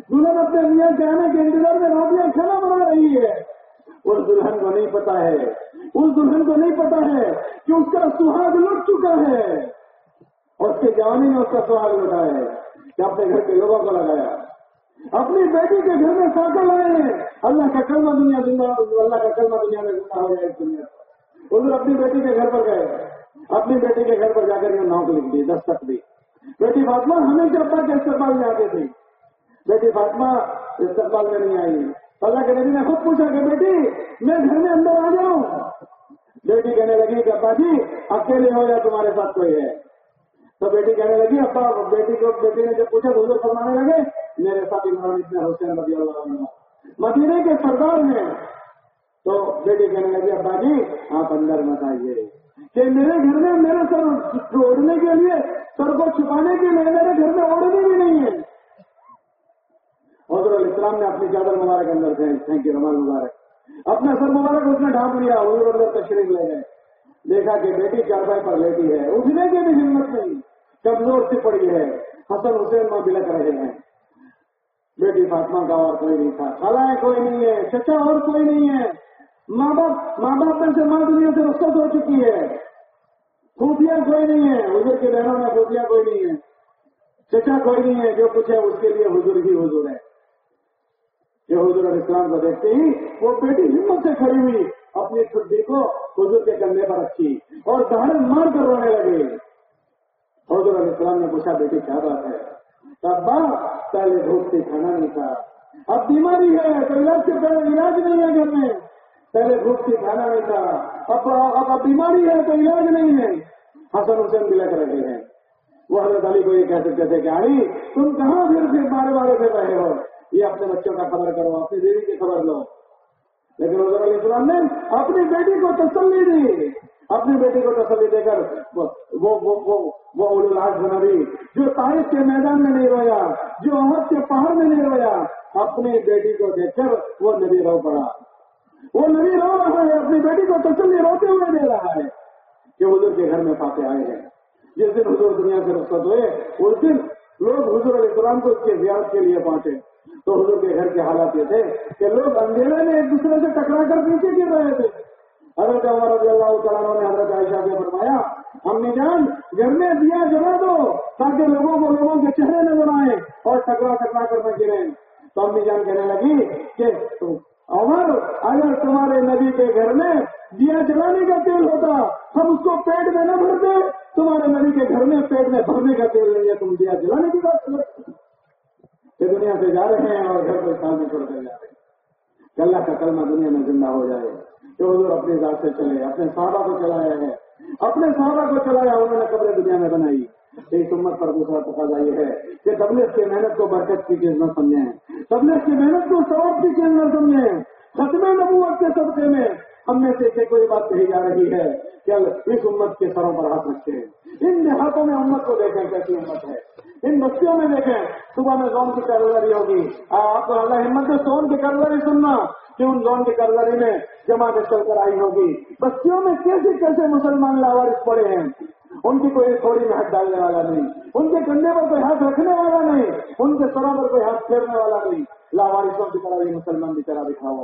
[SPEAKER 1] دلہن اپنے میاں کے آنے کے انتظار میں روٹیاں کھانا بنا رہی ہے۔ اس دلہن کو نہیں پتا ہے۔ اس دلہن کو نہیں پتا ہے کہ اس کا سہاگ لٹ چکا ہے۔ اور اس کے جوانی میں اس کا سہاگ لٹا ہے کہ اپنے گھر کے لوگوں کو لگایا۔ اپنی بیٹی کے گھر میں ساکر لائے ہیں اللہ کا کلمہ دنیا زندہ اللہ کا کلمہ دنیا میں زندہ ہو جائے دنیا ادھر اپنی بیٹی کے گھر پر گئے۔ اپنی بیٹی کے گھر پر جا کر نوک لکھ دی دستک دی۔ بیٹی فاطمہ ہمیشہ ابا کے استقبال میں آتے تھے؟ بیٹی فاطمہ استقبال میں نہیں آئی۔ اللہ کے نبی نے خود پوچھا کہ بیٹی، میں گھر میں اندر آ جاؤں بیٹی کہنے لگی کہ ابا جی اکیلے ہو یا تمہارے ساتھ کوئی ہے۔ تو بیٹی کہنے لگی، ابا، بیٹی کو، بیٹی نے جب پوچھا تو حضور فرمانے لگے، میرے ساتھ عمران اتنے حسین رضی اللہ عنہ۔ مدینے کے سردار ہیں تو بیٹی کہنے لگی، ابا جی آپ اندر مت آئیے۔ کہ میرے گھر میں میرے سر اوڑھنے کے لیے سر کو چھپانے کے لیے میرے گھر میں اوڑھنے بھی نہیں ہے۔ حضر السلام نے اپنی چادر مبارک اندر پھینکی رمال مبارک۔ اپنا سر مبارک اس نے ڈھانپ لیا، حضور اندر تشریف لے گئے۔ دیکھا کہ بیٹی چارپائی پر لیتی ہے، اٹھنے کی بھی ہمت نہیں، کمزور سی پڑی ہے۔ حسن حسین میں بلک رہے ہیں۔ بیٹی فاطمہ کا اور کوئی نہیں تھا۔ خالائیں کوئی نہیں ہے، چچا اور کوئی نہیں ہے۔ ماں باپ ماں باپ میں سے ماں دنیا سے رخصت ہو چکی ہے۔ خوفیاں کوئی نہیں ہے۔ حضور کے بہنوں میں خوفیاں کوئی نہیں ہے۔ چچا کوئی نہیں ہے۔ جو کچھ ہے اس کے لیے حضور ہی حضور ہے۔ یہ حضور علیہ السلام کو دیکھتے ہی وہ بیٹی ہمت سے کھڑی ہوئی اپنی چھٹی کو حضور کے کندھے پر رکھی اور دہڑے مار کر رونے لگے۔ حضور علیہ السلام نے پوچھا، بیٹی، کیا بات ہے؟ ابا، پہلے بھوک سے کھانا نہیں تھا اب بیماری ہے، تو علاج سے پہلے علاج نہیں ہے گھر میں۔ پہلے بھوک سے کھانا نہیں تھا۔ اب اب بیماری ہے تو علاج نہیں ہے۔ حسن حسین بھی لگ رہے ہیں۔ وہ حضرت علی کو یہ کہہ سکتے تھے کہ علی، تم کہاں پھر پھر بارے بارے پھر رہے ہو؟ یہ اپنے بچوں کا خبر کرو، اپنی بیوی کی خبر لو۔ لیکن حضرت علیہ السلام نے اپنی بیٹی کو تسلی دی۔ اپنی بیٹی کو تسلی دے کر وہ الاج بنا دی جو تاریخ کے میدان میں نہیں رویا، جو عہد کے پہاڑ میں نہیں رویا، اپنی بیٹی کو دیکھ کر وہ نبی رو پڑا۔ وہ نبی رو رہا ہے، اپنی بیٹی کو تسلی روتے ہوئے دے رہا ہے۔ کہ حضور کے گھر میں پاتے آئے ہیں۔ جس دن حضور دنیا سے رخصت ہوئے، اس دن لوگ حضور علیہ السلام کو اس کے زیارت کے لیے پہنچے۔ تو حضور کے گھر کے حالات یہ تھے کہ لوگ اندھیرے میں ایک دوسرے سے ٹکرا کر پیچھے گر رہے تھے۔ حضرت عمر رضی اللہ تعالیٰ نے حضرت عائشہ سے فرمایا امی جان، گھر میں دیا جلا دو تاکہ لوگوں کو لوگوں کے چہرے نظر آئے اور ٹکرا ٹکرا کر نہ گرے تو امی جان کہنے لگی کہ عمر اگر تمہارے نبی کے گھر میں دیا جلانے کا تیل ہوتا، ہم اس کو پیٹ میں نہ بھرتے۔ تمہارے نبی کے گھر میں پیٹ میں بھرنے کا تیل نہیں ہے، تم دیا جلانے کی بات یہ دنیا سے جا رہے ہیں اور گھر کو سال میں چھوڑ کر جا رہے۔ ہیں کہ اللہ کا کلمہ دنیا میں زندہ ہو جائے، کہ حضور اپنی ذات سے چلے، اپنے صحابہ کو چلایا ہے۔ اپنے صحابہ کو چلایا، انہوں نے قبریں دنیا میں بنائی۔ ایک امت پر دوسرا تقاضا یہ ہے کہ تبلیغ کی محنت کو برکت کی چیز نہ سمجھیں۔ تبلیغ کی محنت کو سبب کی چیز نہ سمجھیں۔ ختم نبوت کے صدقے میں ہم میں سے کوئی بات کہی جا رہی ہے کہ اس امت کے سروں پر ہاتھ رکھتے ہیں۔ ان دیہاتوں میں امت کو دیکھیں کیسی امت ہے۔ ان بستیوں میں دیکھیں صبح میں زون کی کاروباری ہوگی۔ آپ کو اللہ ہمت سے سون کی کاروباری سننا کہ ان زون کی کاروباری میں جمع چل کر آئی ہوگی۔ بستیوں میں کیسے کیسے مسلمان لاوارس پڑے ہیں؟ ان کی کوئی تھوڑی میں ہاتھ ڈالنے والا نہیں۔ ان کے کندھے پر کوئی ہاتھ رکھنے والا نہیں۔ ان کے سروں پر کوئی ہاتھ پھیرنے والا نہیں۔ لاوارسوں کی طرح یہ مسلمان کی طرح دکھا ہوا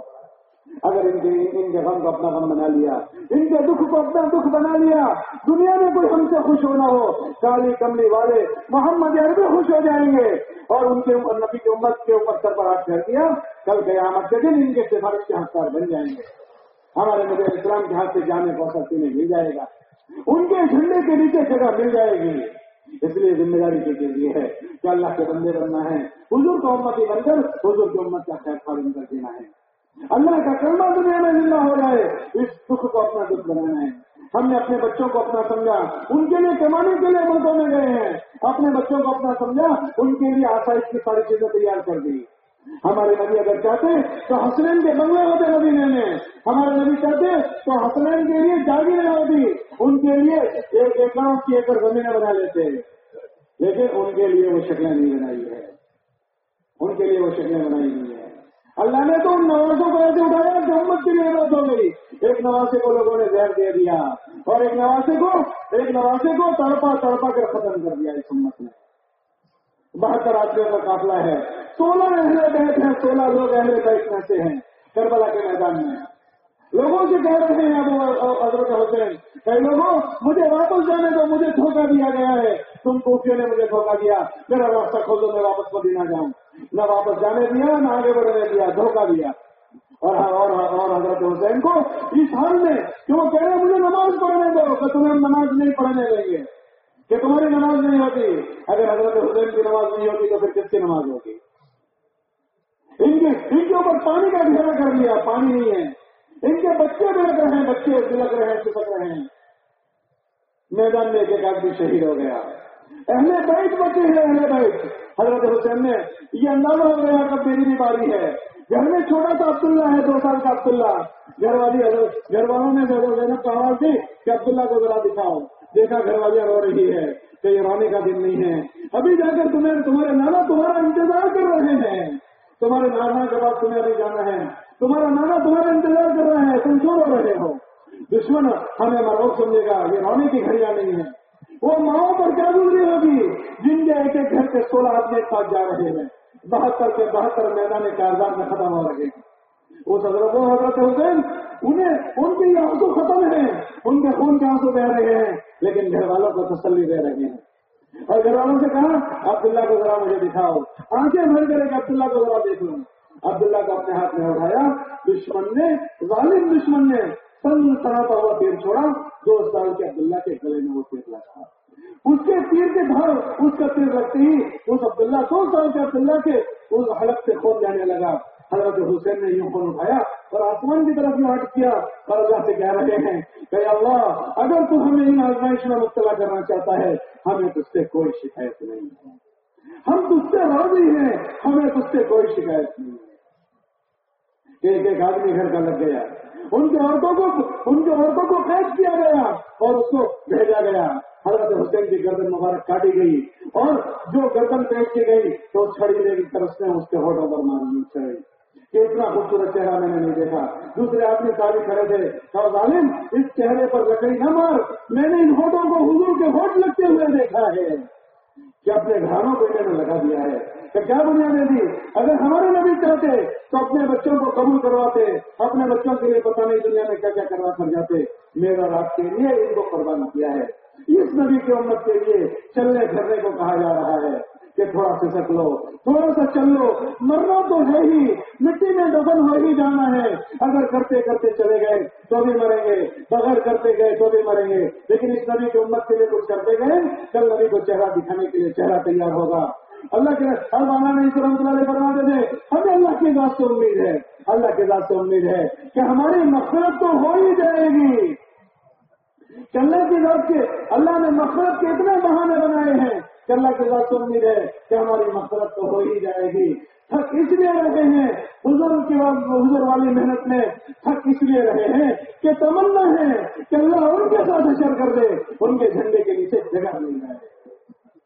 [SPEAKER 1] اگر ان کے ان کے غم کو اپنا غم بنا لیا، ان کے دکھ کو اپنا دکھ بنا لیا، دنیا میں کوئی ہم سے خوش ہونا ہو، کالی کملی والے محمد عربی خوش ہو جائیں گے۔ اور ان کے نبی کی امت کے اوپر سر پر ہاتھ پھیر دیا، کل قیامت کے دن ان کے سفارش کے ہتھیار بن جائیں گے۔ ہمارے نبی اسلام کے ہاتھ سے جانے کو سکتی نہیں مل جائے گا؟ ان کے جھنڈے کے نیچے جگہ مل جائے گی۔ اس لیے ذمہ داری کی چیز یہ ہے کہ اللہ کے بندے بننا ہے۔ حضور کو امتی بن کر حضور کی امت کا خیر خالم کر دینا ہے۔ اللہ کا کلمہ دنیا میں زندہ ہو جائے، اس دکھ کو اپنا دکھ بنانا ہے۔ ہم نے اپنے بچوں کو اپنا سمجھا، ان کے لیے کمانے کے لیے ملکوں میں گئے ہیں۔ اپنے بچوں کو اپنا سمجھا، ان کے لیے آسائش کی ساری چیزیں تیار کر دی۔ ہمارے نبی اگر چاہتے تو حسنین کے بنگلے ہوتے نبی نے ہمارے نبی چاہتے تو حسنین کے لیے جاگیریں ہوتی۔ ان کے لیے ایک ایکڑ کی ایکڑ زمینیں بنا لیتے۔ لیکن ان کے لیے وہ شکلیں نہیں بنائی ہے ان کے لیے وہ شکلیں بنائی نہیں ہے اللہ نے تو ان نوازوں کو ایسے اٹھایا کہ امت کی ضرورت ہو گئی۔ ایک نوازے کو لوگوں نے زہر دے دیا اور ایک نوازے کو ایک نوازے کو تڑپا تڑپا کر ختم کر دیا اس امت نے۔ بہتر آدمیوں کا قافلہ ہے۔ سولہ اہل بیٹھ ہیں، سولہ لوگ اہل بیٹھ میں سے ہیں۔ کربلا کے میدان میں۔ لوگوں سے کہہ رہے ہیں ابو حضرت حسین۔ کئی لوگوں، مجھے واپس جانے دو، مجھے دھوکہ دیا گیا ہے۔ تم کوفیوں نے مجھے دھوکہ دیا۔ میرا راستہ کھول دو، میں واپس مدینہ جاؤں۔ نہ واپس جانے دیا، نہ آگے بڑھنے دیا، دھوکہ دیا۔ اور ہاں، اور ہاں، اور حضرت حسین کو، اس حال میں کہ وہ کہہ رہے مجھے نماز پڑھنے دو، کہ تمہیں نماز نہیں پڑھنے دیں گے۔ کہ تمہاری نماز نہیں ہوتی۔ اگر حضرت حسین کی نماز نہیں ہوتی تو پھر کس کی نماز ہوگی ان کے ان کے اوپر پانی کا گھیرا کر دیا، پانی نہیں ہے۔ ان کے بچے بیٹھ رہے ہیں، بچے سلک رہے ہیں سسک رہے ہیں۔ میدان میں ایک ایک آدمی شہید ہو گیا۔ اہل بیٹ بچے ہیں، اہل بیٹ حضرت حسین نے یہ اندازہ ہو گیا کہ میری بھی باری ہے۔ گھر میں چھوٹا سا عبداللہ ہے، دو سال کا عبداللہ۔ گھر والی گھر والوں نے زینب کا آواز دی کہ عبداللہ کو ذرا دکھاؤ۔ دیکھا گھر والیاں رو رہی ہے کہ یہ رونے کا دن نہیں ہے۔ ابھی جا کر تمہیں تمہارے نانا تمہارا انتظار کر رہے ہیں۔ تمہارے نانا کے بعد تمہیں ابھی جانا ہے۔ تمہارا نانا تمہارا انتظار کر رہا ہے۔ تم کیوں رو رہے ہو؟ دشمن، ہمیں مروب سمجھے گا۔ یہ رونے کی گھڑیاں نہیں ہیں۔ وہ ماؤں پر کیا گزری ہوگی؟ جن کے ایک ایک گھر کے سولہ آدمی ایک ساتھ جا رہے ہیں۔ بہتر کے بہتر میدان کاغذات میں ختم ہو رہے ہیں۔ وہ حضرت حسین، انہیں ان کے آنسو ختم ہیں۔ ان کے خون کے آنسو بہ رہے ہیں۔ لیکن گھر والوں کو تسلی دے رہے ہیں۔ اور گھر والوں سے کہا، عبداللہ کو ذرا مجھے دکھاؤ۔ آنکھیں بھر کرے کہ عبداللہ کو ذرا دیکھ لوں۔ عبداللہ کو اپنے ہاتھ میں اٹھایا۔ دشمن نے، ظالم دشمن نے سن سناتا ہوا تیر چھوڑا۔ دو سال کے عبداللہ کے گلے میں وہ تیر لگا۔ اس کے تیر کے دھر اس کا تیر رکھتے ہی، اس عبداللہ، دو سال کے عبداللہ کے، اس حلق سے کھول جانے لگا۔ حضرت حسین نے یوں فون اٹھایا اور آسمان کی طرف یوں ہٹ کیا اور اللہ سے کہہ رہے ہیں کہ اللہ، اگر تو ہمیں ان آزمائش میں مبتلا کرنا چاہتا ہے، ہمیں تجھ سے کوئی شکایت نہیں۔ ہے ہم تجھ سے راضی ہیں، ہمیں تجھ سے کوئی شکایت نہیں۔ ہے ایک ایک آدمی گھر کا لگ گیا۔ ان کے عورتوں کو، ان کے عورتوں کو قید کیا گیا اور اس کو بھیجا گیا۔ حضرت حسین کی گردن مبارک کاٹی گئی اور جو گردن پیش کی گئی تو چھڑی لے کی طرف سے اس کے ہوٹوں پر مارنی چڑھائی۔ اتنا خوبصورت چہرہ میں نے نہیں دیکھا۔ دوسرے آدمی تاریخ کھڑے تھے۔ اور ظالم، اس چہرے پر لکڑی نہ مار۔ میں نے ان ہوٹوں کو حضور کے ہوٹ لگتے ہوئے دیکھا ہے۔ کہ اپنے گھروں کو انہوں نے لگا دیا ہے۔ کہ کیا بنیادیں دی اگر ہمارے نبی چاہتے تو اپنے بچوں کو قبول کرواتے، اپنے بچوں کے لیے پتہ نہیں دنیا میں کیا کیا کروا کر جاتے۔ میرا رات کے لیے ان کو قربان کیا ہے۔ اس نبی کی امت کے لیے چلنے پھرنے کو کہا جا رہا ہے کہ تھوڑا سسک لو، تھوڑا سا چل لو۔ مرنا تو ہے ہی، مٹی میں دفن ہو ہی جانا ہے۔ اگر کرتے کرتے چلے گئے تو بھی مریں گے، بغیر کرتے گئے تو بھی مریں گے۔ لیکن اس نبی کی امت کے لیے کچھ کرتے گئے، کل نبی کو چہرہ دکھانے کے لیے چہرہ تیار ہوگا۔ اللہ کے ہر بانا نہیں تو رحمت اللہ فرماتے تھے، ہمیں اللہ کی ذات سے امید ہے۔ اللہ کے ذات سے امید ہے کہ ہماری مفرت تو ہو ہی جائے گی۔ کہ اللہ کی ذات کے اللہ نے مفرت کے اتنے بہانے بنائے ہیں۔ کہ اللہ کی ذات سے امید ہے کہ ہماری مفرت تو ہو ہی جائے گی۔ تھک اس لیے رہے ہیں۔ حضور کی حضور والی محنت میں تھک اس لیے رہے ہیں کہ تمنا ہے کہ اللہ ان کے ساتھ اشر کر دے۔ ان کے جھنڈے کے نیچے جگہ مل جائے۔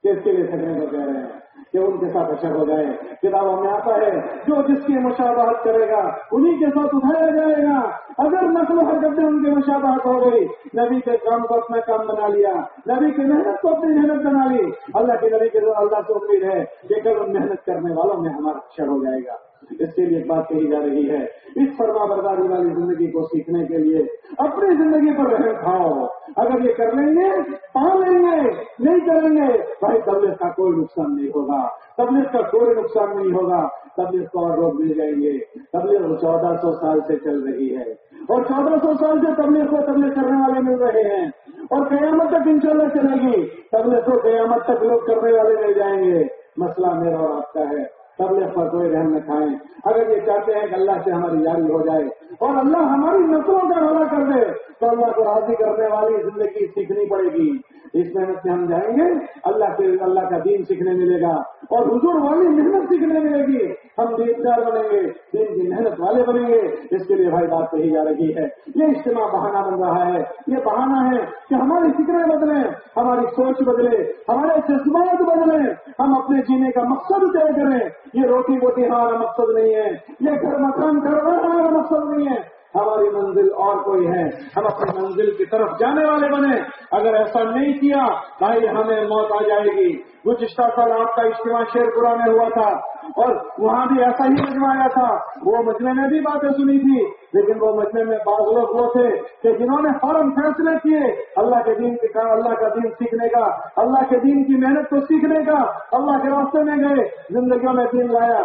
[SPEAKER 1] کس کے لیے تھکنے کو کہہ رہے ہیں۔ کہ ان کے ساتھ اچھا ہو جائے۔ کتابوں میں آتا ہے، جو جس کی مشابہت کرے گا، انہی کے ساتھ اٹھایا جائے گا۔ اگر نسل حرکت میں ان کی مشابہت ہو گئی۔ نبی کے کام کو اپنا کام بنا لیا۔ نبی کی محنت کو اپنی محنت بنا لی۔ اللہ کے نبی کے اللہ سے امید ہے کہ کل ان محنت کرنے والوں میں ہمارا اچھا ہو جائے گا۔ اس کے لیے ایک بات کہی جا رہی ہے، اس فرما برداری والی زندگی کو سیکھنے کے لیے اپنی زندگی پر رہ کھاؤ۔ اگر یہ کر لیں گے، پا لیں گے، نہیں کریں گے، بھائی تبلیغ کا کوئی نقصان نہیں ہوگا۔ تبلیغ کا کوئی نقصان نہیں ہوگا۔ تبلیغ کو اور لوگ مل جائیں گے۔ تبلیغ چودہ سو سال سے چل رہی ہے۔ اور چودہ سو سال سے تبلیغ کو تبلیغ کرنے والے مل رہے ہیں، اور قیامت تک انشاءاللہ چلے گی۔ تبلیغ کو قیامت تک لوگ کرنے والے مل جائیں گے۔ مسئلہ میرا اور آپ کا ہے۔ تبلیغ پر کوئی رحم نہ کھائیں اگر یہ چاہتے ہیں کہ اللہ سے ہماری یاری ہو جائے اور اللہ ہماری نسلوں کا بھلا کر دے، تو اللہ کو راضی کرنے والی زندگی سیکھنی پڑے گی۔ اس محنت سے ہم جائیں گے، اللہ سے اللہ کا دین سیکھنے ملے گا اور حضور والی محنت سیکھنے ملے گی۔ ہم دیندار بنیں گے، دین کی محنت والے بنیں گے۔ اس کے لیے بھائی بات کہی جا رہی ہے۔ یہ اجتماع بہانہ بن رہا ہے۔ یہ بہانہ ہے کہ ہماری فکریں بدلیں، ہماری سوچ بدلے، ہمارے جذبات بدلیں۔ ہم اپنے جینے کا مقصد طے کریں۔ یہ روٹی بوٹی ہمارا مقصد نہیں ہے، یہ گھر مکان، گھر ہمارا مقصد نہیں ہے۔ ہماری منزل اور کوئی ہے۔ ہم اپنی منزل کی طرف جانے والے بنے۔ اگر ایسا نہیں کیا، بھائی ہمیں موت آ جائے گی۔ گزشتہ سال آپ کا اجتماع شیر پورا میں ہوا تھا اور وہاں بھی ایسا ہی مجمع آیا تھا۔ وہ مجمع نے بھی باتیں سنی تھی لیکن وہ مجمے میں بعض لوگ وہ تھے کہ جنہوں نے فوراً فیصلے کیے، اللہ کے دین کے اللہ کا دین سیکھنے کا، اللہ کے دین کی محنت کو سیکھنے کا، اللہ کے راستے میں گئے، زندگیوں میں دین لایا،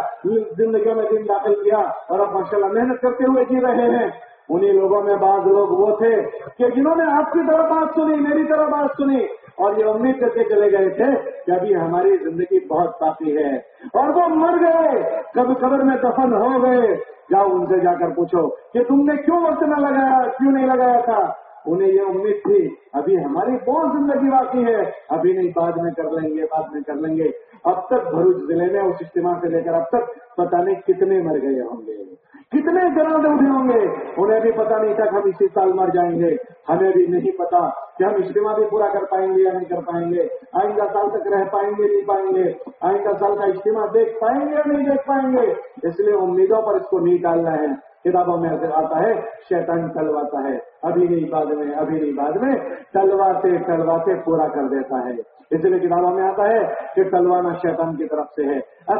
[SPEAKER 1] زندگیوں میں دین داخل کیا اور اب ماشاء اللہ محنت کرتے ہوئے جی رہے ہیں۔ انہی لوگوں میں بعض لوگ وہ تھے کہ جنہوں نے آپ کی طرح بات سنی، میری طرح بات سنی اور یہ امید کر کے چلے گئے تھے کہ ابھی ہماری زندگی بہت کافی ہے۔ اور وہ مر گئے کب قبر میں دفن ہو گئے جاؤ ان سے جا کر پوچھو کہ تم نے کیوں وقت نہ لگایا، کیوں نہیں لگایا تھا؟ انہیں یہ امید تھی، ابھی ہماری بہت زندگی باقی ہے، ابھی نہیں، بعد میں کر لیں گے، بعد میں کر لیں گے۔ اب تک بھروچ ضلع میں اس اجتماع سے لے کر اب تک پتہ نہیں کتنے مر گئے ہوں گے۔ کتنے جنازے اٹھے ہوں گے؟ انہیں بھی پتا نہیں تھا کہ ہم اسی سال مر جائیں گے۔ ہمیں بھی نہیں پتا کہ ہم اجتماع بھی پورا کر پائیں گے یا نہیں کر پائیں گے۔ آئندہ سال تک رہ پائیں گے، نہیں پائیں گے۔ آئندہ سال کا اجتماع دیکھ پائیں گے یا نہیں دیکھ پائیں گے؟ اس لیے امیدوں پر اس کو نہیں ڈالنا ہے۔ کتابوں میں آتا ہے، شیطان ٹلواتا ہے۔ ابھی نہیں، بعد میں، ابھی نہیں، بعد میں۔ ٹلواتے ٹلواتے پورا کر دیتا ہے۔ اس لیے کتابوں میں آتا ہے کہ ٹلوانا شیطان کی طرف سے ہے۔ اب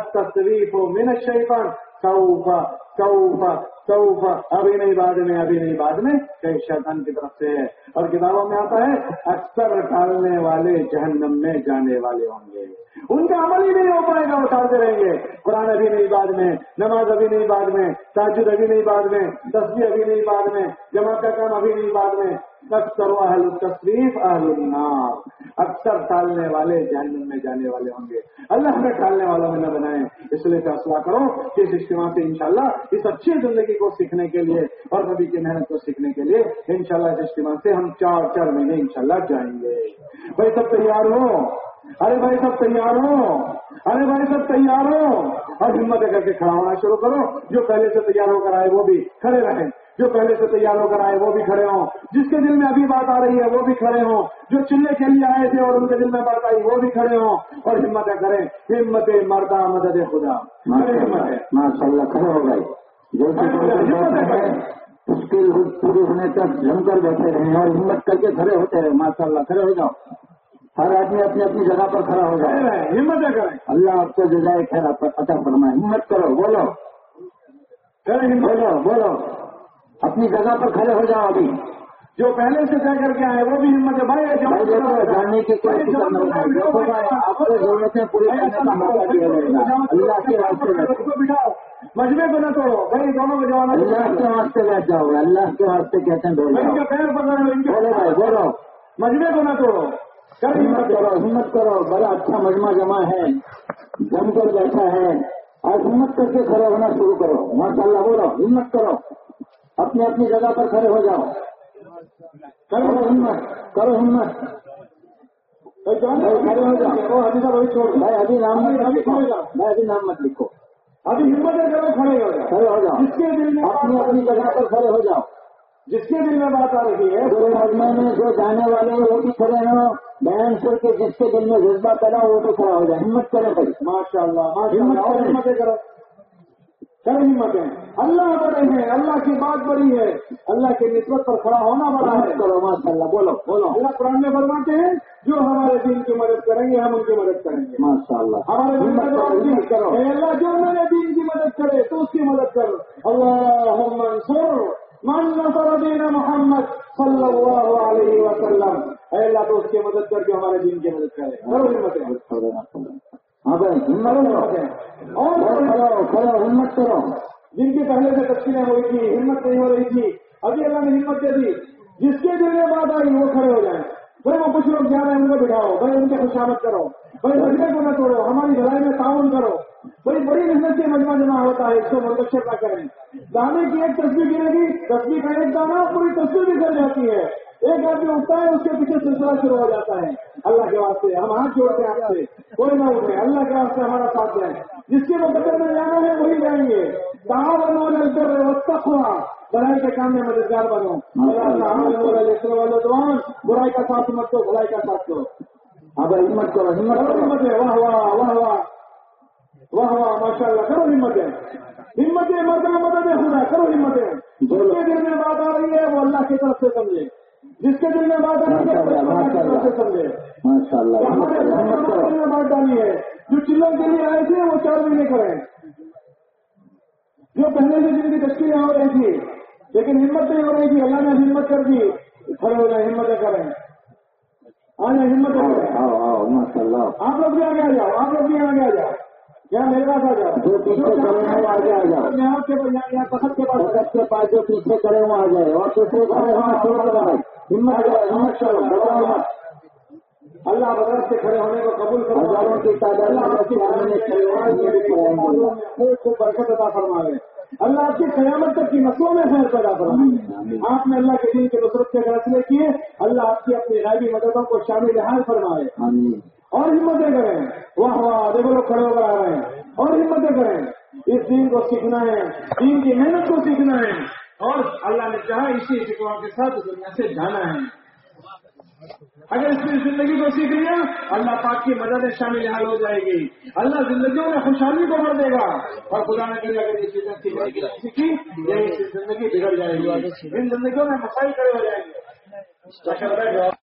[SPEAKER 1] ہو من شیطان سوفا سوفا سوفا۔ ابھی نہیں، بعد میں، ابھی نہیں، بعد میں۔ کئی شیطان کی طرف سے ہے۔ اور کتابوں میں آتا ہے، اکثر ٹالنے والے جہنم میں جانے والے ہوں گے۔ ان کا عمل ہی نہیں ہو پائے گا وہ ٹالتے رہیں گے۔ قرآن ابھی نہیں، بعد میں۔ نماز ابھی نہیں، بعد میں۔ تاجر ابھی نہیں، بعد میں۔ تصویر ابھی نہیں، بعد میں۔ جماعت کا کام ابھی نہیں، بعد میں۔ اکثر اہل تصریف اہل النار۔ اکثر ٹالنے والے جہنم میں جانے والے ہوں گے۔ اللہ ہمیں ٹالنے والوں میں نہ بنائے اس لیے فیصلہ کرو کہ اس اجتماع سے انشاءاللہ اس اچھی زندگی کو سیکھنے کے لیے اور نبی کی محنت کو سیکھنے کے لیے انشاءاللہ اس اجتماع سے ہم چار چار مہینے انشاءاللہ جائیں گے۔ بھائی سب تیار ہو؟ ارے بھائی سب تیار ہو۔ ارے بھائی سب تیار ہو۔ اور ہمت کر کے کھڑا ہونا شروع کرو۔ جو پہلے سے تیار ہو کر آئے وہ بھی کھڑے رہیں۔ جو پہلے سے تیار ہو کر آئے وہ بھی کھڑے ہوں۔ جس کے دل میں ابھی بات آ رہی ہے وہ بھی کھڑے ہوں۔ جو چلنے کے لیے آئے تھے اور ان کے دل میں بات آئی وہ بھی کھڑے ہوں۔ اور ہمت کریں۔ ہمت مردہ مدد خدا۔
[SPEAKER 3] ماشاء اللہ کھڑے ہو گئے۔ پوری ہونے تک جم کر بیٹھے رہے اور ہمت کر کے کھڑے ہوتے رہے ماشاء اللہ کھڑے ہو جاؤ۔ ہر آدمی اپنی اپنی جگہ پر کھڑا ہو جائے۔
[SPEAKER 1] ہمت کریں
[SPEAKER 3] اللہ آپ کو جزائے خیر عطا فرمائے۔ ہمت کرو بولو۔ بولو بولو۔ اپنی جگہ پر کھڑے ہو جاؤ ابھی۔
[SPEAKER 1] جو پہلے سے طے کر کے آئے وہ بھی ہمت ہے۔ بھائی
[SPEAKER 3] جاننے کی کوئی آپ کو ضرورتیں پوری اللہ کے
[SPEAKER 1] کو بٹھاؤ مجمے کو نہ توڑو۔ بھائی دونوں کو جوانا
[SPEAKER 3] اللہ کے واسطے بیٹھ جاؤ۔ اللہ کے واسطے کہتے ہیں بولو بھائی بولو۔
[SPEAKER 1] مجمے کو نہ توڑو۔
[SPEAKER 3] ہمت کرو ہمت کرو بڑا اچھا مجمع جمع ہے جم کر بیٹھا ہے۔ آج ہمت کر کے کھڑے ہونا شروع کرو۔ ماشاء اللہ بولو ہمت کرو۔ اپنی اپنی جگہ پر کھڑے ہو جاؤ۔ کرو ہمت کرو ہمت
[SPEAKER 1] کھڑے ہو جاؤ۔ ابھی تک وہی چھوڑ
[SPEAKER 3] بھائی ابھی نام مت
[SPEAKER 1] ابھی
[SPEAKER 3] نام مت لکھو۔
[SPEAKER 1] ابھی ہمت کرو کھڑے ہو جاؤ۔
[SPEAKER 3] کھڑے ہو جاؤ۔
[SPEAKER 1] جس کے دل میں
[SPEAKER 3] اپنی اپنی جگہ پر کھڑے ہو جاؤ۔
[SPEAKER 1] جس کے دل میں بات آ رہی ہے
[SPEAKER 3] جو میں جو جانے والے وہ بھی کھڑے ہوں۔ بیان سر کے جس کے دل میں جذبہ پیدا ہو بھی کھڑا ہو جائے؟ ہمت کرے بھائی۔
[SPEAKER 1] ماشاء اللہ ہمتیں کرو۔ کر ہمتیں۔ اللہ بڑے ہیں اللہ کی بات بڑی ہے۔ اللہ کی نسبت پر کھڑا ہونا بڑا
[SPEAKER 3] ہمت
[SPEAKER 1] ہے
[SPEAKER 3] کرو ماشاء اللہ بولو بولو۔
[SPEAKER 1] اللہ قرآن میں فرماتے ہیں جو ہمارے دین کی مدد کریں گے ہم ان کی مدد کریں گے۔
[SPEAKER 3] ماشاء اللہ
[SPEAKER 1] ہمارے
[SPEAKER 3] ہمت کرو ہمت کرو۔
[SPEAKER 1] اللہ جو میرے دین کی مدد کرے تو اس کی مدد کر۔ اللہ منصور من نصر دین محمد صلی اللہ علیہ وسلم۔ اے اللہ تو اس کی مدد کر کے ہمارے دین کی مدد کرے۔
[SPEAKER 3] ہاں ہمت کرو کرو
[SPEAKER 1] جن کی پہلے سے تشکیلیں ہوئی تھی ہمت نہیں ہو رہی تھی ابھی اللہ نے ہمت دے دی۔ جس کے دل میں بات آئی وہ کھڑے ہو جائیں۔ بھائی وہ کچھ لوگ جا رہے ہیں ان کو بٹھاؤ۔ بھائی ان کی خوشامد کرو۔ بھائی مجمے کو نہ توڑو۔ ہماری بھلائی میں تعاون کرو۔ بھائی بڑی محنت سے مجمع جمع ہوتا ہے اس کو منتشر نہ کریں۔ دانے کی ایک تصویر گرے گی، تصویر کا ایک دانا پوری تصویر بھی گر جاتی ہے۔ ایک آدمی اٹھتا ہے، اس کے پیچھے سلسلہ شروع ہو جاتا ہے۔ اللہ کے واسطے، ہم ہاتھ جوڑتے ہیں آپ سے۔ کوئی نہ اٹھے، اللہ کے واسطے ہمارا ساتھ دیں جس کے مقدر میں جانا ہے، وہی جائیں گے۔ کہاں بنو نظر وسط ہوا بڑائی کے کام میں مددگار بنو۔ اللہ برائی کا ساتھ مت دو بھلائی کا ساتھ دو۔
[SPEAKER 3] ہاں بھائی ہمت کرو ہمت
[SPEAKER 1] کرو۔ ہمت ہے واہ واہ واہ واہ۔ واہ واہ ماشاء اللہ کرو ہمت ہے ہمت ہے مدد مدد خدا کرو ہمت ہے جس کے دل میں بات آ رہی ہے وہ اللہ کی طرف سے سمجھے۔ جس کے دل میں بات آ رہی ہے اللہ کی طرف سے سمجھے۔
[SPEAKER 3] ماشاء اللہ ہمت
[SPEAKER 1] ہمارے
[SPEAKER 3] ہمت
[SPEAKER 1] میں بات ڈالی ہے۔ جو چلوں کے لیے آئے تھے وہ چار مہینے کریں۔ جو پہلے سے جن کی تشکیلیں ہو رہی تھی لیکن ہمت نہیں ہو رہی تھی اللہ نے ہمت کر دی۔ کھڑے ہو جائیں ہمتیں کریں۔ آ جائیں ہمت کریں آپ لوگ بھی آگے آ جاؤ آپ لوگ بھی آگے آ جاؤ۔ یہاں میرے پاس آ جاؤ
[SPEAKER 3] جو پیچھے کرے ہیں وہ آگے آ جاؤ
[SPEAKER 1] یہاں کے یہاں تخت کے پاس
[SPEAKER 3] سب کے پاس جو پیچھے کرے وہ آ جائے۔ اور دوسرے ہونا شروع کرو بھائی۔ ہمت ہمت بڑا ہمت۔
[SPEAKER 1] اللہ بدر سے کھڑے ہونے کو قبول کرو۔
[SPEAKER 3] ہزاروں کی تعداد
[SPEAKER 1] خوب برکت عطا فرمائے۔ اللہ آپ کی قیامت تک کی نسلوں میں خیر پیدا فرمائے۔ آپ نے اللہ کے دین کے نصرت کے فیصلے کیے۔ اللہ آپ کی اپنی غیبی مددوں کو شامل حال فرمائے۔ اور ہمتیں کریں۔ واہ واہ، دیکھو لوگ کھڑے ہو کر آ رہے ہیں۔ اور ہمتیں کریں۔ اس دین کو سیکھنا ہے۔ دین کی محنت کو سیکھنا ہے۔ اور اللہ نے چاہا اسی فکروں کے ساتھ دنیا سے جانا ہے۔ اگر اس نے زندگی کو سیکھ لیا، اللہ پاک کی مدد شامل حال ہو جائے گی۔ اللہ زندگیوں میں خوشحالی کو بڑھ دے گا۔ اور خدا نہ کرے اگر یہ چیزیں سیکھی یہی زندگی بگڑ جائے گی۔ ان زندگیوں میں مسائل کھڑے ہو جائیں گے۔